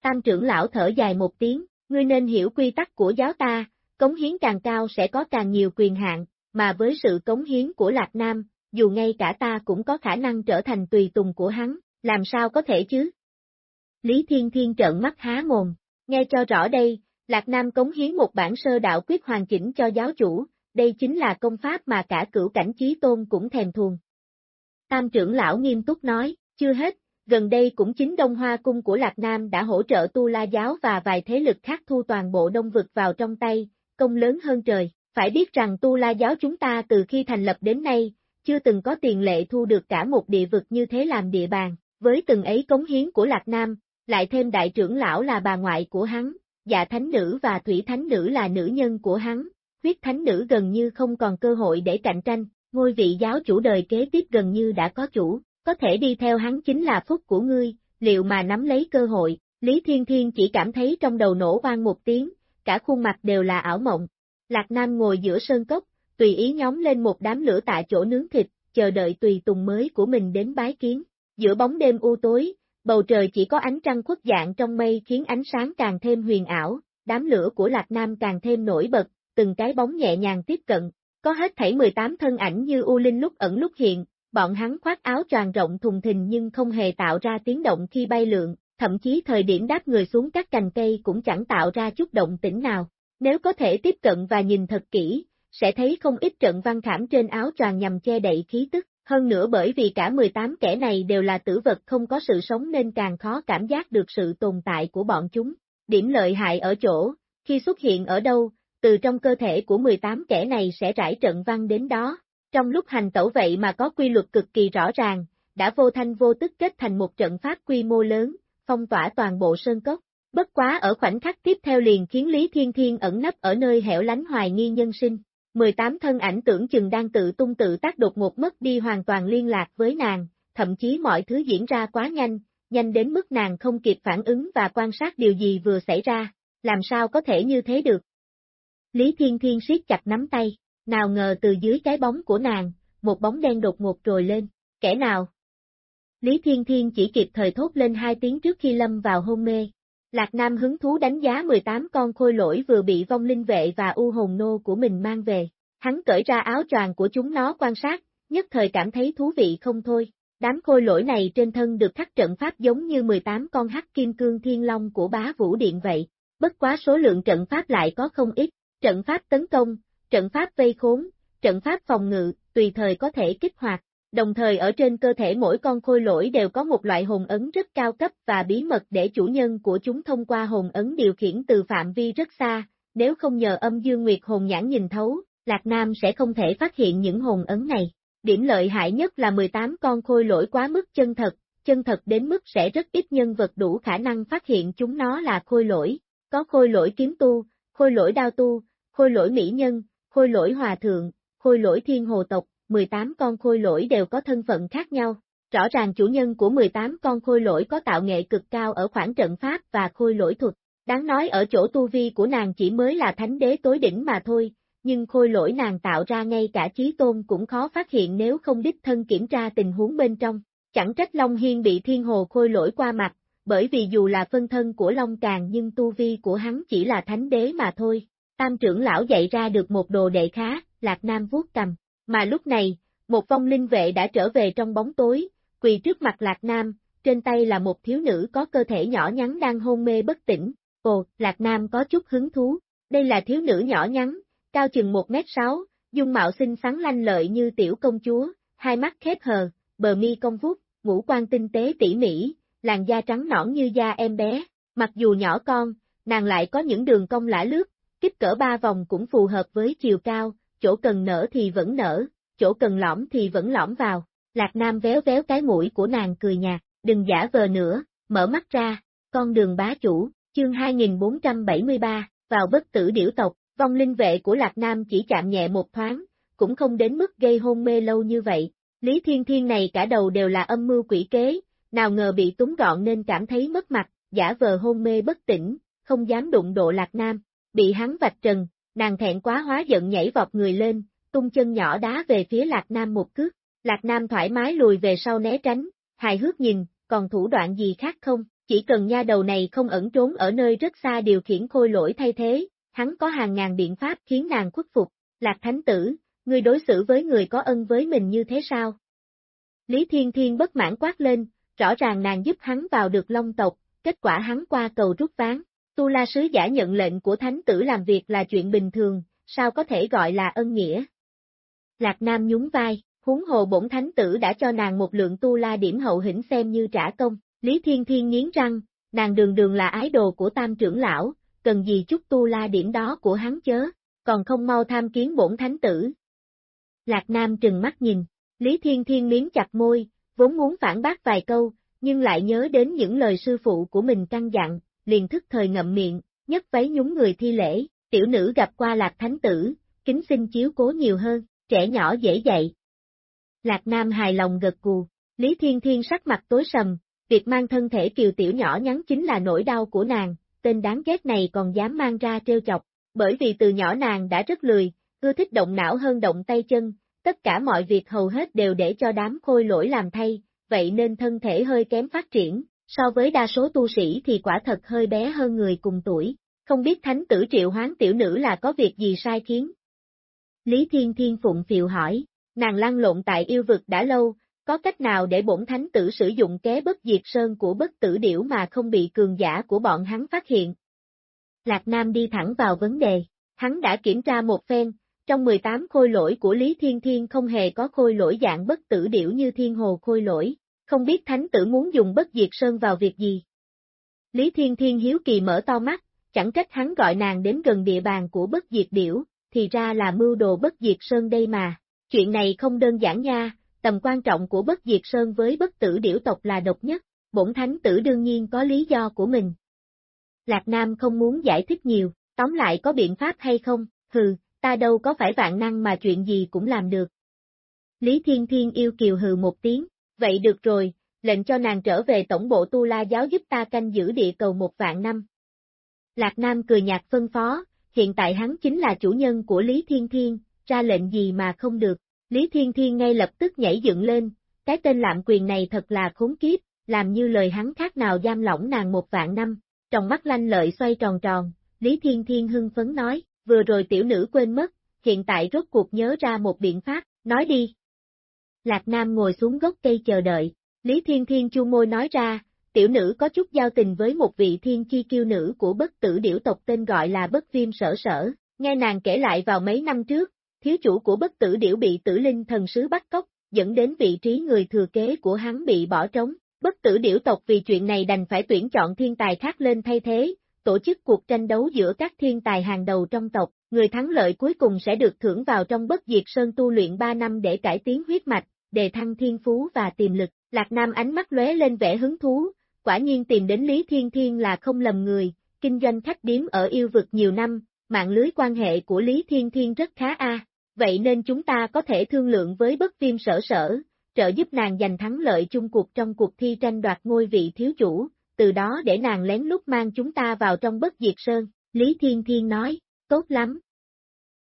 Tam trưởng lão thở dài một tiếng, ngươi nên hiểu quy tắc của giáo ta, cống hiến càng cao sẽ có càng nhiều quyền hạn, mà với sự cống hiến của Lạc Nam, dù ngay cả ta cũng có khả năng trở thành tùy tùng của hắn, làm sao có thể chứ? Lý Thiên Thiên trợn mắt há mồm, nghe cho rõ đây, Lạc Nam cống hiến một bản sơ đạo quyết hoàn chỉnh cho giáo chủ, đây chính là công pháp mà cả cửu cảnh chí tôn cũng thèm thuồng. Tam trưởng lão nghiêm túc nói, chưa hết, gần đây cũng chính Đông Hoa Cung của Lạc Nam đã hỗ trợ Tu La Giáo và vài thế lực khác thu toàn bộ Đông Vực vào trong tay, công lớn hơn trời. Phải biết rằng Tu La Giáo chúng ta từ khi thành lập đến nay, chưa từng có tiền lệ thu được cả một địa vực như thế làm địa bàn, với từng ấy cống hiến của Lạc Nam, lại thêm đại trưởng lão là bà ngoại của hắn, dạ thánh nữ và thủy thánh nữ là nữ nhân của hắn, huyết thánh nữ gần như không còn cơ hội để cạnh tranh, ngôi vị giáo chủ đời kế tiếp gần như đã có chủ, có thể đi theo hắn chính là phúc của ngươi, liệu mà nắm lấy cơ hội, Lý Thiên Thiên chỉ cảm thấy trong đầu nổ vang một tiếng, cả khuôn mặt đều là ảo mộng. Lạc Nam ngồi giữa sơn cốc, tùy ý nhóm lên một đám lửa tại chỗ nướng thịt, chờ đợi tùy tùng mới của mình đến bái kiến. Giữa bóng đêm u tối, bầu trời chỉ có ánh trăng khuất dạng trong mây khiến ánh sáng càng thêm huyền ảo, đám lửa của Lạc Nam càng thêm nổi bật, từng cái bóng nhẹ nhàng tiếp cận, có hết thảy 18 thân ảnh như U Linh lúc ẩn lúc hiện, bọn hắn khoác áo tràn rộng thùng thình nhưng không hề tạo ra tiếng động khi bay lượn, thậm chí thời điểm đáp người xuống các cành cây cũng chẳng tạo ra chút động tĩnh nào. Nếu có thể tiếp cận và nhìn thật kỹ, sẽ thấy không ít trận văn khảm trên áo tràn nhằm che đậy khí tức, hơn nữa bởi vì cả 18 kẻ này đều là tử vật không có sự sống nên càng khó cảm giác được sự tồn tại của bọn chúng. Điểm lợi hại ở chỗ, khi xuất hiện ở đâu, từ trong cơ thể của 18 kẻ này sẽ rải trận văn đến đó. Trong lúc hành tẩu vậy mà có quy luật cực kỳ rõ ràng, đã vô thanh vô tức kết thành một trận pháp quy mô lớn, phong tỏa toàn bộ sơn cốc. Bất quá ở khoảnh khắc tiếp theo liền khiến Lý Thiên Thiên ẩn nấp ở nơi hẻo lánh hoài nghi nhân sinh. 18 thân ảnh tưởng chừng đang tự tung tự tác đột ngột mất đi hoàn toàn liên lạc với nàng, thậm chí mọi thứ diễn ra quá nhanh, nhanh đến mức nàng không kịp phản ứng và quan sát điều gì vừa xảy ra, làm sao có thể như thế được. Lý Thiên Thiên siết chặt nắm tay, nào ngờ từ dưới cái bóng của nàng, một bóng đen đột ngột trồi lên, kẻ nào? Lý Thiên Thiên chỉ kịp thời thốt lên hai tiếng trước khi lâm vào hôn mê. Lạc Nam hứng thú đánh giá 18 con khôi lỗi vừa bị vong linh vệ và u hồn nô của mình mang về. Hắn cởi ra áo choàng của chúng nó quan sát, nhất thời cảm thấy thú vị không thôi. Đám khôi lỗi này trên thân được khắc trận pháp giống như 18 con hắc kim cương thiên long của bá vũ điện vậy. Bất quá số lượng trận pháp lại có không ít, trận pháp tấn công, trận pháp vây khốn, trận pháp phòng ngự, tùy thời có thể kích hoạt. Đồng thời ở trên cơ thể mỗi con khôi lỗi đều có một loại hồn ấn rất cao cấp và bí mật để chủ nhân của chúng thông qua hồn ấn điều khiển từ phạm vi rất xa, nếu không nhờ âm dương nguyệt hồn nhãn nhìn thấu, Lạc Nam sẽ không thể phát hiện những hồn ấn này. Điểm lợi hại nhất là 18 con khôi lỗi quá mức chân thật, chân thật đến mức sẽ rất ít nhân vật đủ khả năng phát hiện chúng nó là khôi lỗi. Có khôi lỗi kiếm tu, khôi lỗi đao tu, khôi lỗi mỹ nhân, khôi lỗi hòa thượng, khôi lỗi thiên hồ tộc, 18 con khôi lỗi đều có thân phận khác nhau. Rõ ràng chủ nhân của 18 con khôi lỗi có tạo nghệ cực cao ở khoảng trận pháp và khôi lỗi thuật. Đáng nói ở chỗ tu vi của nàng chỉ mới là thánh đế tối đỉnh mà thôi, nhưng khôi lỗi nàng tạo ra ngay cả trí tôn cũng khó phát hiện nếu không đích thân kiểm tra tình huống bên trong. Chẳng trách Long Hiên bị thiên hồ khôi lỗi qua mặt, bởi vì dù là phân thân của Long Càng nhưng tu vi của hắn chỉ là thánh đế mà thôi. Tam trưởng lão dạy ra được một đồ đệ khá, Lạc Nam vuốt cầm, mà lúc này, một vong linh vệ đã trở về trong bóng tối, quỳ trước mặt Lạc Nam, trên tay là một thiếu nữ có cơ thể nhỏ nhắn đang hôn mê bất tỉnh. Ồ, Lạc Nam có chút hứng thú, đây là thiếu nữ nhỏ nhắn, cao chừng 1m6, dung mạo xinh xắn lanh lợi như tiểu công chúa, hai mắt khép hờ, bờ mi cong vút, ngũ quan tinh tế tỉ mỉ, làn da trắng nõn như da em bé, mặc dù nhỏ con, nàng lại có những đường cong lả lướt, kích cỡ ba vòng cũng phù hợp với chiều cao, chỗ cần nở thì vẫn nở, chỗ cần lõm thì vẫn lõm vào. Lạc Nam véo véo cái mũi của nàng cười nhạt, đừng giả vờ nữa, mở mắt ra, con đường bá chủ, chương 2473, vào bất tử điểu tộc, vong linh vệ của Lạc Nam chỉ chạm nhẹ một thoáng, cũng không đến mức gây hôn mê lâu như vậy. Lý Thiên Thiên này cả đầu đều là âm mưu quỷ kế, nào ngờ bị túng gọn nên cảm thấy mất mặt, giả vờ hôn mê bất tỉnh, không dám đụng độ Lạc Nam, bị hắn vạch trần, nàng thẹn quá hóa giận nhảy vọt người lên, tung chân nhỏ đá về phía Lạc Nam một cước, Lạc Nam thoải mái lùi về sau né tránh, hài hước nhìn, còn thủ đoạn gì khác không, chỉ cần nha đầu này không ẩn trốn ở nơi rất xa điều khiển khôi lỗi thay thế, hắn có hàng ngàn biện pháp khiến nàng khuất phục, Lạc Thánh Tử, ngươi đối xử với người có ân với mình như thế sao? Lý Thiên Thiên bất mãn quát lên, rõ ràng nàng giúp hắn vào được long tộc, kết quả hắn qua cầu rút ván. Tu La Sứ giả nhận lệnh của thánh tử làm việc là chuyện bình thường, sao có thể gọi là ân nghĩa? Lạc Nam nhún vai, huống hồ bổn thánh tử đã cho nàng một lượng tu la điểm hậu hĩnh xem như trả công. Lý Thiên Thiên nghiến răng, nàng đường đường là ái đồ của tam trưởng lão, cần gì chút tu la điểm đó của hắn chớ, còn không mau tham kiến bổn thánh tử. Lạc Nam trừng mắt nhìn, Lý Thiên Thiên miếng chặt môi, vốn muốn phản bác vài câu, nhưng lại nhớ đến những lời sư phụ của mình căn dặn, liền thức thời ngậm miệng, nhất váy nhúng người thi lễ, tiểu nữ gặp qua Lạc Thánh Tử, kính xin chiếu cố nhiều hơn, trẻ nhỏ dễ dạy. Lạc Nam hài lòng gật cù, Lý Thiên Thiên sắc mặt tối sầm, việc mang thân thể kiều tiểu nhỏ nhắn chính là nỗi đau của nàng, tên đáng ghét này còn dám mang ra trêu chọc, bởi vì từ nhỏ nàng đã rất lười, ưa thích động não hơn động tay chân, tất cả mọi việc hầu hết đều để cho đám khôi lỗi làm thay, vậy nên thân thể hơi kém phát triển, so với đa số tu sĩ thì quả thật hơi bé hơn người cùng tuổi, không biết thánh tử triệu hoán tiểu nữ là có việc gì sai khiến. Lý Thiên Thiên Phụng phiều hỏi, nàng lăn lộn tại yêu vực đã lâu, có cách nào để bổn thánh tử sử dụng ké bất diệt sơn của bất tử điểu mà không bị cường giả của bọn hắn phát hiện? Lạc Nam đi thẳng vào vấn đề, hắn đã kiểm tra một phen, trong 18 khôi lỗi của Lý Thiên Thiên không hề có khôi lỗi dạng bất tử điểu như thiên hồ khôi lỗi, không biết thánh tử muốn dùng bất diệt sơn vào việc gì. Lý Thiên Thiên hiếu kỳ mở to mắt, chẳng trách hắn gọi nàng đến gần địa bàn của bất diệt điểu, thì ra là mưu đồ bất diệt sơn đây mà. Chuyện này không đơn giản nha, tầm quan trọng của bất diệt sơn với bất tử điểu tộc là độc nhất, bổn thánh tử đương nhiên có lý do của mình. Lạc Nam không muốn giải thích nhiều, tóm lại có biện pháp hay không, hừ, ta đâu có phải vạn năng mà chuyện gì cũng làm được. Lý Thiên Thiên yêu kiều hừ một tiếng, vậy được rồi, lệnh cho nàng trở về tổng bộ Tu La giáo giúp ta canh giữ địa cầu một vạn năm. Lạc Nam cười nhạt phân phó, hiện tại hắn chính là chủ nhân của Lý Thiên Thiên, ra lệnh gì mà không được. Lý Thiên Thiên ngay lập tức nhảy dựng lên, cái tên lạm quyền này thật là khốn kiếp, làm như lời hắn khác nào giam lỏng nàng một vạn năm. Trong mắt lanh lợi xoay tròn tròn, Lý Thiên Thiên hưng phấn nói, vừa rồi tiểu nữ quên mất, hiện tại rốt cuộc nhớ ra một biện pháp, nói đi. Lạc Nam ngồi xuống gốc cây chờ đợi, Lý Thiên Thiên chu môi nói ra, tiểu nữ có chút giao tình với một vị thiên chi kiêu nữ của bất tử điểu tộc tên gọi là bất viêm sở sở, nghe nàng kể lại vào mấy năm trước, thiếu chủ của bất tử điểu bị tử linh thần sứ bắt cóc, dẫn đến vị trí người thừa kế của hắn bị bỏ trống. Bất tử điểu tộc vì chuyện này đành phải tuyển chọn thiên tài khác lên thay thế, tổ chức cuộc tranh đấu giữa các thiên tài hàng đầu trong tộc, người thắng lợi cuối cùng sẽ được thưởng vào trong bất diệt sơn tu luyện 3 năm để cải tiến huyết mạch, đề thăng thiên phú và tiềm lực. Lạc Nam ánh mắt lóe lên vẻ hứng thú, quả nhiên tìm đến Lý Thiên Thiên là không lầm người, kinh doanh khách điếm ở yêu vực nhiều năm, mạng lưới quan hệ của Lý Thiên Thiên rất khá a. vậy nên chúng ta có thể thương lượng với bất viêm sở sở, trợ giúp nàng giành thắng lợi chung cuộc trong cuộc thi tranh đoạt ngôi vị thiếu chủ, từ đó để nàng lén lút mang chúng ta vào trong bất diệt sơn, Lý Thiên Thiên nói, tốt lắm.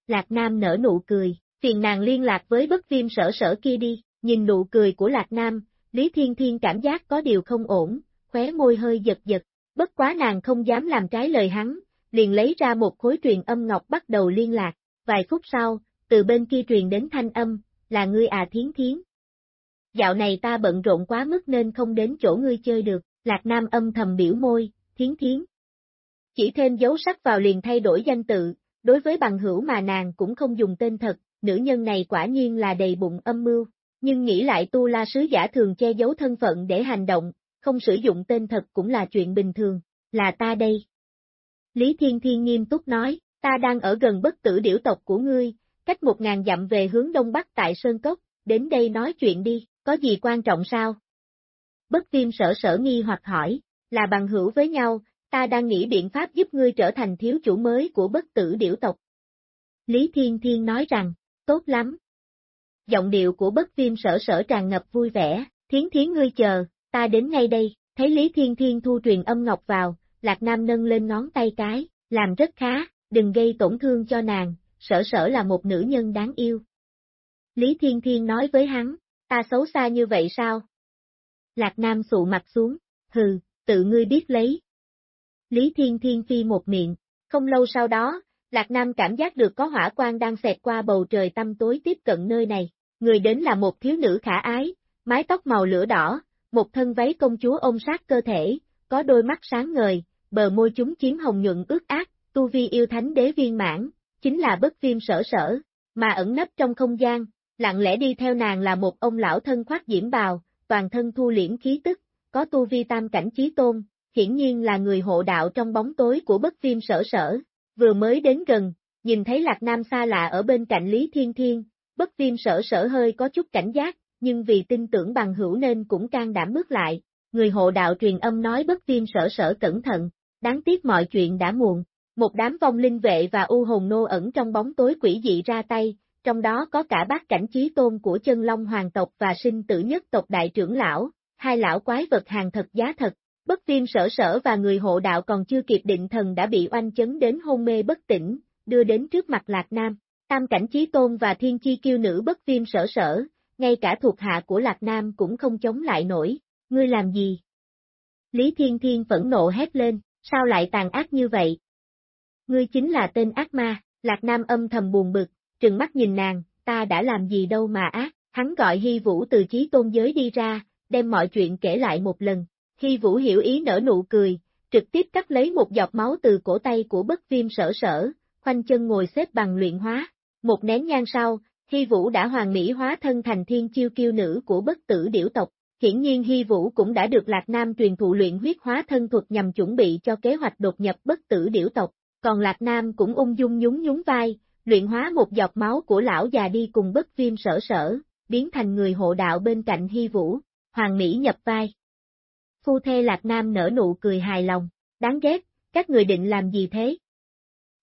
Lạc Nam nở nụ cười, phiền nàng liên lạc với bất viêm sở sở kia đi, nhìn nụ cười của Lạc Nam, Lý Thiên Thiên cảm giác có điều không ổn, khóe môi hơi giật giật, bất quá nàng không dám làm trái lời hắn, liền lấy ra một khối truyền âm ngọc bắt đầu liên lạc, vài phút sau, từ bên kia truyền đến thanh âm, là ngươi à thiến thiến. Dạo này ta bận rộn quá mức nên không đến chỗ ngươi chơi được, Lạc Nam âm thầm biểu môi, thiến thiến. Chỉ thêm dấu sắc vào liền thay đổi danh tự, đối với bằng hữu mà nàng cũng không dùng tên thật, nữ nhân này quả nhiên là đầy bụng âm mưu, nhưng nghĩ lại tu la sứ giả thường che giấu thân phận để hành động, không sử dụng tên thật cũng là chuyện bình thường, là ta đây. Lý Thiên Thiên nghiêm túc nói, ta đang ở gần bất tử điểu tộc của ngươi, cách một ngàn dặm về hướng đông bắc tại Sơn Cốc, đến đây nói chuyện đi, có gì quan trọng sao? Bất viêm sở sở nghi hoặc hỏi, là bằng hữu với nhau, ta đang nghĩ biện pháp giúp ngươi trở thành thiếu chủ mới của bất tử điểu tộc. Lý Thiên Thiên nói rằng, tốt lắm. Giọng điệu của bất viêm sở sở tràn ngập vui vẻ, thiến thiến ngươi chờ, ta đến ngay đây, thấy Lý Thiên Thiên thu truyền âm ngọc vào, Lạc Nam nâng lên ngón tay cái, làm rất khá, đừng gây tổn thương cho nàng, sở sở là một nữ nhân đáng yêu. Lý Thiên Thiên nói với hắn, ta xấu xa như vậy sao? Lạc Nam sụ mặt xuống, hừ, tự ngươi biết lấy. Lý Thiên Thiên phi một miệng, không lâu sau đó, Lạc Nam cảm giác được có hỏa quang đang xẹt qua bầu trời tăm tối tiếp cận nơi này. Người đến là một thiếu nữ khả ái, mái tóc màu lửa đỏ, một thân váy công chúa ôm sát cơ thể, có đôi mắt sáng ngời, bờ môi chúng chiếm hồng nhuận ướt át, tu vi yêu thánh đế viên mãn, chính là bất viêm sở sở, mà ẩn nấp trong không gian, lặng lẽ đi theo nàng là một ông lão thân khoác diễm bào, toàn thân thu liễm khí tức, có tu vi tam cảnh chí tôn, hiển nhiên là người hộ đạo trong bóng tối của bất viêm sở sở, vừa mới đến gần, nhìn thấy Lạc Nam xa lạ ở bên cạnh Lý Thiên Thiên, bất viêm sở sở hơi có chút cảnh giác, nhưng vì tin tưởng bằng hữu nên cũng can đảm bước lại, người hộ đạo truyền âm nói bất viêm sở sở cẩn thận, đáng tiếc mọi chuyện đã muộn, một đám vong linh vệ và u hồn nô ẩn trong bóng tối quỷ dị ra tay, trong đó có cả bác cảnh trí tôn của chân long hoàng tộc và sinh tử nhất tộc đại trưởng lão, hai lão quái vật hàng thật giá thật, bất viêm sở sở và người hộ đạo còn chưa kịp định thần đã bị oanh chấn đến hôn mê bất tỉnh, đưa đến trước mặt Lạc Nam, tam cảnh trí tôn và thiên chi kiêu nữ bất viêm sở sở, ngay cả thuộc hạ của Lạc Nam cũng không chống lại nổi, ngươi làm gì? Lý Thiên Thiên phẫn nộ hét lên, sao lại tàn ác như vậy? Ngươi chính là tên ác ma, Lạc Nam âm thầm buồn bực, trừng mắt nhìn nàng, ta đã làm gì đâu mà ác, hắn gọi Hy Vũ từ trí tôn giới đi ra, đem mọi chuyện kể lại một lần, khi Vũ hiểu ý nở nụ cười, trực tiếp cắt lấy một giọt máu từ cổ tay của bất viêm sở sở, khoanh chân ngồi xếp bằng luyện hóa, một nén nhang sau, Hy Vũ đã hoàn mỹ hóa thân thành thiên chiêu kiêu nữ của bất tử điểu tộc. Hiển nhiên Hy Vũ cũng đã được Lạc Nam truyền thụ luyện huyết hóa thân thuật nhằm chuẩn bị cho kế hoạch đột nhập bất tử điểu tộc, còn Lạc Nam cũng ung dung nhún nhún vai, luyện hóa một giọt máu của lão già đi cùng bất viêm sở sở, biến thành người hộ đạo bên cạnh Hy Vũ, hoàng mỹ nhập vai. Phu thê Lạc Nam nở nụ cười hài lòng, đáng ghét, các người định làm gì thế?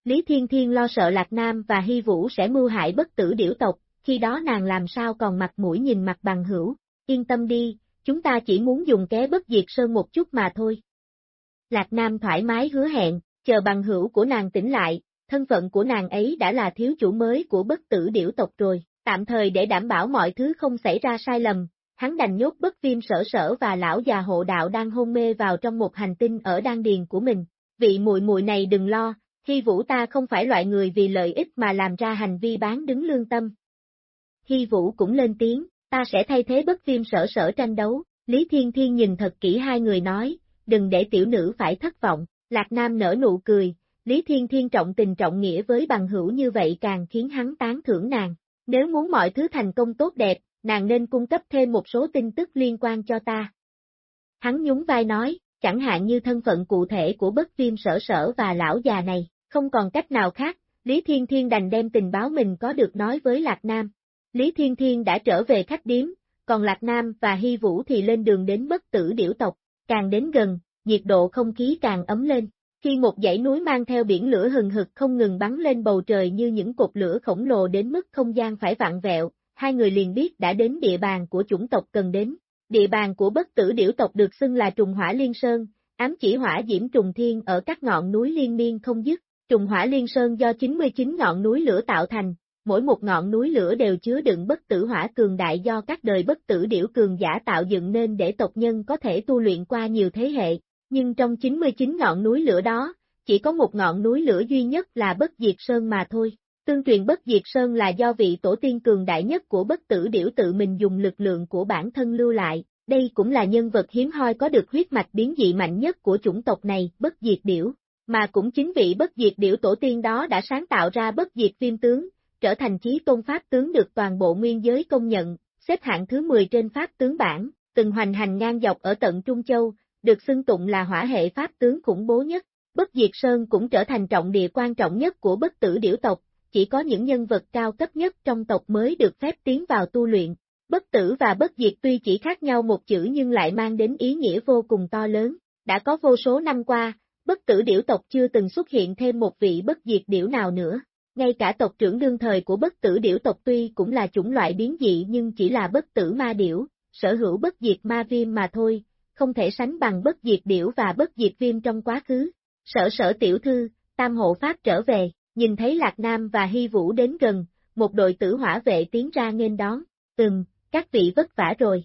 Lý Thiên Thiên lo sợ Lạc Nam và Hy Vũ sẽ mưu hại bất tử điểu tộc, khi đó nàng làm sao còn mặt mũi nhìn mặt bằng hữu, yên tâm đi, chúng ta chỉ muốn dùng ké bất diệt sơn một chút mà thôi. Lạc Nam thoải mái hứa hẹn, chờ bằng hữu của nàng tỉnh lại, thân phận của nàng ấy đã là thiếu chủ mới của bất tử điểu tộc rồi, tạm thời để đảm bảo mọi thứ không xảy ra sai lầm, hắn đành nhốt bất viêm sở sở và lão già hộ đạo đang hôn mê vào trong một hành tinh ở đan điền của mình. Vị muội muội này đừng lo, Hy Vũ ta không phải loại người vì lợi ích mà làm ra hành vi bán đứng lương tâm. Hy Vũ cũng lên tiếng, ta sẽ thay thế bất viêm sở sở tranh đấu, Lý Thiên Thiên nhìn thật kỹ hai người nói, đừng để tiểu nữ phải thất vọng, Lạc Nam nở nụ cười, Lý Thiên Thiên trọng tình trọng nghĩa với bằng hữu như vậy càng khiến hắn tán thưởng nàng, nếu muốn mọi thứ thành công tốt đẹp, nàng nên cung cấp thêm một số tin tức liên quan cho ta. Hắn nhún vai nói, chẳng hạn như thân phận cụ thể của bất viêm sở sở và lão già này, không còn cách nào khác, Lý Thiên Thiên đành đem tình báo mình có được nói với Lạc Nam. Lý Thiên Thiên đã trở về khách điếm, còn Lạc Nam và Hy Vũ thì lên đường đến bất tử điểu tộc, càng đến gần, nhiệt độ không khí càng ấm lên. Khi một dãy núi mang theo biển lửa hừng hực không ngừng bắn lên bầu trời như những cột lửa khổng lồ đến mức không gian phải vặn vẹo, hai người liền biết đã đến địa bàn của chủng tộc cần đến. Địa bàn của bất tử điểu tộc được xưng là trùng hỏa liên sơn, ám chỉ hỏa diễm trùng thiên ở các ngọn núi liên miên không dứt. Trùng hỏa liên sơn do 99 ngọn núi lửa tạo thành, mỗi một ngọn núi lửa đều chứa đựng bất tử hỏa cường đại do các đời bất tử điểu cường giả tạo dựng nên để tộc nhân có thể tu luyện qua nhiều thế hệ. Nhưng trong 99 ngọn núi lửa đó, chỉ có một ngọn núi lửa duy nhất là bất diệt sơn mà thôi. Tương truyền bất diệt sơn là do vị tổ tiên cường đại nhất của bất tử điểu tự mình dùng lực lượng của bản thân lưu lại, đây cũng là nhân vật hiếm hoi có được huyết mạch biến dị mạnh nhất của chủng tộc này, bất diệt điểu. Mà cũng chính vị bất diệt điểu tổ tiên đó đã sáng tạo ra bất diệt viêm tướng, trở thành chí tôn pháp tướng được toàn bộ nguyên giới công nhận, xếp hạng thứ 10 trên pháp tướng bảng, từng hoành hành ngang dọc ở tận Trung Châu, được xưng tụng là hỏa hệ pháp tướng khủng bố nhất. Bất Diệt Sơn cũng trở thành trọng địa quan trọng nhất của bất tử điểu tộc, chỉ có những nhân vật cao cấp nhất trong tộc mới được phép tiến vào tu luyện. Bất tử và bất diệt tuy chỉ khác nhau một chữ nhưng lại mang đến ý nghĩa vô cùng to lớn. Đã có vô số năm qua, bất tử điểu tộc chưa từng xuất hiện thêm một vị bất diệt điểu nào nữa. Ngay cả tộc trưởng đương thời của bất tử điểu tộc tuy cũng là chủng loại biến dị nhưng chỉ là bất tử ma điểu, sở hữu bất diệt ma viêm mà thôi, không thể sánh bằng bất diệt điểu và bất diệt viêm trong quá khứ. Sở sở tiểu thư, tam hộ pháp trở về, nhìn thấy Lạc Nam và Hy Vũ đến gần, một đội tử hỏa vệ tiến ra nghênh đón, ừm, các vị vất vả rồi.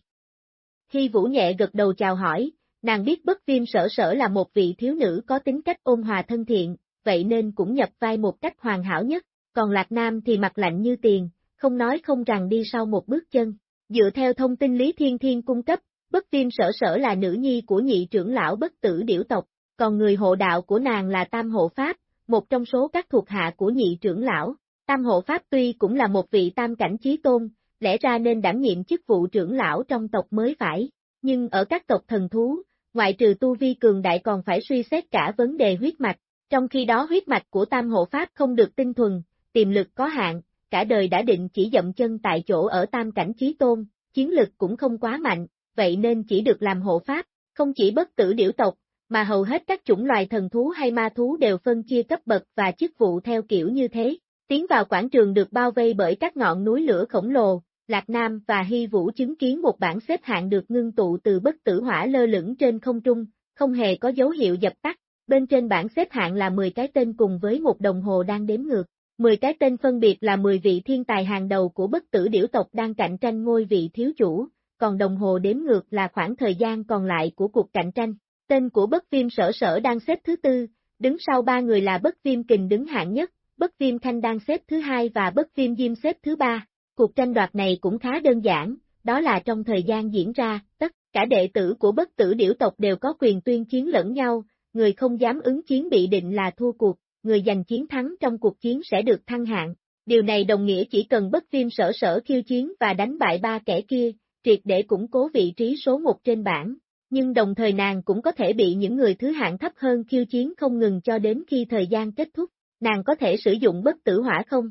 Hy Vũ nhẹ gật đầu chào hỏi, nàng biết bất viêm sở sở là một vị thiếu nữ có tính cách ôn hòa thân thiện, vậy nên cũng nhập vai một cách hoàn hảo nhất, còn Lạc Nam thì mặt lạnh như tiền, không nói không rằng đi sau một bước chân. Dựa theo thông tin Lý Thiên Thiên cung cấp, bất viêm sở sở là nữ nhi của nhị trưởng lão bất tử điểu tộc, còn người hộ đạo của nàng là Tam Hộ Pháp, một trong số các thuộc hạ của nhị trưởng lão. Tam Hộ Pháp tuy cũng là một vị tam cảnh chí tôn, lẽ ra nên đảm nhiệm chức vụ trưởng lão trong tộc mới phải, nhưng ở các tộc thần thú, ngoại trừ tu vi cường đại còn phải suy xét cả vấn đề huyết mạch, trong khi đó huyết mạch của Tam Hộ Pháp không được tinh thuần, tiềm lực có hạn, cả đời đã định chỉ dậm chân tại chỗ ở tam cảnh chí tôn, chiến lực cũng không quá mạnh, vậy nên chỉ được làm hộ pháp, không chỉ bất tử điểu tộc, mà hầu hết các chủng loài thần thú hay ma thú đều phân chia cấp bậc và chức vụ theo kiểu như thế. Tiến vào quảng trường được bao vây bởi các ngọn núi lửa khổng lồ, Lạc Nam và Hy Vũ chứng kiến một bảng xếp hạng được ngưng tụ từ bất tử hỏa lơ lửng trên không trung, không hề có dấu hiệu dập tắt, bên trên bảng xếp hạng là 10 cái tên cùng với một đồng hồ đang đếm ngược. 10 cái tên phân biệt là 10 vị thiên tài hàng đầu của bất tử điểu tộc đang cạnh tranh ngôi vị thiếu chủ, còn đồng hồ đếm ngược là khoảng thời gian còn lại của cuộc cạnh tranh. Tên của bất viêm sở sở đang xếp thứ tư, đứng sau ba người là bất viêm kình đứng hạng nhất, bất viêm thanh đang xếp thứ hai và bất viêm diêm xếp thứ ba. Cuộc tranh đoạt này cũng khá đơn giản, đó là trong thời gian diễn ra, tất cả đệ tử của bất tử điểu tộc đều có quyền tuyên chiến lẫn nhau, người không dám ứng chiến bị định là thua cuộc, người giành chiến thắng trong cuộc chiến sẽ được thăng hạng. Điều này đồng nghĩa chỉ cần bất viêm sở sở khiêu chiến và đánh bại ba kẻ kia, triệt để củng cố vị trí số một trên bảng, nhưng đồng thời nàng cũng có thể bị những người thứ hạng thấp hơn khiêu chiến không ngừng cho đến khi thời gian kết thúc, nàng có thể sử dụng bất tử hỏa không?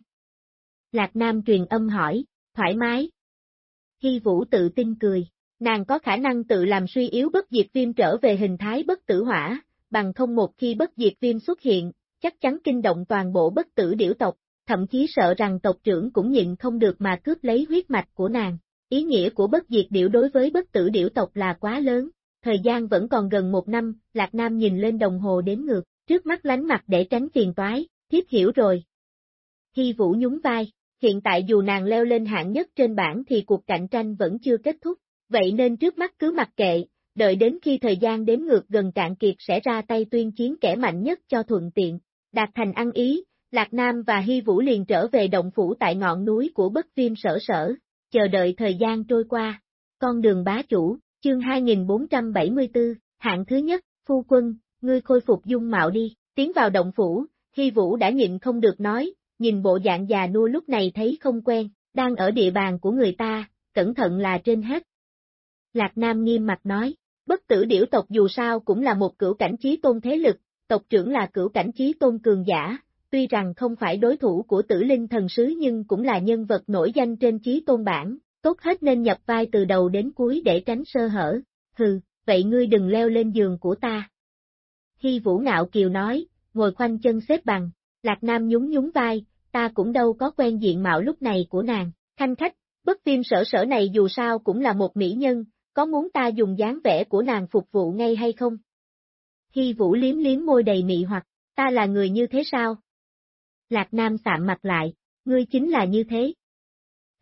Lạc Nam truyền âm hỏi, thoải mái. Hy Vũ tự tin cười, nàng có khả năng tự làm suy yếu bất diệt viêm trở về hình thái bất tử hỏa, bằng không một khi bất diệt viêm xuất hiện, chắc chắn kinh động toàn bộ bất tử điểu tộc, thậm chí sợ rằng tộc trưởng cũng nhịn không được mà cướp lấy huyết mạch của nàng. Ý nghĩa của bất diệt điểu đối với bất tử điểu tộc là quá lớn, thời gian vẫn còn gần một năm, Lạc Nam nhìn lên đồng hồ đếm ngược, trước mắt lánh mặt để tránh phiền toái, thiếp hiểu rồi. Hy Vũ nhún vai, hiện tại dù nàng leo lên hạng nhất trên bảng thì cuộc cạnh tranh vẫn chưa kết thúc, vậy nên trước mắt cứ mặc kệ, đợi đến khi thời gian đếm ngược gần cạn kiệt sẽ ra tay tuyên chiến kẻ mạnh nhất cho thuận tiện. Đạt thành ăn ý, Lạc Nam và Hy Vũ liền trở về động phủ tại ngọn núi của bất viêm sở sở, chờ đợi thời gian trôi qua. Con đường bá chủ, chương 2474, hạng thứ nhất, phu quân, ngươi khôi phục dung mạo đi, tiến vào động phủ, Hy Vũ đã nhịn không được nói, nhìn bộ dạng già nua lúc này thấy không quen, đang ở địa bàn của người ta, cẩn thận là trên hết. Lạc Nam nghiêm mặt nói, bất tử điểu tộc dù sao cũng là một cửu cảnh trí tôn thế lực, tộc trưởng là cửu cảnh trí tôn cường giả, tuy rằng không phải đối thủ của tử linh thần sứ nhưng cũng là nhân vật nổi danh trên trí tôn bản, tốt hết nên nhập vai từ đầu đến cuối để tránh sơ hở, hừ, vậy ngươi đừng leo lên giường của ta. Hy Vũ Ngạo Kiều nói, ngồi khoanh chân xếp bằng, Lạc Nam nhún nhún vai, ta cũng đâu có quen diện mạo lúc này của nàng, khanh khách, bất viêm sở sở này dù sao cũng là một mỹ nhân, có muốn ta dùng dáng vẻ của nàng phục vụ ngay hay không? Hy Vũ liếm liếm môi đầy mị hoặc, ta là người như thế sao? Lạc Nam sạm mặt lại, ngươi chính là như thế.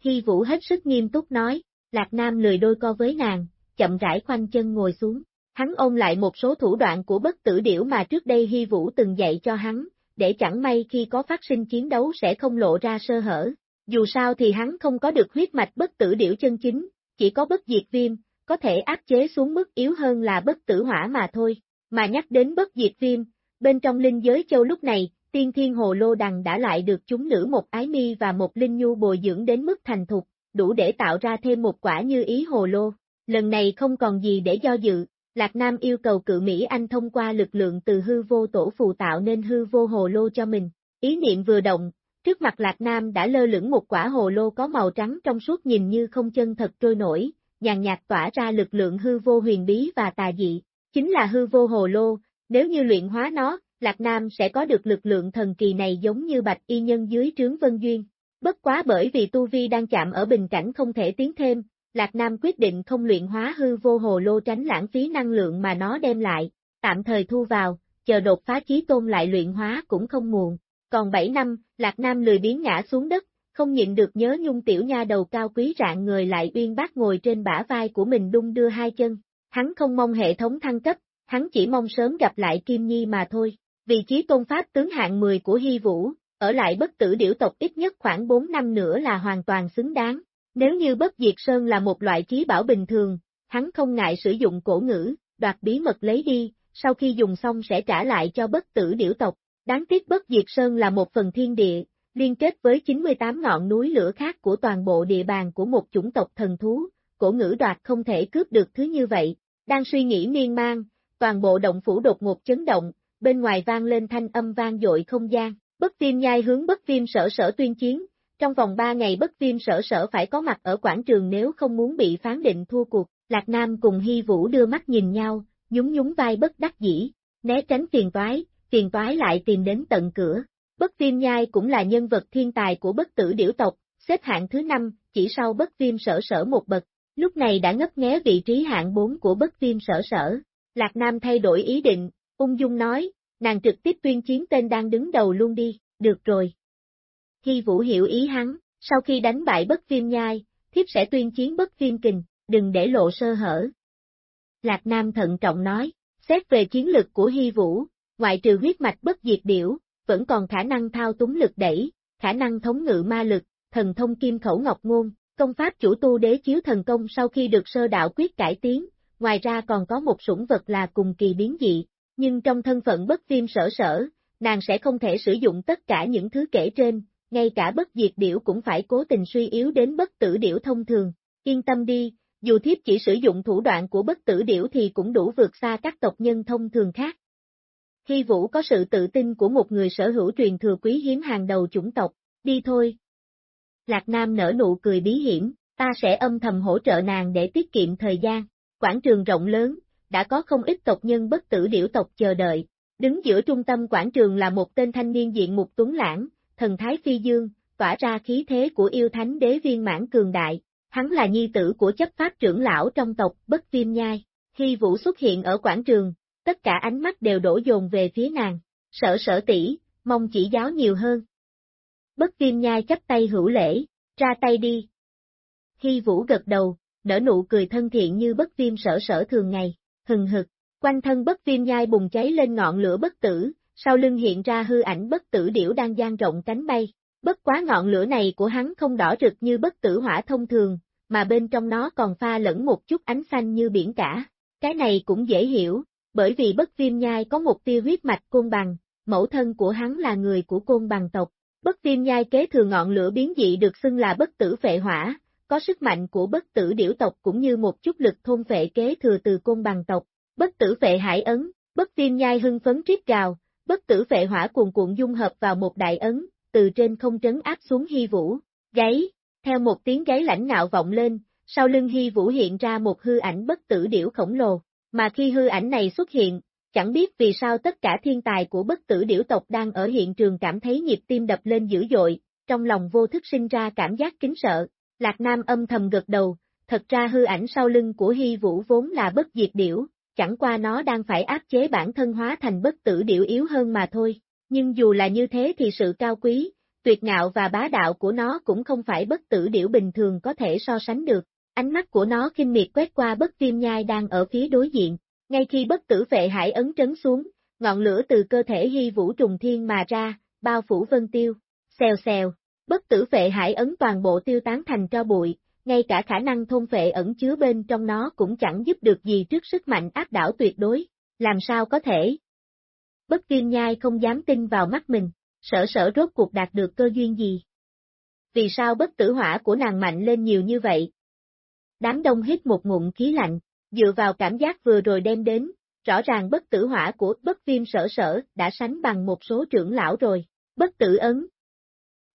Hy Vũ hết sức nghiêm túc nói, Lạc Nam lười đôi co với nàng, chậm rãi khoanh chân ngồi xuống. Hắn ôm lại một số thủ đoạn của bất tử điểu mà trước đây Hy Vũ từng dạy cho hắn, để chẳng may khi có phát sinh chiến đấu sẽ không lộ ra sơ hở. Dù sao thì hắn không có được huyết mạch bất tử điểu chân chính, chỉ có bất diệt viêm, có thể áp chế xuống mức yếu hơn là bất tử hỏa mà thôi. Mà nhắc đến bất diệt viêm, bên trong linh giới châu lúc này, tiên thiên hồ lô đằng đã lại được chúng nữ một ái mi và một linh nhu bồi dưỡng đến mức thành thục, đủ để tạo ra thêm một quả như ý hồ lô. Lần này không còn gì để do dự, Lạc Nam yêu cầu cự Mỹ Anh thông qua lực lượng từ hư vô tổ phù tạo nên hư vô hồ lô cho mình. Ý niệm vừa động, trước mặt Lạc Nam đã lơ lửng một quả hồ lô có màu trắng trong suốt nhìn như không chân thật trôi nổi, nhàn nhạt tỏa ra lực lượng hư vô huyền bí và tà dị, chính là hư vô hồ lô, nếu như luyện hóa nó, Lạc Nam sẽ có được lực lượng thần kỳ này giống như bạch y nhân dưới trướng Vân Duyên. Bất quá bởi vì Tu Vi đang chạm ở bình cảnh không thể tiến thêm, Lạc Nam quyết định không luyện hóa hư vô hồ lô tránh lãng phí năng lượng mà nó đem lại, tạm thời thu vào, chờ đột phá chí tôn lại luyện hóa cũng không muộn. Còn 7 năm, Lạc Nam lười biến ngã xuống đất, không nhịn được nhớ nhung tiểu nha đầu cao quý rạng người lại uyên bác ngồi trên bả vai của mình đung đưa hai chân. Hắn không mong hệ thống thăng cấp, hắn chỉ mong sớm gặp lại Kim Nhi mà thôi. Vị trí tôn pháp tướng hạng 10 của Hy Vũ, ở lại bất tử điểu tộc ít nhất khoảng 4 năm nữa là hoàn toàn xứng đáng. Nếu như bất diệt sơn là một loại trí bảo bình thường, hắn không ngại sử dụng cổ ngữ, đoạt bí mật lấy đi, sau khi dùng xong sẽ trả lại cho bất tử điểu tộc. Đáng tiếc bất diệt sơn là một phần thiên địa, liên kết với 98 ngọn núi lửa khác của toàn bộ địa bàn của một chủng tộc thần thú, cổ ngữ đoạt không thể cướp được thứ như vậy. Đang suy nghĩ miên man, toàn bộ động phủ đột ngột chấn động, bên ngoài vang lên thanh âm vang dội không gian, bất viêm nhai hướng bất viêm sở sở tuyên chiến, trong vòng 3 ngày bất viêm sở sở phải có mặt ở quảng trường nếu không muốn bị phán định thua cuộc, Lạc Nam cùng Hy Vũ đưa mắt nhìn nhau, nhún nhún vai bất đắc dĩ, né tránh phiền toái, phiền toái lại tìm đến tận cửa. Bất viêm nhai cũng là nhân vật thiên tài của bất tử điểu tộc, xếp hạng thứ 5, chỉ sau bất viêm sở sở một bậc, lúc này đã ngấp nghé vị trí hạng 4 của bất viêm sở sở. Lạc Nam thay đổi ý định, ung dung nói, nàng trực tiếp tuyên chiến tên đang đứng đầu luôn đi, được rồi. Hy Vũ hiểu ý hắn, sau khi đánh bại bất viêm nhai, thiếp sẽ tuyên chiến bất viêm kình, đừng để lộ sơ hở. Lạc Nam thận trọng nói, xét về chiến lực của Hy Vũ, ngoại trừ huyết mạch bất diệt điểu, vẫn còn khả năng thao túng lực đẩy, khả năng thống ngự ma lực, thần thông kim khẩu ngọc ngôn, công pháp chủ tu đế chiếu thần công sau khi được sơ đạo quyết cải tiến, ngoài ra còn có một sủng vật là cùng kỳ biến dị, nhưng trong thân phận bất viêm sở sở, nàng sẽ không thể sử dụng tất cả những thứ kể trên, ngay cả bất diệt điểu cũng phải cố tình suy yếu đến bất tử điểu thông thường. Yên tâm đi, dù thiếp chỉ sử dụng thủ đoạn của bất tử điểu thì cũng đủ vượt xa các tộc nhân thông thường khác. Hy Vũ có sự tự tin của một người sở hữu truyền thừa quý hiếm hàng đầu chủng tộc, đi thôi. Lạc Nam nở nụ cười bí hiểm, ta sẽ âm thầm hỗ trợ nàng để tiết kiệm thời gian. Quảng trường rộng lớn, đã có không ít tộc nhân bất tử điểu tộc chờ đợi. Đứng giữa trung tâm quảng trường là một tên thanh niên diện mục tuấn lãng, thần thái phi dương, tỏa ra khí thế của yêu thánh đế viên mãn cường đại. Hắn là nhi tử của chấp pháp trưởng lão trong tộc bất viêm nhai. Khi Vũ xuất hiện ở quảng trường, tất cả ánh mắt đều đổ dồn về phía nàng. Sở sở tỷ, mong chỉ giáo nhiều hơn. Bất viêm nhai chấp tay hữu lễ, ra tay đi. Khi Vũ gật đầu, nở nụ cười thân thiện như bất viêm sở sở thường ngày, hừng hực, quanh thân bất viêm nhai bùng cháy lên ngọn lửa bất tử, sau lưng hiện ra hư ảnh bất tử điểu đang dang rộng cánh bay. Bất quá ngọn lửa này của hắn không đỏ rực như bất tử hỏa thông thường, mà bên trong nó còn pha lẫn một chút ánh xanh như biển cả. Cái này cũng dễ hiểu, bởi vì bất viêm nhai có một tia huyết mạch côn bằng, mẫu thân của hắn là người của côn bằng tộc. Bất viêm nhai kế thừa ngọn lửa biến dị được xưng là bất tử vệ hỏa, có sức mạnh của bất tử điểu tộc cũng như một chút lực thôn vệ kế thừa từ côn bằng tộc. Bất tử vệ hải ấn, bất viêm nhai hưng phấn triết gào, bất tử vệ hỏa cuồn cuộn dung hợp vào một đại ấn, từ trên không trấn áp xuống hy vũ, gáy, theo một tiếng gáy lãnh nạo vọng lên, sau lưng hy vũ hiện ra một hư ảnh bất tử điểu khổng lồ, mà khi hư ảnh này xuất hiện, chẳng biết vì sao tất cả thiên tài của bất tử điểu tộc đang ở hiện trường cảm thấy nhịp tim đập lên dữ dội, trong lòng vô thức sinh ra cảm giác kính sợ, Lạc Nam âm thầm gật đầu, thật ra hư ảnh sau lưng của Hy Vũ vốn là bất diệt điểu, chẳng qua nó đang phải áp chế bản thân hóa thành bất tử điểu yếu hơn mà thôi, nhưng dù là như thế thì sự cao quý, tuyệt ngạo và bá đạo của nó cũng không phải bất tử điểu bình thường có thể so sánh được, ánh mắt của nó kinh miệt quét qua bất viêm nhai đang ở phía đối diện, ngay khi bất tử vệ hải ấn trấn xuống, ngọn lửa từ cơ thể hy vũ trùng thiên mà ra, bao phủ vân tiêu, xèo xèo, bất tử vệ hải ấn toàn bộ tiêu tán thành cho bụi, ngay cả khả năng thôn vệ ẩn chứa bên trong nó cũng chẳng giúp được gì trước sức mạnh áp đảo tuyệt đối, làm sao có thể. Bất viêm nhai không dám tin vào mắt mình, sở sở rốt cuộc đạt được cơ duyên gì. Vì sao bất tử hỏa của nàng mạnh lên nhiều như vậy? Đám đông hít một ngụm khí lạnh, dựa vào cảm giác vừa rồi đem đến, rõ ràng bất tử hỏa của bất viêm sở sở đã sánh bằng một số trưởng lão rồi, bất tử ấn.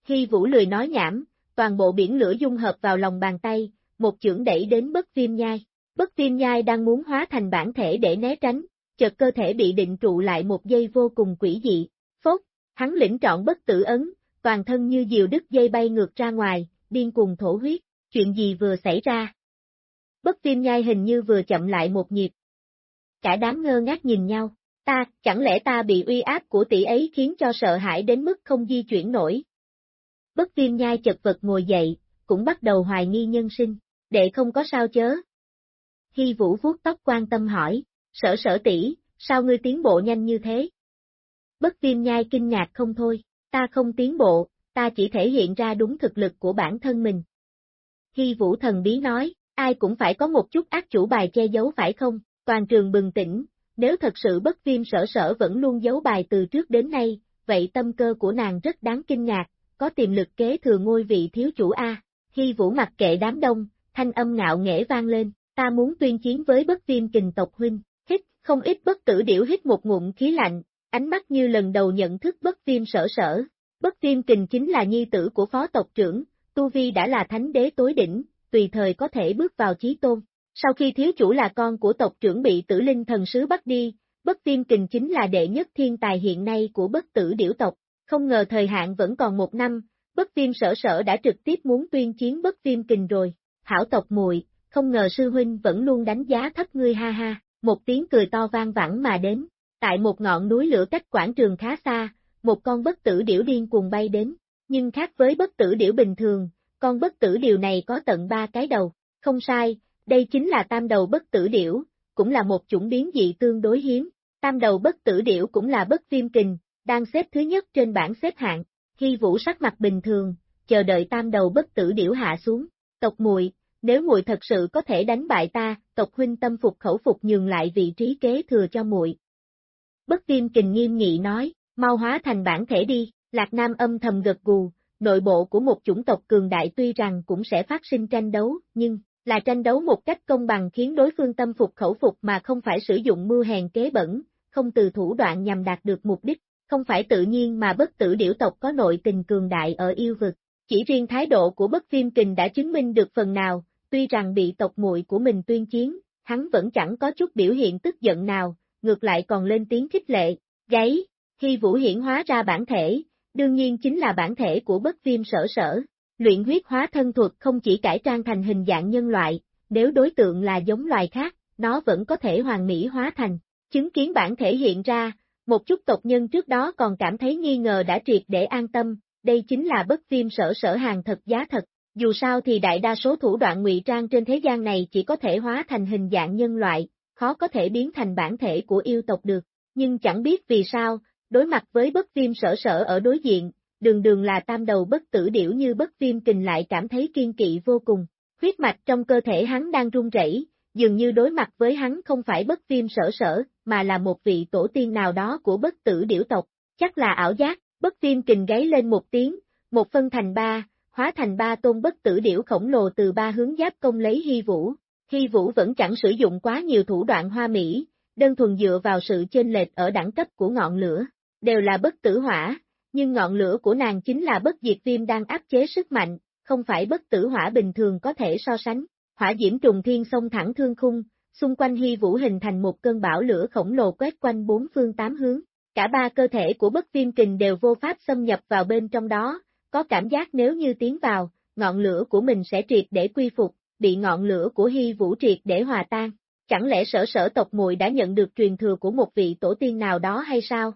Khi Vũ lười nói nhảm, toàn bộ biển lửa dung hợp vào lòng bàn tay, một chưởng đẩy đến bất viêm nhai. Bất viêm nhai đang muốn hóa thành bản thể để né tránh, chợt cơ thể bị định trụ lại một giây vô cùng quỷ dị. Phốt, hắn lĩnh trọn bất tử ấn, toàn thân như diều đứt dây bay ngược ra ngoài, điên cuồng thổ huyết, chuyện gì vừa xảy ra? Bất viêm nhai hình như vừa chậm lại một nhịp. Cả đám ngơ ngác nhìn nhau, ta, chẳng lẽ ta bị uy áp của tỷ ấy khiến cho sợ hãi đến mức không di chuyển nổi? Bất viêm nhai chật vật ngồi dậy, cũng bắt đầu hoài nghi nhân sinh, đệ không có sao chớ. Hy vũ vuốt tóc quan tâm hỏi, sở sở tỷ, sao ngươi tiến bộ nhanh như thế? Bất viêm nhai kinh ngạc không thôi, ta không tiến bộ, ta chỉ thể hiện ra đúng thực lực của bản thân mình. Hy vũ thần bí nói, ai cũng phải có một chút ác chủ bài che giấu phải không, toàn trường bừng tỉnh, nếu thật sự bất viêm sở sở vẫn luôn giấu bài từ trước đến nay, vậy tâm cơ của nàng rất đáng kinh ngạc, có tiềm lực kế thừa ngôi vị thiếu chủ A. khi vũ mặc kệ đám đông, thanh âm ngạo nghễ vang lên, ta muốn tuyên chiến với bất viêm kình tộc huynh, hít, không ít bất tử điểu hít một ngụm khí lạnh, ánh mắt như lần đầu nhận thức bất viêm sở sở. Bất viêm kình chính là nhi tử của phó tộc trưởng, Tu Vi đã là thánh đế tối đỉnh, tùy thời có thể bước vào chí tôn. Sau khi thiếu chủ là con của tộc trưởng bị tử linh thần sứ bắt đi, bất viêm kình chính là đệ nhất thiên tài hiện nay của bất tử điểu tộc. Không ngờ thời hạn vẫn còn một năm, bất viêm sở sở đã trực tiếp muốn tuyên chiến bất viêm kình rồi. Hảo tộc muội không ngờ sư huynh vẫn luôn đánh giá thấp ngươi ha ha, một tiếng cười to vang vẳng mà đến. Tại một ngọn núi lửa cách quảng trường khá xa, một con bất tử điểu điên cuồng bay đến, nhưng khác với bất tử điểu bình thường, con bất tử điều này có tận ba cái đầu, không sai, đây chính là tam đầu bất tử điểu, cũng là một chủng biến dị tương đối hiếm, tam đầu bất tử điểu cũng là bất viêm kình, đang xếp thứ nhất trên bảng xếp hạng, khi vũ sắc mặt bình thường, chờ đợi tam đầu bất tử điểu hạ xuống, tộc muội nếu muội thật sự có thể đánh bại ta, tộc huynh tâm phục khẩu phục nhường lại vị trí kế thừa cho muội. Bất viêm kình nghiêm nghị nói, mau hóa thành bản thể đi, Lạc Nam âm thầm gật gù, nội bộ của một chủng tộc cường đại tuy rằng cũng sẽ phát sinh tranh đấu, nhưng, là tranh đấu một cách công bằng khiến đối phương tâm phục khẩu phục mà không phải sử dụng mưu hèn kế bẩn, không từ thủ đoạn nhằm đạt được mục đích, không phải tự nhiên mà bất tử điểu tộc có nội tình cường đại ở yêu vực. Chỉ riêng thái độ của bất viêm kình đã chứng minh được phần nào, tuy rằng bị tộc muội của mình tuyên chiến, hắn vẫn chẳng có chút biểu hiện tức giận nào, ngược lại còn lên tiếng khích lệ, gáy, khi vũ hiển hóa ra bản thể, đương nhiên chính là bản thể của bất viêm sở sở. Luyện huyết hóa thân thuật không chỉ cải trang thành hình dạng nhân loại, nếu đối tượng là giống loài khác, nó vẫn có thể hoàn mỹ hóa thành. Chứng kiến bản thể hiện ra, một chút tộc nhân trước đó còn cảm thấy nghi ngờ đã triệt để an tâm, đây chính là bất viêm sở sở hàng thật giá thật. Dù sao thì đại đa số thủ đoạn ngụy trang trên thế gian này chỉ có thể hóa thành hình dạng nhân loại, khó có thể biến thành bản thể của yêu tộc được. Nhưng chẳng biết vì sao, đối mặt với bất viêm sở sở ở đối diện, đường đường là tam đầu bất tử điểu như bất viêm kình lại cảm thấy kiên kỵ vô cùng. Huyết mạch trong cơ thể hắn đang run rẩy, dường như đối mặt với hắn không phải bất viêm sở sở, mà là một vị tổ tiên nào đó của bất tử điểu tộc. Chắc là ảo giác, bất viêm kình gáy lên một tiếng, một phân thành ba, hóa thành ba tôn bất tử điểu khổng lồ từ ba hướng giáp công lấy hy vũ. Hy vũ vẫn chẳng sử dụng quá nhiều thủ đoạn hoa mỹ, đơn thuần dựa vào sự chênh lệch ở đẳng cấp của ngọn lửa, đều là bất tử hỏa, nhưng ngọn lửa của nàng chính là bất diệt viêm đang áp chế sức mạnh, không phải bất tử hỏa bình thường có thể so sánh. Hỏa diễm trùng thiên xông thẳng thương khung, xung quanh hy vũ hình thành một cơn bão lửa khổng lồ quét quanh bốn phương tám hướng. Cả ba cơ thể của bất viêm kình đều vô pháp xâm nhập vào bên trong đó, có cảm giác nếu như tiến vào, ngọn lửa của mình sẽ triệt để quy phục, bị ngọn lửa của hy vũ triệt để hòa tan. Chẳng lẽ sở sở tộc muội đã nhận được truyền thừa của một vị tổ tiên nào đó hay sao?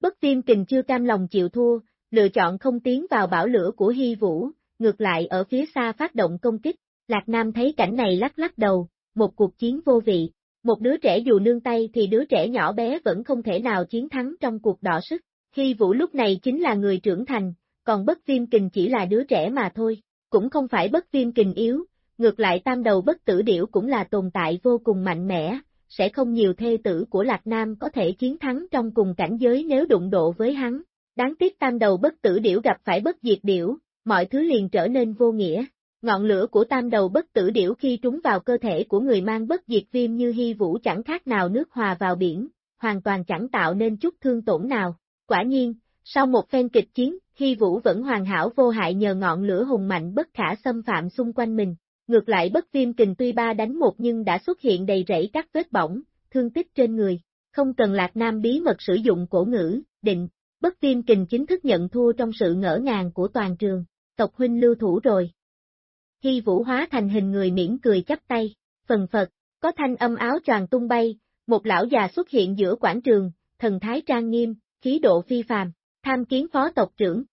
Bất viêm kình chưa cam lòng chịu thua, lựa chọn không tiến vào bão lửa của Hy Vũ, ngược lại ở phía xa phát động công kích, Lạc Nam thấy cảnh này lắc lắc đầu, một cuộc chiến vô vị, một đứa trẻ dù nương tay thì đứa trẻ nhỏ bé vẫn không thể nào chiến thắng trong cuộc đỏ sức, Hy Vũ lúc này chính là người trưởng thành, còn bất viêm kình chỉ là đứa trẻ mà thôi, cũng không phải bất viêm kình yếu, ngược lại tam đầu bất tử điểu cũng là tồn tại vô cùng mạnh mẽ, sẽ không nhiều thê tử của Lạc Nam có thể chiến thắng trong cùng cảnh giới nếu đụng độ với hắn. Đáng tiếc tam đầu bất tử điểu gặp phải bất diệt điểu, mọi thứ liền trở nên vô nghĩa. Ngọn lửa của tam đầu bất tử điểu khi trúng vào cơ thể của người mang bất diệt viêm như hy vũ chẳng khác nào nước hòa vào biển, hoàn toàn chẳng tạo nên chút thương tổn nào. Quả nhiên, sau một phen kịch chiến, hy vũ vẫn hoàn hảo vô hại nhờ ngọn lửa hùng mạnh bất khả xâm phạm xung quanh mình. Ngược lại bất viêm kình tuy ba đánh một nhưng đã xuất hiện đầy rẫy các vết bỏng, thương tích trên người, không cần Lạc Nam bí mật sử dụng cổ ngữ, định, bất viêm kình chính thức nhận thua trong sự ngỡ ngàng của toàn trường, tộc huynh lưu thủ rồi. Hy vũ hóa thành hình người mỉm cười chắp tay, phần phật, có thanh âm áo choàng tung bay, một lão già xuất hiện giữa quảng trường, thần thái trang nghiêm, khí độ phi phàm, tham kiến phó tộc trưởng.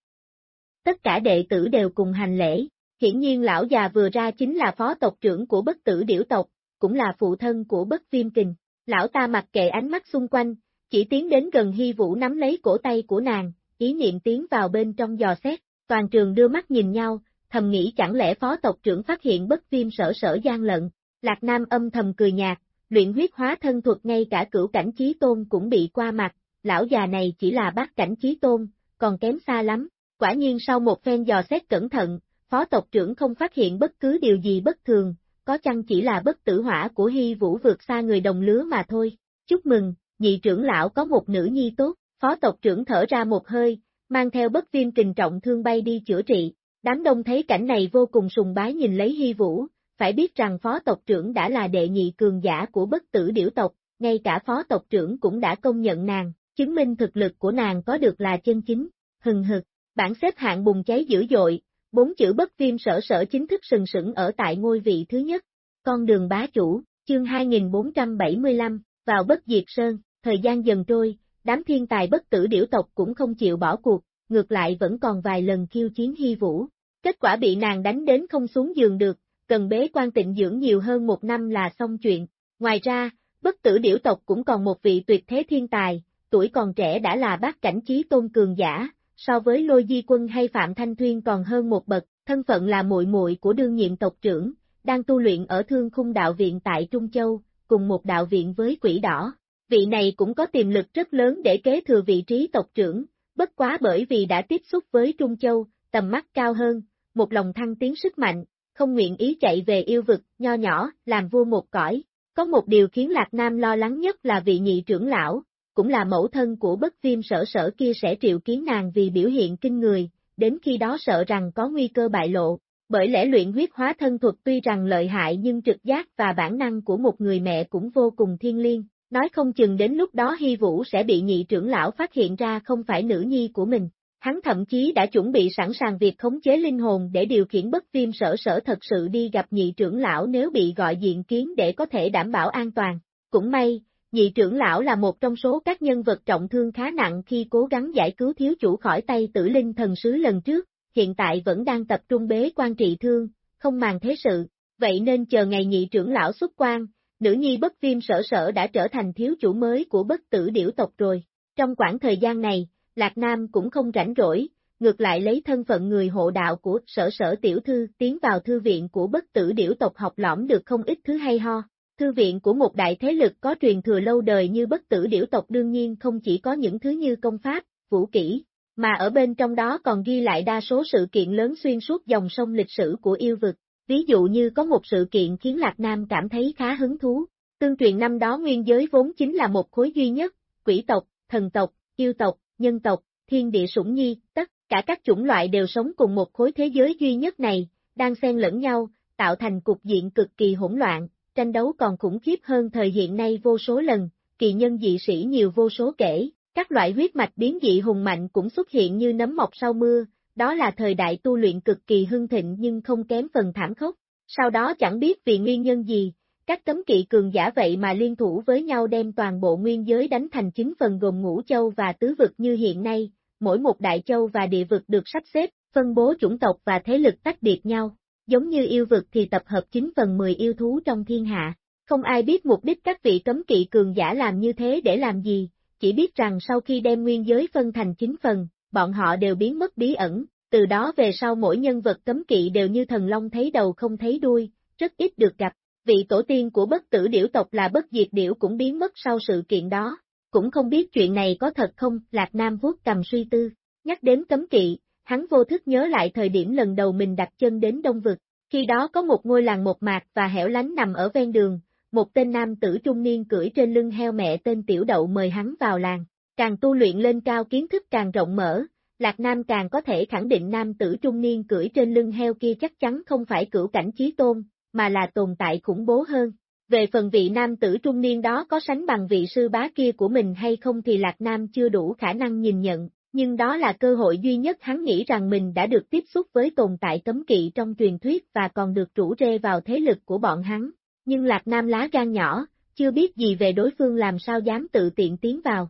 Tất cả đệ tử đều cùng hành lễ, Hiển nhiên lão già vừa ra chính là phó tộc trưởng của bất tử điểu tộc, cũng là phụ thân của bất viêm kình. Lão ta mặc kệ ánh mắt xung quanh, chỉ tiến đến gần Hy Vũ nắm lấy cổ tay của nàng, ý niệm tiến vào bên trong dò xét, toàn trường đưa mắt nhìn nhau, thầm nghĩ chẳng lẽ phó tộc trưởng phát hiện bất viêm sở sở gian lận, Lạc Nam âm thầm cười nhạt, luyện huyết hóa thân thuật ngay cả cửu cảnh trí tôn cũng bị qua mặt, lão già này chỉ là bác cảnh trí tôn, còn kém xa lắm, quả nhiên sau một phen dò xét cẩn thận, phó tộc trưởng không phát hiện bất cứ điều gì bất thường, có chăng chỉ là bất tử hỏa của Hy Vũ vượt xa người đồng lứa mà thôi. Chúc mừng, nhị trưởng lão có một nữ nhi tốt, phó tộc trưởng thở ra một hơi, mang theo bất viêm kình trọng thương bay đi chữa trị. Đám đông thấy cảnh này vô cùng sùng bái nhìn lấy Hy Vũ, phải biết rằng phó tộc trưởng đã là đệ nhị cường giả của bất tử điểu tộc, ngay cả phó tộc trưởng cũng đã công nhận nàng, chứng minh thực lực của nàng có được là chân chính, hừng hực, bản xếp hạng bùng cháy dữ dội, bốn chữ bất viêm sở sở chính thức sừng sững ở tại ngôi vị thứ nhất, con đường bá chủ, chương 2475, vào bất diệt sơn, thời gian dần trôi, đám thiên tài bất tử điểu tộc cũng không chịu bỏ cuộc, ngược lại vẫn còn vài lần khiêu chiến hy vũ. Kết quả bị nàng đánh đến không xuống giường được, cần bế quan tịnh dưỡng nhiều hơn một năm là xong chuyện. Ngoài ra, bất tử điểu tộc cũng còn một vị tuyệt thế thiên tài, tuổi còn trẻ đã là bác cảnh trí tôn cường giả, so với Lôi Di Quân hay Phạm Thanh Thuyên còn hơn một bậc, thân phận là muội muội của đương nhiệm tộc trưởng, đang tu luyện ở Thương Khung Đạo Viện tại Trung Châu, cùng một đạo viện với quỷ đỏ. Vị này cũng có tiềm lực rất lớn để kế thừa vị trí tộc trưởng, bất quá bởi vì đã tiếp xúc với Trung Châu, tầm mắt cao hơn, một lòng thăng tiến sức mạnh, không nguyện ý chạy về yêu vực, nho nhỏ, làm vua một cõi. Có một điều khiến Lạc Nam lo lắng nhất là vị nhị trưởng lão, cũng là mẫu thân của bất viêm sở sở kia sẽ triệu kiến nàng vì biểu hiện kinh người, đến khi đó sợ rằng có nguy cơ bại lộ. Bởi lẽ luyện huyết hóa thân thuật tuy rằng lợi hại nhưng trực giác và bản năng của một người mẹ cũng vô cùng thiên liêng, nói không chừng đến lúc đó Hy Vũ sẽ bị nhị trưởng lão phát hiện ra không phải nữ nhi của mình. Hắn thậm chí đã chuẩn bị sẵn sàng việc khống chế linh hồn để điều khiển bất viêm sở sở thật sự đi gặp nhị trưởng lão nếu bị gọi diện kiến để có thể đảm bảo an toàn. Cũng may, nhị trưởng lão là một trong số các nhân vật trọng thương khá nặng khi cố gắng giải cứu thiếu chủ khỏi tay tử linh thần sứ lần trước, hiện tại vẫn đang tập trung bế quan trị thương, không màng thế sự, vậy nên chờ ngày nhị trưởng lão xuất quan, nữ nhi bất viêm sở sở đã trở thành thiếu chủ mới của bất tử điểu tộc rồi. Trong khoảng thời gian này, Lạc Nam cũng không rảnh rỗi, ngược lại lấy thân phận người hộ đạo của sở sở tiểu thư tiến vào thư viện của bất tử điểu tộc học lõm được không ít thứ hay ho. Thư viện của một đại thế lực có truyền thừa lâu đời như bất tử điểu tộc đương nhiên không chỉ có những thứ như công pháp, vũ kỹ, mà ở bên trong đó còn ghi lại đa số sự kiện lớn xuyên suốt dòng sông lịch sử của yêu vực. Ví dụ như có một sự kiện khiến Lạc Nam cảm thấy khá hứng thú. Tương truyền năm đó nguyên giới vốn chính là một khối duy nhất, quỷ tộc, thần tộc, yêu tộc, nhân tộc, thiên địa sủng nhi, tất cả các chủng loại đều sống cùng một khối thế giới duy nhất này, đang xen lẫn nhau, tạo thành cục diện cực kỳ hỗn loạn, tranh đấu còn khủng khiếp hơn thời hiện nay vô số lần, kỳ nhân dị sĩ nhiều vô số kể, các loại huyết mạch biến dị hùng mạnh cũng xuất hiện như nấm mọc sau mưa, đó là thời đại tu luyện cực kỳ hưng thịnh nhưng không kém phần thảm khốc. Sau đó chẳng biết vì nguyên nhân gì, các cấm kỵ cường giả vậy mà liên thủ với nhau đem toàn bộ nguyên giới đánh thành chính phần gồm ngũ châu và tứ vực như hiện nay, mỗi một đại châu và địa vực được sắp xếp, phân bố chủng tộc và thế lực tách biệt nhau. Giống như yêu vực thì tập hợp 9 phần 10 yêu thú trong thiên hạ. Không ai biết mục đích các vị cấm kỵ cường giả làm như thế để làm gì, chỉ biết rằng sau khi đem nguyên giới phân thành 9 phần, bọn họ đều biến mất bí ẩn, từ đó về sau mỗi nhân vật cấm kỵ đều như thần long thấy đầu không thấy đuôi, rất ít được gặp. Vị tổ tiên của bất tử điểu tộc là bất diệt điểu cũng biến mất sau sự kiện đó, cũng không biết chuyện này có thật không, Lạc Nam vuốt cầm suy tư, nhắc đến cấm kỵ, hắn vô thức nhớ lại thời điểm lần đầu mình đặt chân đến Đông Vực, khi đó có một ngôi làng một mạc và hẻo lánh nằm ở ven đường, một tên nam tử trung niên cưỡi trên lưng heo mẹ tên Tiểu Đậu mời hắn vào làng, càng tu luyện lên cao kiến thức càng rộng mở, Lạc Nam càng có thể khẳng định nam tử trung niên cưỡi trên lưng heo kia chắc chắn không phải cửu cảnh chí tôn, mà là tồn tại khủng bố hơn. Về phần vị nam tử trung niên đó có sánh bằng vị sư bá kia của mình hay không thì Lạc Nam chưa đủ khả năng nhìn nhận, nhưng đó là cơ hội duy nhất hắn nghĩ rằng mình đã được tiếp xúc với tồn tại cấm kỵ trong truyền thuyết và còn được rủ rê vào thế lực của bọn hắn. Nhưng Lạc Nam lá gan nhỏ, chưa biết gì về đối phương làm sao dám tự tiện tiến vào.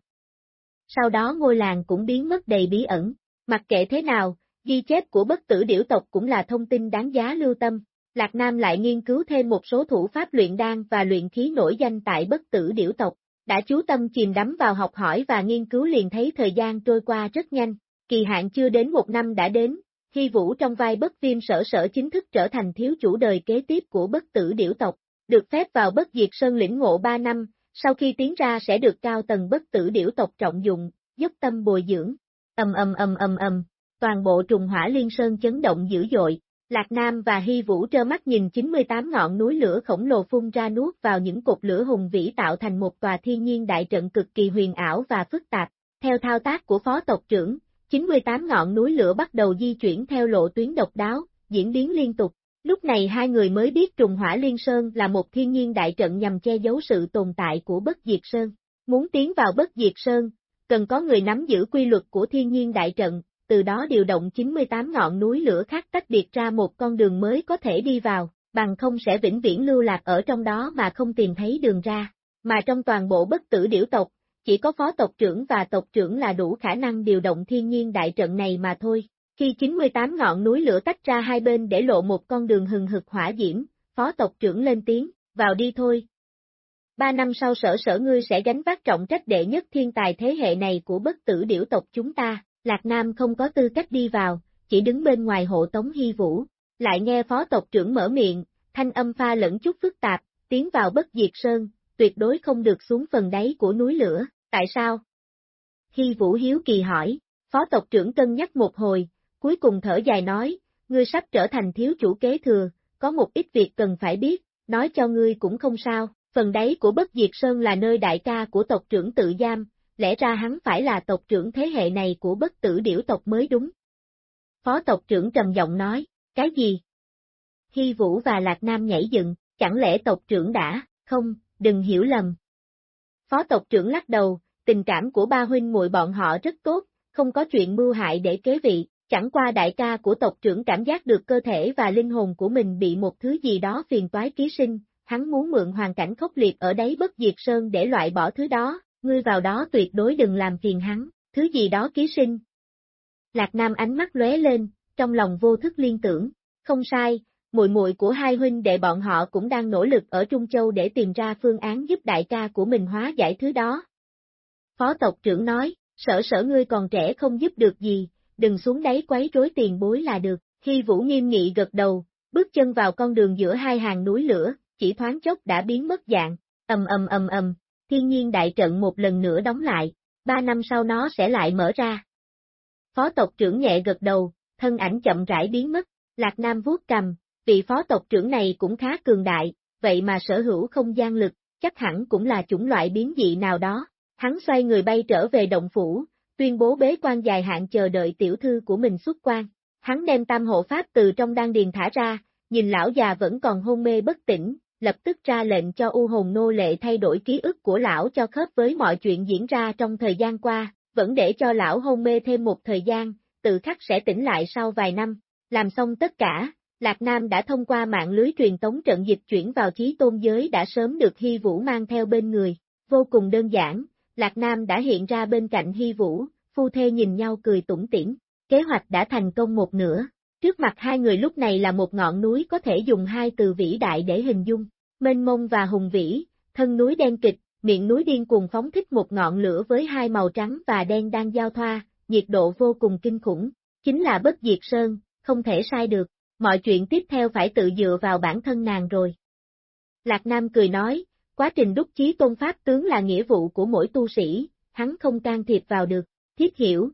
Sau đó ngôi làng cũng biến mất đầy bí ẩn, mặc kệ thế nào, ghi chép của bất tử điểu tộc cũng là thông tin đáng giá lưu tâm. Lạc Nam lại nghiên cứu thêm một số thủ pháp luyện đan và luyện khí nổi danh tại bất tử điểu tộc. đã chú tâm chìm đắm vào học hỏi và nghiên cứu liền thấy thời gian trôi qua rất nhanh, kỳ hạn chưa đến một năm đã đến, Hy Vũ trong vai bất viêm sở sở chính thức trở thành thiếu chủ đời kế tiếp của bất tử điểu tộc, được phép vào bất diệt sơn lĩnh ngộ 3 năm, sau khi tiến ra sẽ được cao tầng bất tử điểu tộc trọng dụng, dốc tâm bồi dưỡng. Ầm ầm ầm ầm ầm, toàn bộ trùng hỏa liên sơn chấn động dữ dội, Lạc Nam và Hy Vũ trơ mắt nhìn 98 ngọn núi lửa khổng lồ phun ra nuốt vào những cột lửa hùng vĩ tạo thành một tòa thiên nhiên đại trận cực kỳ huyền ảo và phức tạp. Theo thao tác của phó tộc trưởng, 98 ngọn núi lửa bắt đầu di chuyển theo lộ tuyến độc đáo, diễn biến liên tục. Lúc này hai người mới biết trùng hỏa liên sơn là một thiên nhiên đại trận nhằm che giấu sự tồn tại của bất diệt sơn. Muốn tiến vào bất diệt sơn, cần có người nắm giữ quy luật của thiên nhiên đại trận, từ đó điều động 98 ngọn núi lửa khác tách biệt ra một con đường mới có thể đi vào, bằng không sẽ vĩnh viễn lưu lạc ở trong đó mà không tìm thấy đường ra. Mà trong toàn bộ bất tử điểu tộc, chỉ có phó tộc trưởng và tộc trưởng là đủ khả năng điều động thiên nhiên đại trận này mà thôi. Khi 98 ngọn núi lửa tách ra hai bên để lộ một con đường hừng hực hỏa diễm, phó tộc trưởng lên tiếng, vào đi thôi. Ba năm sau sở sở ngươi sẽ gánh vác trọng trách đệ nhất thiên tài thế hệ này của bất tử điểu tộc chúng ta, Lạc Nam không có tư cách đi vào, chỉ đứng bên ngoài hộ tống hy vũ, lại nghe phó tộc trưởng mở miệng, thanh âm pha lẫn chút phức tạp, tiến vào bất diệt sơn, tuyệt đối không được xuống phần đáy của núi lửa, tại sao? Hy vũ hiếu kỳ hỏi, phó tộc trưởng cân nhắc một hồi, cuối cùng thở dài nói, ngươi sắp trở thành thiếu chủ kế thừa, có một ít việc cần phải biết, nói cho ngươi cũng không sao, phần đáy của bất diệt sơn là nơi đại ca của tộc trưởng tự giam, lẽ ra hắn phải là tộc trưởng thế hệ này của bất tử điểu tộc mới đúng. Phó tộc trưởng trầm giọng nói, cái gì? Hy Vũ và Lạc Nam nhảy dựng, chẳng lẽ tộc trưởng đã, không, đừng hiểu lầm. Phó tộc trưởng lắc đầu, tình cảm của ba huynh muội bọn họ rất tốt, không có chuyện mưu hại để kế vị, chẳng qua đại ca của tộc trưởng cảm giác được cơ thể và linh hồn của mình bị một thứ gì đó phiền toái ký sinh, hắn muốn mượn hoàn cảnh khốc liệt ở đấy bất diệt sơn để loại bỏ thứ đó, ngươi vào đó tuyệt đối đừng làm phiền hắn, thứ gì đó ký sinh. Lạc Nam ánh mắt lóe lên, trong lòng vô thức liên tưởng, không sai, muội muội của hai huynh đệ bọn họ cũng đang nỗ lực ở Trung Châu để tìm ra phương án giúp đại ca của mình hóa giải thứ đó. Phó tộc trưởng nói, sở sở ngươi còn trẻ không giúp được gì, đừng xuống đáy quấy rối tiền bối là được, khi Vũ nghiêm nghị gật đầu, bước chân vào con đường giữa hai hàng núi lửa, chỉ thoáng chốc đã biến mất dạng, ầm ầm ầm ầm, thiên nhiên đại trận một lần nữa đóng lại, ba năm sau nó sẽ lại mở ra. Phó tộc trưởng nhẹ gật đầu, thân ảnh chậm rãi biến mất, Lạc Nam vuốt cầm, vị phó tộc trưởng này cũng khá cường đại, vậy mà sở hữu không gian lực, chắc hẳn cũng là chủng loại biến dị nào đó. Hắn xoay người bay trở về động phủ, tuyên bố bế quan dài hạn chờ đợi tiểu thư của mình xuất quan. Hắn đem tam hộ pháp từ trong đan điền thả ra, nhìn lão già vẫn còn hôn mê bất tỉnh, lập tức ra lệnh cho U hồn nô lệ thay đổi ký ức của lão cho khớp với mọi chuyện diễn ra trong thời gian qua, vẫn để cho lão hôn mê thêm một thời gian, tự khắc sẽ tỉnh lại sau vài năm. Làm xong tất cả, Lạc Nam đã thông qua mạng lưới truyền tống trận dịch chuyển vào trí tôn giới đã sớm được Hy Vũ mang theo bên người. Vô cùng đơn giản, Lạc Nam đã hiện ra bên cạnh Hy Vũ, phu thê nhìn nhau cười tủm tỉm. Kế hoạch đã thành công một nửa. Trước mặt hai người lúc này là một ngọn núi có thể dùng hai từ vĩ đại để hình dung mênh mông và hùng vĩ, thân núi đen kịch, miệng núi điên cuồng phóng thích một ngọn lửa với hai màu trắng và đen đang giao thoa, nhiệt độ vô cùng kinh khủng, chính là bất diệt sơn, không thể sai được, mọi chuyện tiếp theo phải tự dựa vào bản thân nàng rồi. Lạc Nam cười nói, quá trình đúc chí tôn pháp tướng là nghĩa vụ của mỗi tu sĩ, hắn không can thiệp vào được, thiết hiểu.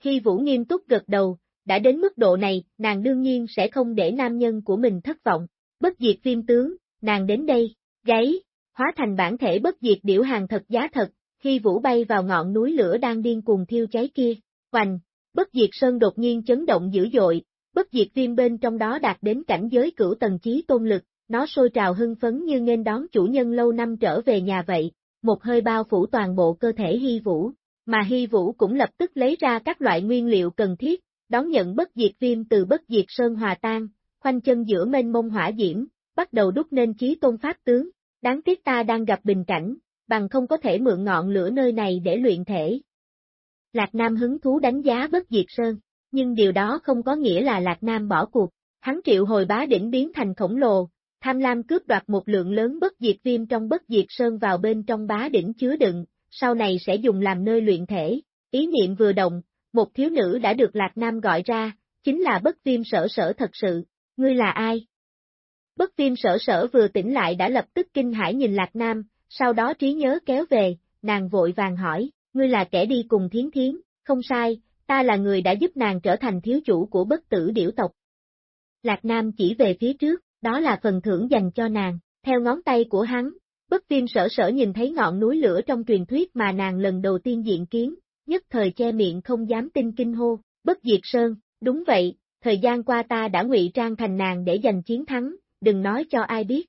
Khi Vũ nghiêm túc gật đầu, đã đến mức độ này, nàng đương nhiên sẽ không để nam nhân của mình thất vọng, bất diệt viêm tướng, nàng đến đây, gáy, hóa thành bản thể bất diệt điểu hàng thật giá thật, khi vũ bay vào ngọn núi lửa đang điên cuồng thiêu cháy kia, hoành, bất diệt sơn đột nhiên chấn động dữ dội, bất diệt viêm bên trong đó đạt đến cảnh giới cửu tầng trí tôn lực, nó sôi trào hưng phấn như nên đón chủ nhân lâu năm trở về nhà vậy, một hơi bao phủ toàn bộ cơ thể hy vũ, mà hy vũ cũng lập tức lấy ra các loại nguyên liệu cần thiết, đón nhận bất diệt viêm từ bất diệt sơn hòa tan, khoanh chân giữa mênh mông hỏa diễm, bắt đầu đúc nên chí tôn pháp tướng, đáng tiếc ta đang gặp bình cảnh, bằng không có thể mượn ngọn lửa nơi này để luyện thể. Lạc Nam hứng thú đánh giá bất diệt sơn, nhưng điều đó không có nghĩa là Lạc Nam bỏ cuộc, hắn triệu hồi bá đỉnh biến thành khổng lồ, tham lam cướp đoạt một lượng lớn bất diệt viêm trong bất diệt sơn vào bên trong bá đỉnh chứa đựng, sau này sẽ dùng làm nơi luyện thể. Ý niệm vừa động, một thiếu nữ đã được Lạc Nam gọi ra, chính là bất viêm sở sở thật sự, ngươi là ai? Bất viêm sở sở vừa tỉnh lại đã lập tức kinh hãi nhìn Lạc Nam, sau đó trí nhớ kéo về, nàng vội vàng hỏi, ngươi là kẻ đi cùng thiến thiến, không sai, ta là người đã giúp nàng trở thành thiếu chủ của bất tử điểu tộc. Lạc Nam chỉ về phía trước, đó là phần thưởng dành cho nàng, theo ngón tay của hắn, bất viêm sở sở nhìn thấy ngọn núi lửa trong truyền thuyết mà nàng lần đầu tiên diện kiến, nhất thời che miệng không dám tin kinh hô, bất diệt sơn, đúng vậy, thời gian qua ta đã ngụy trang thành nàng để giành chiến thắng, đừng nói cho ai biết.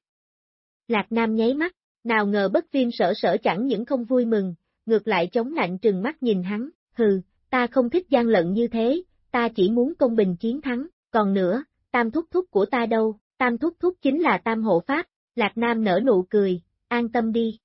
Lạc Nam nháy mắt, nào ngờ bất viêm sở sở chẳng những không vui mừng, ngược lại chống nạnh trừng mắt nhìn hắn, hừ, ta không thích gian lận như thế, ta chỉ muốn công bình chiến thắng, còn nữa, tam thúc thúc của ta đâu, tam thúc thúc chính là tam hộ pháp, Lạc Nam nở nụ cười, an tâm đi.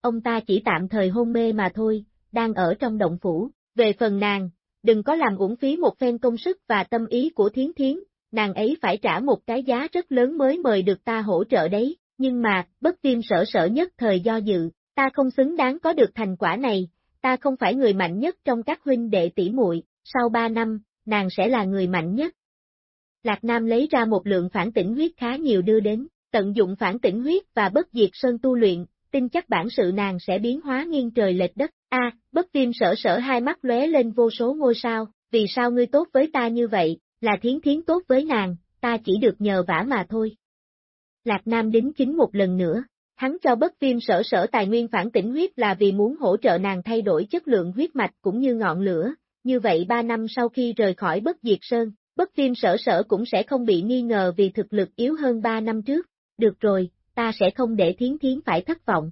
Ông ta chỉ tạm thời hôn mê mà thôi, đang ở trong động phủ, về phần nàng, đừng có làm uổng phí một phen công sức và tâm ý của thiến thiến, nàng ấy phải trả một cái giá rất lớn mới mời được ta hỗ trợ đấy, nhưng mà, bất viêm sở sở nhất thời do dự, ta không xứng đáng có được thành quả này, ta không phải người mạnh nhất trong các huynh đệ tỷ muội, sau ba năm, nàng sẽ là người mạnh nhất. Lạc Nam lấy ra một lượng phản tỉnh huyết khá nhiều đưa đến, tận dụng phản tỉnh huyết và bất diệt sơn tu luyện, tin chắc bản sự nàng sẽ biến hóa nghiêng trời lệch đất. A, bất viêm sở sở hai mắt lóe lên vô số ngôi sao, vì sao ngươi tốt với ta như vậy, là thiến thiến tốt với nàng, ta chỉ được nhờ vả mà thôi. Lạc Nam đính chính một lần nữa, hắn cho bất viêm sở sở tài nguyên phản tỉnh huyết là vì muốn hỗ trợ nàng thay đổi chất lượng huyết mạch cũng như ngọn lửa, như vậy ba năm sau khi rời khỏi bất diệt sơn, bất viêm sở sở cũng sẽ không bị nghi ngờ vì thực lực yếu hơn ba năm trước, được rồi, ta sẽ không để thiến thiến phải thất vọng.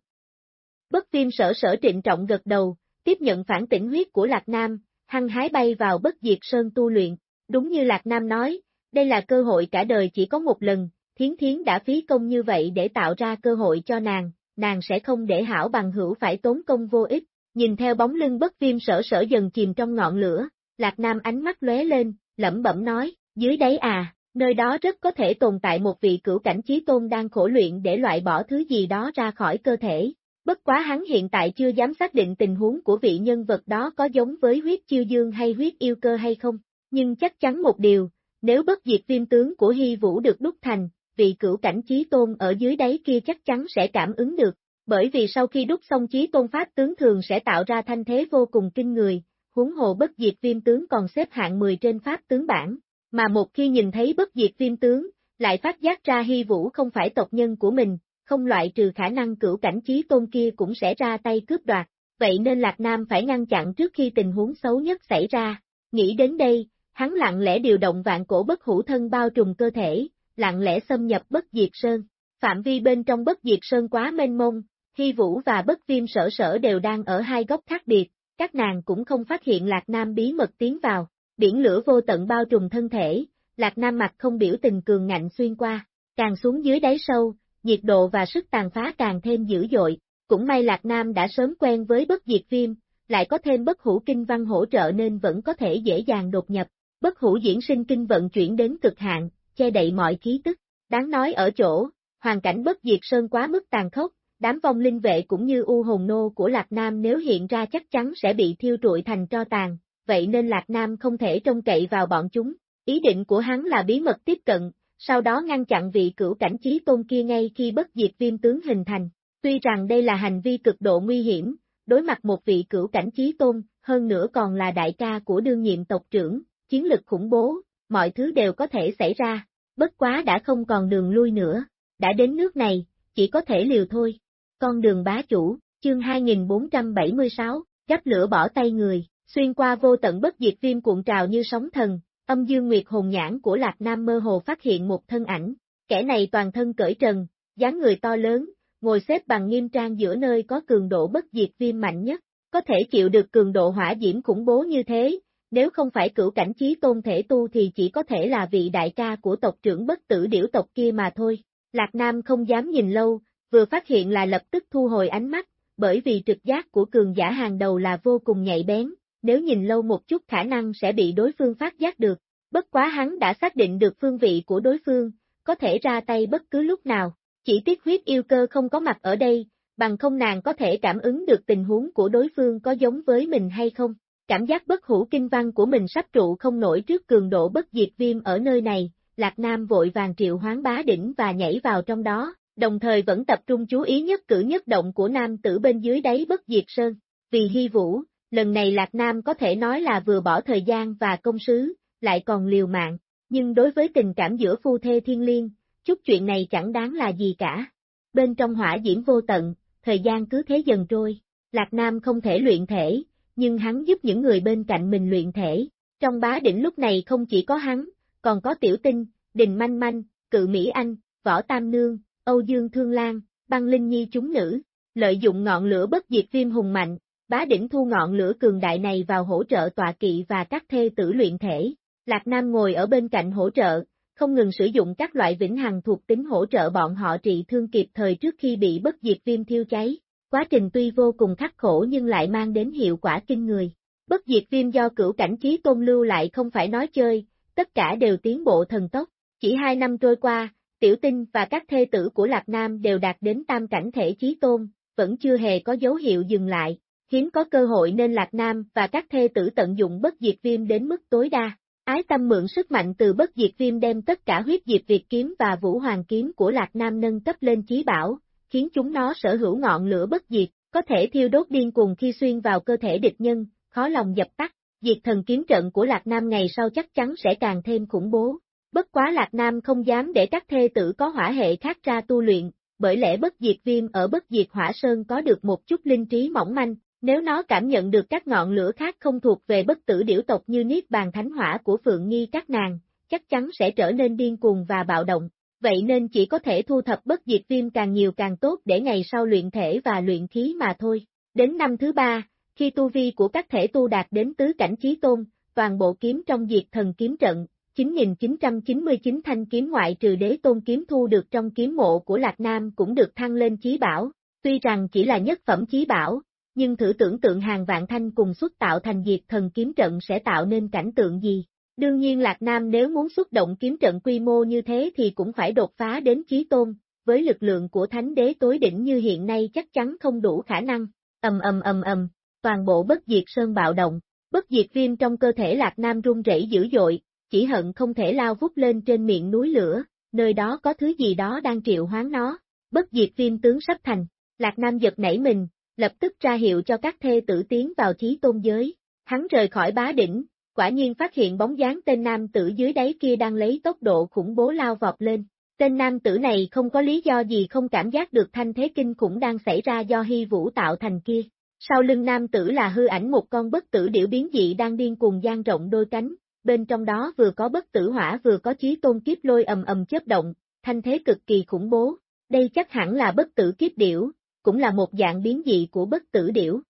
Bất viêm sở sở trịnh trọng gật đầu, tiếp nhận phản tỉnh huyết của Lạc Nam, hăng hái bay vào bất diệt sơn tu luyện, đúng như Lạc Nam nói, đây là cơ hội cả đời chỉ có một lần, thiến thiến đã phí công như vậy để tạo ra cơ hội cho nàng, nàng sẽ không để hảo bằng hữu phải tốn công vô ích, nhìn theo bóng lưng bất viêm sở sở dần chìm trong ngọn lửa, Lạc Nam ánh mắt lóe lên, lẩm bẩm nói, dưới đấy à, nơi đó rất có thể tồn tại một vị cửu cảnh chí tôn đang khổ luyện để loại bỏ thứ gì đó ra khỏi cơ thể. Bất quá hắn hiện tại chưa dám xác định tình huống của vị nhân vật đó có giống với huyết chiêu dương hay huyết yêu cơ hay không, nhưng chắc chắn một điều, nếu bất diệt viêm tướng của Hy Vũ được đúc thành, vị cửu cảnh chí tôn ở dưới đáy kia chắc chắn sẽ cảm ứng được, bởi vì sau khi đúc xong chí tôn pháp tướng thường sẽ tạo ra thanh thế vô cùng kinh người, huống hồ bất diệt viêm tướng còn xếp hạng 10 trên pháp tướng bảng, mà một khi nhìn thấy bất diệt viêm tướng, lại phát giác ra hy vũ không phải tộc nhân của mình, không loại trừ khả năng cửu cảnh chí tôn kia cũng sẽ ra tay cướp đoạt, vậy nên Lạc Nam phải ngăn chặn trước khi tình huống xấu nhất xảy ra. Nghĩ đến đây, hắn lặng lẽ điều động vạn cổ bất hữu thân bao trùm cơ thể, lặng lẽ xâm nhập bất diệt sơn. Phạm vi bên trong bất diệt sơn quá mênh mông, Hy Vũ và bất viêm sở sở đều đang ở hai góc khác biệt, các nàng cũng không phát hiện Lạc Nam bí mật tiến vào, biển lửa vô tận bao trùm thân thể, Lạc Nam mặt không biểu tình cường ngạnh xuyên qua, càng xuống dưới đáy sâu, nhiệt độ và sức tàn phá càng thêm dữ dội, cũng may Lạc Nam đã sớm quen với bất diệt viêm, lại có thêm bất hủ kinh văn hỗ trợ nên vẫn có thể dễ dàng đột nhập, bất hủ diễn sinh kinh vận chuyển đến cực hạn, che đậy mọi khí tức, đáng nói ở chỗ, hoàn cảnh bất diệt sơn quá mức tàn khốc, đám vong linh vệ cũng như u hồn nô của Lạc Nam nếu hiện ra chắc chắn sẽ bị thiêu trụi thành tro tàn, vậy nên Lạc Nam không thể trông cậy vào bọn chúng. Ý định của hắn là bí mật tiếp cận, sau đó ngăn chặn vị cửu cảnh trí tôn kia ngay khi bất diệt viêm tướng hình thành. Tuy rằng đây là hành vi cực độ nguy hiểm, đối mặt một vị cửu cảnh trí tôn, hơn nữa còn là đại ca của đương nhiệm tộc trưởng, chiến lực khủng bố, mọi thứ đều có thể xảy ra, bất quá đã không còn đường lui nữa, đã đến nước này, chỉ có thể liều thôi. Con đường bá chủ, chương 2476, gấp lửa bỏ tay người, xuyên qua vô tận bất diệt viêm cuộn trào như sóng thần, âm dương nguyệt hồn nhãn của Lạc Nam mơ hồ phát hiện một thân ảnh, kẻ này toàn thân cởi trần, dáng người to lớn, ngồi xếp bằng nghiêm trang giữa nơi có cường độ bất diệt viêm mạnh nhất, có thể chịu được cường độ hỏa diễm khủng bố như thế, nếu không phải cửu cảnh trí tôn thể tu thì chỉ có thể là vị đại ca của tộc trưởng bất tử điểu tộc kia mà thôi. Lạc Nam không dám nhìn lâu, vừa phát hiện là lập tức thu hồi ánh mắt, bởi vì trực giác của cường giả hàng đầu là vô cùng nhạy bén, nếu nhìn lâu một chút khả năng sẽ bị đối phương phát giác được. Bất quá hắn đã xác định được phương vị của đối phương, có thể ra tay bất cứ lúc nào. Chỉ tiếc huyết yêu cơ không có mặt ở đây, bằng không nàng có thể cảm ứng được tình huống của đối phương có giống với mình hay không. Cảm giác bất hủ kinh văn của mình sắp trụ không nổi trước cường độ bất diệt viêm ở nơi này, Lạc Nam vội vàng triệu hoán bá đỉnh và nhảy vào trong đó, đồng thời vẫn tập trung chú ý nhất cử nhất động của nam tử bên dưới đáy bất diệt sơn. Vì hy vũ, lần này Lạc Nam có thể nói là vừa bỏ thời gian và công sứ, lại còn liều mạng, nhưng đối với tình cảm giữa phu thê thiên liên, chút chuyện này chẳng đáng là gì cả. Bên trong hỏa diễm vô tận, thời gian cứ thế dần trôi, Lạc Nam không thể luyện thể, nhưng hắn giúp những người bên cạnh mình luyện thể. Trong bá đỉnh lúc này không chỉ có hắn, còn có Tiểu Tinh, Đình Manh Manh, Cự Mỹ Anh, Võ Tam Nương, Âu Dương Thương Lan, Băng Linh Nhi chúng nữ, lợi dụng ngọn lửa bất diệt viêm hùng mạnh, bá đỉnh thu ngọn lửa cường đại này vào hỗ trợ tọa kỵ và các thê tử luyện thể. Lạc Nam ngồi ở bên cạnh hỗ trợ, không ngừng sử dụng các loại vĩnh hằng thuộc tính hỗ trợ bọn họ trị thương kịp thời trước khi bị bất diệt viêm thiêu cháy. Quá trình tuy vô cùng khắc khổ nhưng lại mang đến hiệu quả kinh người. Bất diệt viêm do cửu cảnh trí tôn lưu lại không phải nói chơi, tất cả đều tiến bộ thần tốc. Chỉ hai năm trôi qua, Tiểu Tinh và các thê tử của Lạc Nam đều đạt đến tam cảnh thể trí tôn, vẫn chưa hề có dấu hiệu dừng lại, hiếm có cơ hội nên Lạc Nam và các thê tử tận dụng bất diệt viêm đến mức tối đa. Ái tâm mượn sức mạnh từ bất diệt viêm đem tất cả huyết diệt Việt kiếm và vũ hoàng kiếm của Lạc Nam nâng cấp lên chí bảo, khiến chúng nó sở hữu ngọn lửa bất diệt, có thể thiêu đốt điên cuồng khi xuyên vào cơ thể địch nhân, khó lòng dập tắt. Diệt thần kiếm trận của Lạc Nam ngày sau chắc chắn sẽ càng thêm khủng bố. Bất quá Lạc Nam không dám để các thê tử có hỏa hệ khác ra tu luyện, bởi lẽ bất diệt viêm ở bất diệt hỏa sơn có được một chút linh trí mỏng manh, nếu nó cảm nhận được các ngọn lửa khác không thuộc về bất tử điểu tộc như Niết Bàn Thánh Hỏa của Phượng Nghi các nàng, chắc chắn sẽ trở nên điên cuồng và bạo động, vậy nên chỉ có thể thu thập bất diệt viêm càng nhiều càng tốt để ngày sau luyện thể và luyện khí mà thôi. Đến năm thứ ba, khi tu vi của các thể tu đạt đến tứ cảnh trí tôn, toàn bộ kiếm trong diệt thần kiếm trận, 9.999 thanh kiếm ngoại trừ đế tôn kiếm thu được trong kiếm mộ của Lạc Nam cũng được thăng lên chí bảo, tuy rằng chỉ là nhất phẩm chí bảo, nhưng thử tưởng tượng hàng vạn thanh cùng xuất tạo thành diệt thần kiếm trận sẽ tạo nên cảnh tượng gì. Đương nhiên Lạc Nam nếu muốn xuất động kiếm trận quy mô như thế thì cũng phải đột phá đến chí tôn, với lực lượng của thánh đế tối đỉnh như hiện nay chắc chắn không đủ khả năng. Ầm ầm ầm ầm, toàn bộ bất diệt sơn bạo động, bất diệt viêm trong cơ thể Lạc Nam rung rẩy dữ dội, chỉ hận không thể lao vút lên trên miệng núi lửa, nơi đó có thứ gì đó đang triệu hoán nó. Bất diệt viêm tướng sắp thành, Lạc Nam giật nảy mình, lập tức ra hiệu cho các thê tử tiến vào chí tôn giới. Hắn rời khỏi bá đỉnh, quả nhiên phát hiện bóng dáng tên nam tử dưới đáy kia đang lấy tốc độ khủng bố lao vọt lên. Tên nam tử này không có lý do gì không cảm giác được thanh thế kinh khủng đang xảy ra do hy vũ tạo thành kia. Sau lưng nam tử là hư ảnh một con bất tử điểu biến dị đang điên cuồng gian rộng đôi cánh, bên trong đó vừa có bất tử hỏa vừa có chí tôn kiếp lôi ầm ầm chớp động, thanh thế cực kỳ khủng bố. Đây chắc hẳn là bất tử kiếp điểu, cũng là một dạng biến dị của bất tử điểu.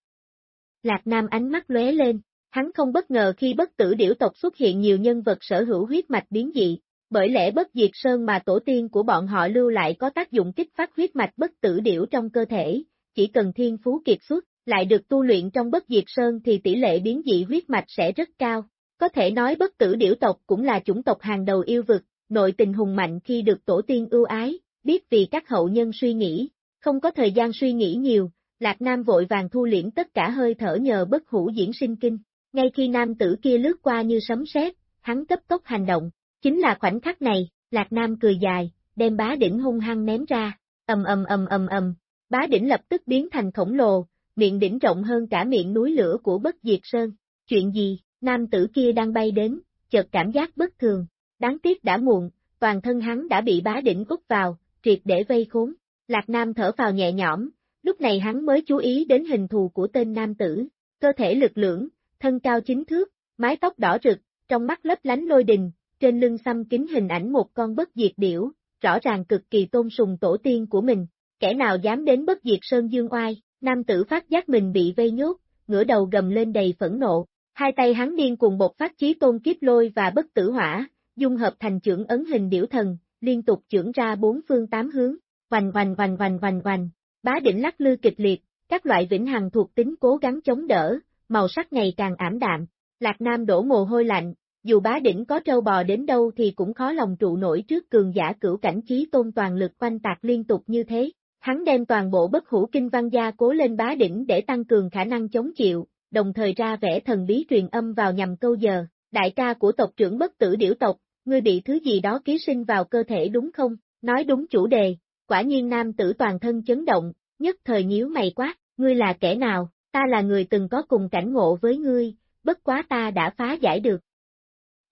Lạc Nam ánh mắt lóe lên, hắn không bất ngờ khi bất tử điểu tộc xuất hiện nhiều nhân vật sở hữu huyết mạch biến dị, bởi lẽ bất diệt sơn mà tổ tiên của bọn họ lưu lại có tác dụng kích phát huyết mạch bất tử điểu trong cơ thể, chỉ cần thiên phú kiệt xuất, lại được tu luyện trong bất diệt sơn thì tỷ lệ biến dị huyết mạch sẽ rất cao. Có thể nói bất tử điểu tộc cũng là chủng tộc hàng đầu yêu vực, nội tình hùng mạnh khi được tổ tiên ưu ái, biết vì các hậu nhân suy nghĩ, không có thời gian suy nghĩ nhiều, Lạc Nam vội vàng thu liễm tất cả hơi thở nhờ bất hủ diễn sinh kinh. Ngay khi nam tử kia lướt qua như sấm sét, hắn cấp tốc hành động. Chính là khoảnh khắc này, Lạc Nam cười dài, đem bá đỉnh hung hăng ném ra, ầm ầm ầm ầm ầm, bá đỉnh lập tức biến thành khổng lồ, miệng đỉnh rộng hơn cả miệng núi lửa của bất diệt sơn. Chuyện gì, nam tử kia đang bay đến, chợt cảm giác bất thường, đáng tiếc đã muộn, toàn thân hắn đã bị bá đỉnh cút vào, triệt để vây khốn. Lạc Nam thở vào nhẹ nhõm, lúc này hắn mới chú ý đến hình thù của tên nam tử, cơ thể lực lưỡng, thân cao chính thước, mái tóc đỏ rực, trong mắt lấp lánh lôi đình, trên lưng xăm kính hình ảnh một con bất diệt điểu, rõ ràng cực kỳ tôn sùng tổ tiên của mình, kẻ nào dám đến bất diệt sơn dương oai, nam tử phát giác mình bị vây nhốt, ngửa đầu gầm lên đầy phẫn nộ, hai tay hắn điên cùng bột phát chí tôn kiếp lôi và bất tử hỏa, dung hợp thành trưởng ấn hình điểu thần, liên tục trưởng ra bốn phương tám hướng, Hoành hoành hoành hoành hoành hoành, bá đỉnh lắc lư kịch liệt, các loại vĩnh hằng thuộc tính cố gắng chống đỡ, màu sắc ngày càng ảm đạm. Lạc Nam đổ mồ hôi lạnh, dù bá đỉnh có trâu bò đến đâu thì cũng khó lòng trụ nổi trước cường giả cửu cảnh trí tôn toàn lực quanh tạc liên tục như thế. Hắn đem toàn bộ bất hủ kinh văn gia cố lên bá đỉnh để tăng cường khả năng chống chịu, đồng thời ra vẽ thần bí truyền âm vào nhằm câu giờ, đại ca của tộc trưởng bất tử điểu tộc, ngươi bị thứ gì đó ký sinh vào cơ thể đúng không? Nói đúng chủ đề, quả nhiên nam tử toàn thân chấn động, nhất thời nhíu mày quát, ngươi là kẻ nào, ta là người từng có cùng cảnh ngộ với ngươi, bất quá ta đã phá giải được.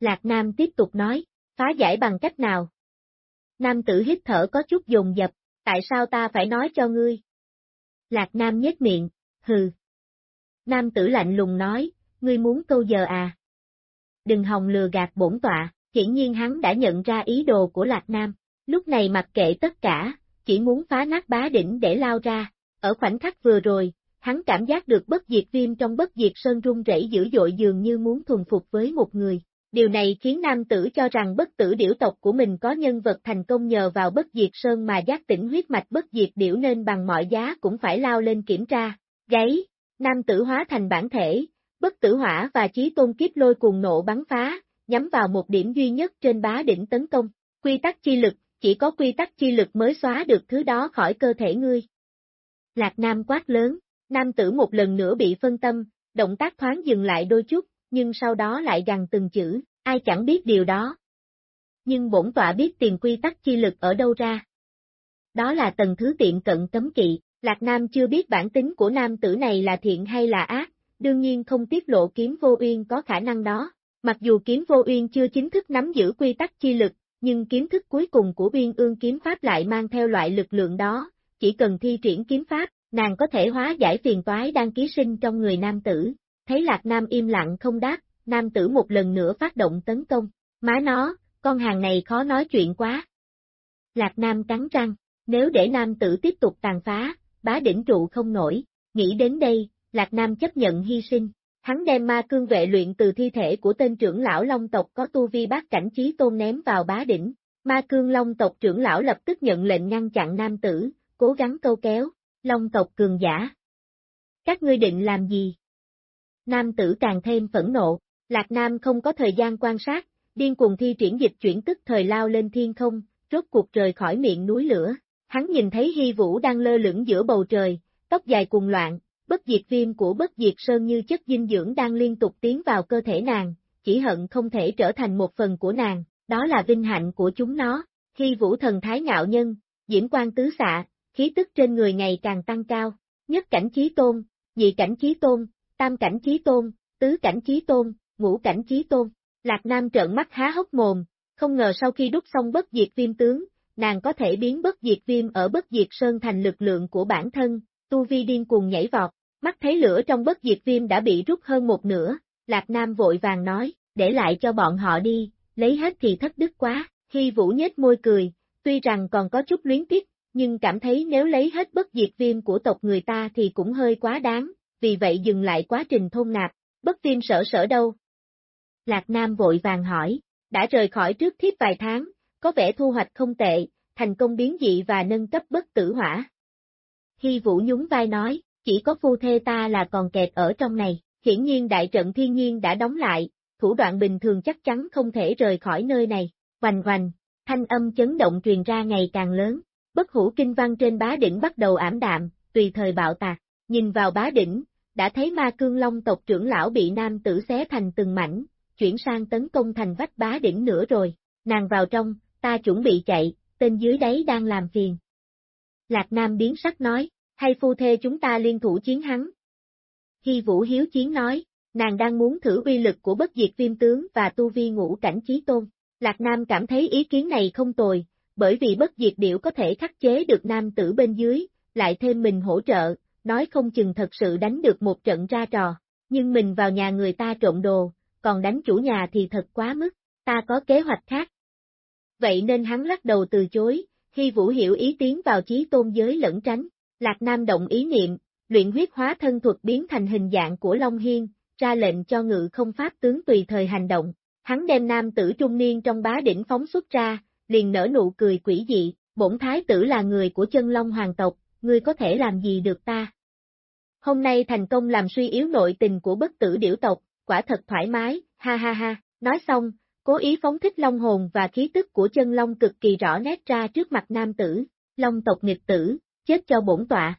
Lạc Nam tiếp tục nói, phá giải bằng cách nào? Nam tử hít thở có chút dồn dập, tại sao ta phải nói cho ngươi? Lạc Nam nhếch miệng, hừ. Nam tử lạnh lùng nói, ngươi muốn câu giờ à? Đừng hòng lừa gạt bổn tọa, hiển nhiên hắn đã nhận ra ý đồ của Lạc Nam, lúc này mặc kệ tất cả, chỉ muốn phá nát bá đỉnh để lao ra, ở khoảnh khắc vừa rồi, hắn cảm giác được bất diệt viêm trong bất diệt sơn rung rẩy dữ dội dường như muốn thuần phục với một người. Điều này khiến nam tử cho rằng bất tử điểu tộc của mình có nhân vật thành công nhờ vào bất diệt sơn mà giác tỉnh huyết mạch bất diệt điểu nên bằng mọi giá cũng phải lao lên kiểm tra. Gáy, nam tử hóa thành bản thể, bất tử hỏa và chí tôn kiếp lôi cuồng nộ bắn phá, nhắm vào một điểm duy nhất trên bá đỉnh tấn công. Quy tắc chi lực, chỉ có quy tắc chi lực mới xóa được thứ đó khỏi cơ thể ngươi. Lạc Nam quát lớn, nam tử một lần nữa bị phân tâm, động tác thoáng dừng lại đôi chút, nhưng sau đó lại gằn từng chữ, ai chẳng biết điều đó. Nhưng bổn tọa biết tiền quy tắc chi lực ở đâu ra. Đó là tầng thứ tiệm cận cấm kỵ, Lạc Nam chưa biết bản tính của nam tử này là thiện hay là ác, đương nhiên không tiết lộ kiếm vô uyên có khả năng đó. Mặc dù kiếm vô uyên chưa chính thức nắm giữ quy tắc chi lực, nhưng kiến thức cuối cùng của biên ương kiếm pháp lại mang theo loại lực lượng đó, chỉ cần thi triển kiếm pháp, nàng có thể hóa giải phiền toái đang ký sinh trong người nam tử. Thấy Lạc Nam im lặng không đáp, nam tử một lần nữa phát động tấn công. Má nó, con hàng này khó nói chuyện quá. Lạc Nam cắn răng, nếu để nam tử tiếp tục tàn phá, bá đỉnh trụ không nổi. Nghĩ đến đây, Lạc Nam chấp nhận hy sinh. Hắn đem ma cương vệ luyện từ thi thể của tên trưởng lão Long tộc có tu vi bát cảnh trí tôn ném vào bá đỉnh. Ma cương Long tộc trưởng lão lập tức nhận lệnh ngăn chặn nam tử, cố gắng câu kéo, Long tộc cường giả. Các ngươi định làm gì? Nam tử càng thêm phẫn nộ, Lạc Nam không có thời gian quan sát, điên cuồng thi triển dịch chuyển tức thời lao lên thiên không, rốt cuộc rời khỏi miệng núi lửa. Hắn nhìn thấy Hy Vũ đang lơ lửng giữa bầu trời, tóc dài cuồng loạn, bất diệt viêm của bất diệt sơn như chất dinh dưỡng đang liên tục tiến vào cơ thể nàng, chỉ hận không thể trở thành một phần của nàng, đó là vinh hạnh của chúng nó. Khi vũ thần thái ngạo nhân, diễm quan tứ xạ, khí tức trên người ngày càng tăng cao, nhất cảnh chí tôn, nhị cảnh chí tôn, tam cảnh chí tôn, tứ cảnh chí tôn, ngũ cảnh chí tôn. Lạc Nam trợn mắt há hốc mồm, không ngờ sau khi đúc xong bất diệt viêm tướng, nàng có thể biến bất diệt viêm ở bất diệt sơn thành lực lượng của bản thân, tu vi điên cuồng nhảy vọt, mắt thấy lửa trong bất diệt viêm đã bị rút hơn một nửa, Lạc Nam vội vàng nói, để lại cho bọn họ đi, lấy hết thì thất đức quá, khi Vũ nhếch môi cười, tuy rằng còn có chút luyến tiếc, nhưng cảm thấy nếu lấy hết bất diệt viêm của tộc người ta thì cũng hơi quá đáng, vì vậy dừng lại quá trình thôn nạp, bất viêm sở sở đâu. Lạc Nam vội vàng hỏi, đã rời khỏi trước thiếp vài tháng, có vẻ thu hoạch không tệ, thành công biến dị và nâng cấp bất tử hỏa. Hy Vũ nhún vai nói, chỉ có phu thê ta là còn kẹt ở trong này, hiển nhiên đại trận thiên nhiên đã đóng lại, thủ đoạn bình thường chắc chắn không thể rời khỏi nơi này, hoành hoành, thanh âm chấn động truyền ra ngày càng lớn, bất hủ kinh văn trên bá đỉnh bắt đầu ảm đạm, tùy thời bạo tạc, nhìn vào bá đỉnh, đã thấy ma cương long tộc trưởng lão bị nam tử xé thành từng mảnh, chuyển sang tấn công thành vách bá đỉnh nữa rồi, nàng vào trong, ta chuẩn bị chạy, tên dưới đáy đang làm phiền. Lạc Nam biến sắc nói, hay phu thê chúng ta liên thủ chiến hắn. Hy Vũ Hiếu Chiến nói, nàng đang muốn thử uy lực của bất diệt viêm tướng và tu vi ngũ cảnh trí tôn. Lạc Nam cảm thấy ý kiến này không tồi, bởi vì bất diệt điểu có thể khắc chế được nam tử bên dưới, lại thêm mình hỗ trợ, nói không chừng thật sự đánh được một trận ra trò, nhưng mình vào nhà người ta trộm đồ, còn đánh chủ nhà thì thật quá mức, ta có kế hoạch khác. Vậy nên hắn lắc đầu từ chối, khi Vũ hiểu ý tiến vào chí tôn giới lẫn tránh, Lạc Nam động ý niệm, luyện huyết hóa thân thuật biến thành hình dạng của Long Hiên, ra lệnh cho ngự không pháp tướng tùy thời hành động. Hắn đem nam tử trung niên trong bá đỉnh phóng xuất ra, liền nở nụ cười quỷ dị, bổn thái tử là người của chân long hoàng tộc, ngươi có thể làm gì được ta? Hôm nay thành công làm suy yếu nội tình của bất tử điểu tộc, quả thật thoải mái, ha ha ha. Nói xong, cố ý phóng thích long hồn và khí tức của chân long cực kỳ rõ nét ra trước mặt nam tử, long tộc nghịch tử, chết cho bổn tọa.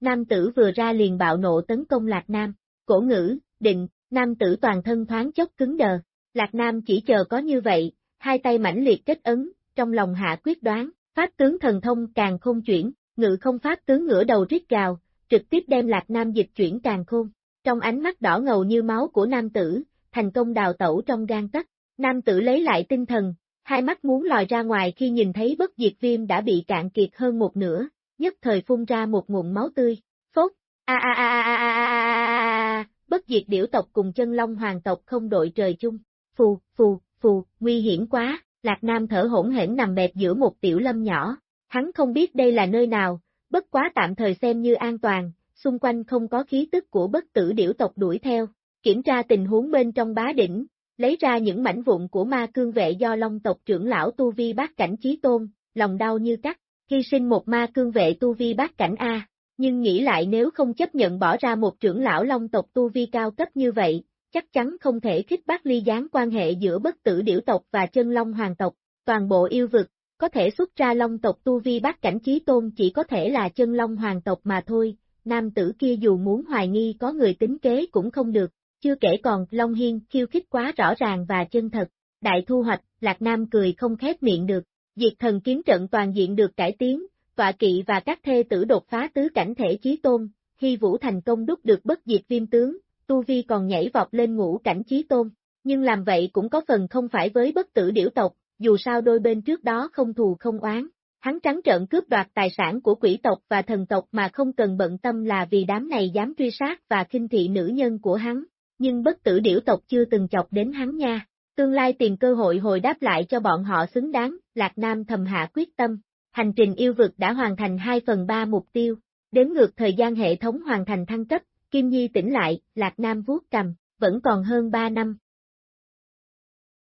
Nam tử vừa ra liền bạo nộ tấn công Lạc Nam, cổ ngữ, định, nam tử toàn thân thoáng chốc cứng đờ, Lạc Nam chỉ chờ có như vậy, hai tay mãnh liệt kết ấn, trong lòng hạ quyết đoán, pháp tướng thần thông càng không chuyển, ngự không pháp tướng ngửa đầu rít gào, trực tiếp đem Lạc Nam dịch chuyển càng khôn. Trong ánh mắt đỏ ngầu như máu của nam tử, thành công đào tẩu trong gan tắc, Nam tử lấy lại tinh thần, hai mắt muốn lòi ra ngoài khi nhìn thấy bất diệt viêm đã bị cạn kiệt hơn một nửa, nhất thời phun ra một nguồn máu tươi. Phốt, a a a a a a a a bất diệt điểu tộc cùng chân long hoàng tộc không đội trời chung. Phù, phù, phù, nguy hiểm quá, Lạc Nam thở hỗn hển nằm bẹp giữa một tiểu lâm nhỏ. Hắn không biết đây là nơi nào, bất quá tạm thời xem như an toàn, xung quanh không có khí tức của bất tử điểu tộc đuổi theo. Kiểm tra tình huống bên trong bá đỉnh, lấy ra những mảnh vụn của ma cương vệ do long tộc trưởng lão Tu Vi bác cảnh trí tôn, lòng đau như cắt, hy sinh một ma cương vệ Tu Vi bát cảnh A, nhưng nghĩ lại nếu không chấp nhận bỏ ra một trưởng lão long tộc Tu Vi cao cấp như vậy, chắc chắn không thể khích bác ly gián quan hệ giữa bất tử điểu tộc và chân long hoàng tộc, toàn bộ yêu vực, có thể xuất ra long tộc tu vi bát cảnh trí tôn chỉ có thể là chân long hoàng tộc mà thôi, nam tử kia dù muốn hoài nghi có người tính kế cũng không được, chưa kể còn Long Hiên khiêu khích quá rõ ràng và chân thật, đại thu hoạch, Lạc Nam cười không khép miệng được, diệt thần kiếm trận toàn diện được cải tiến, tọa kỵ và các thê tử đột phá tứ cảnh thể chí tôn, Hy Vũ thành công đúc được bất diệt viêm tướng, Tu Vi còn nhảy vọt lên ngũ cảnh chí tôn, nhưng làm vậy cũng có phần không phải với bất tử điểu tộc, dù sao đôi bên trước đó không thù không oán. Hắn trắng trợn cướp đoạt tài sản của quỷ tộc và thần tộc mà không cần bận tâm là vì đám này dám truy sát và kinh thị nữ nhân của hắn, nhưng bất tử điểu tộc chưa từng chọc đến hắn nha. Tương lai tìm cơ hội hồi đáp lại cho bọn họ xứng đáng, Lạc Nam thầm hạ quyết tâm. Hành trình yêu vực đã hoàn thành 2 phần 3 mục tiêu, đếm ngược thời gian hệ thống hoàn thành thăng cấp, Kim Nhi tỉnh lại, Lạc Nam vuốt cầm, vẫn còn hơn 3 năm,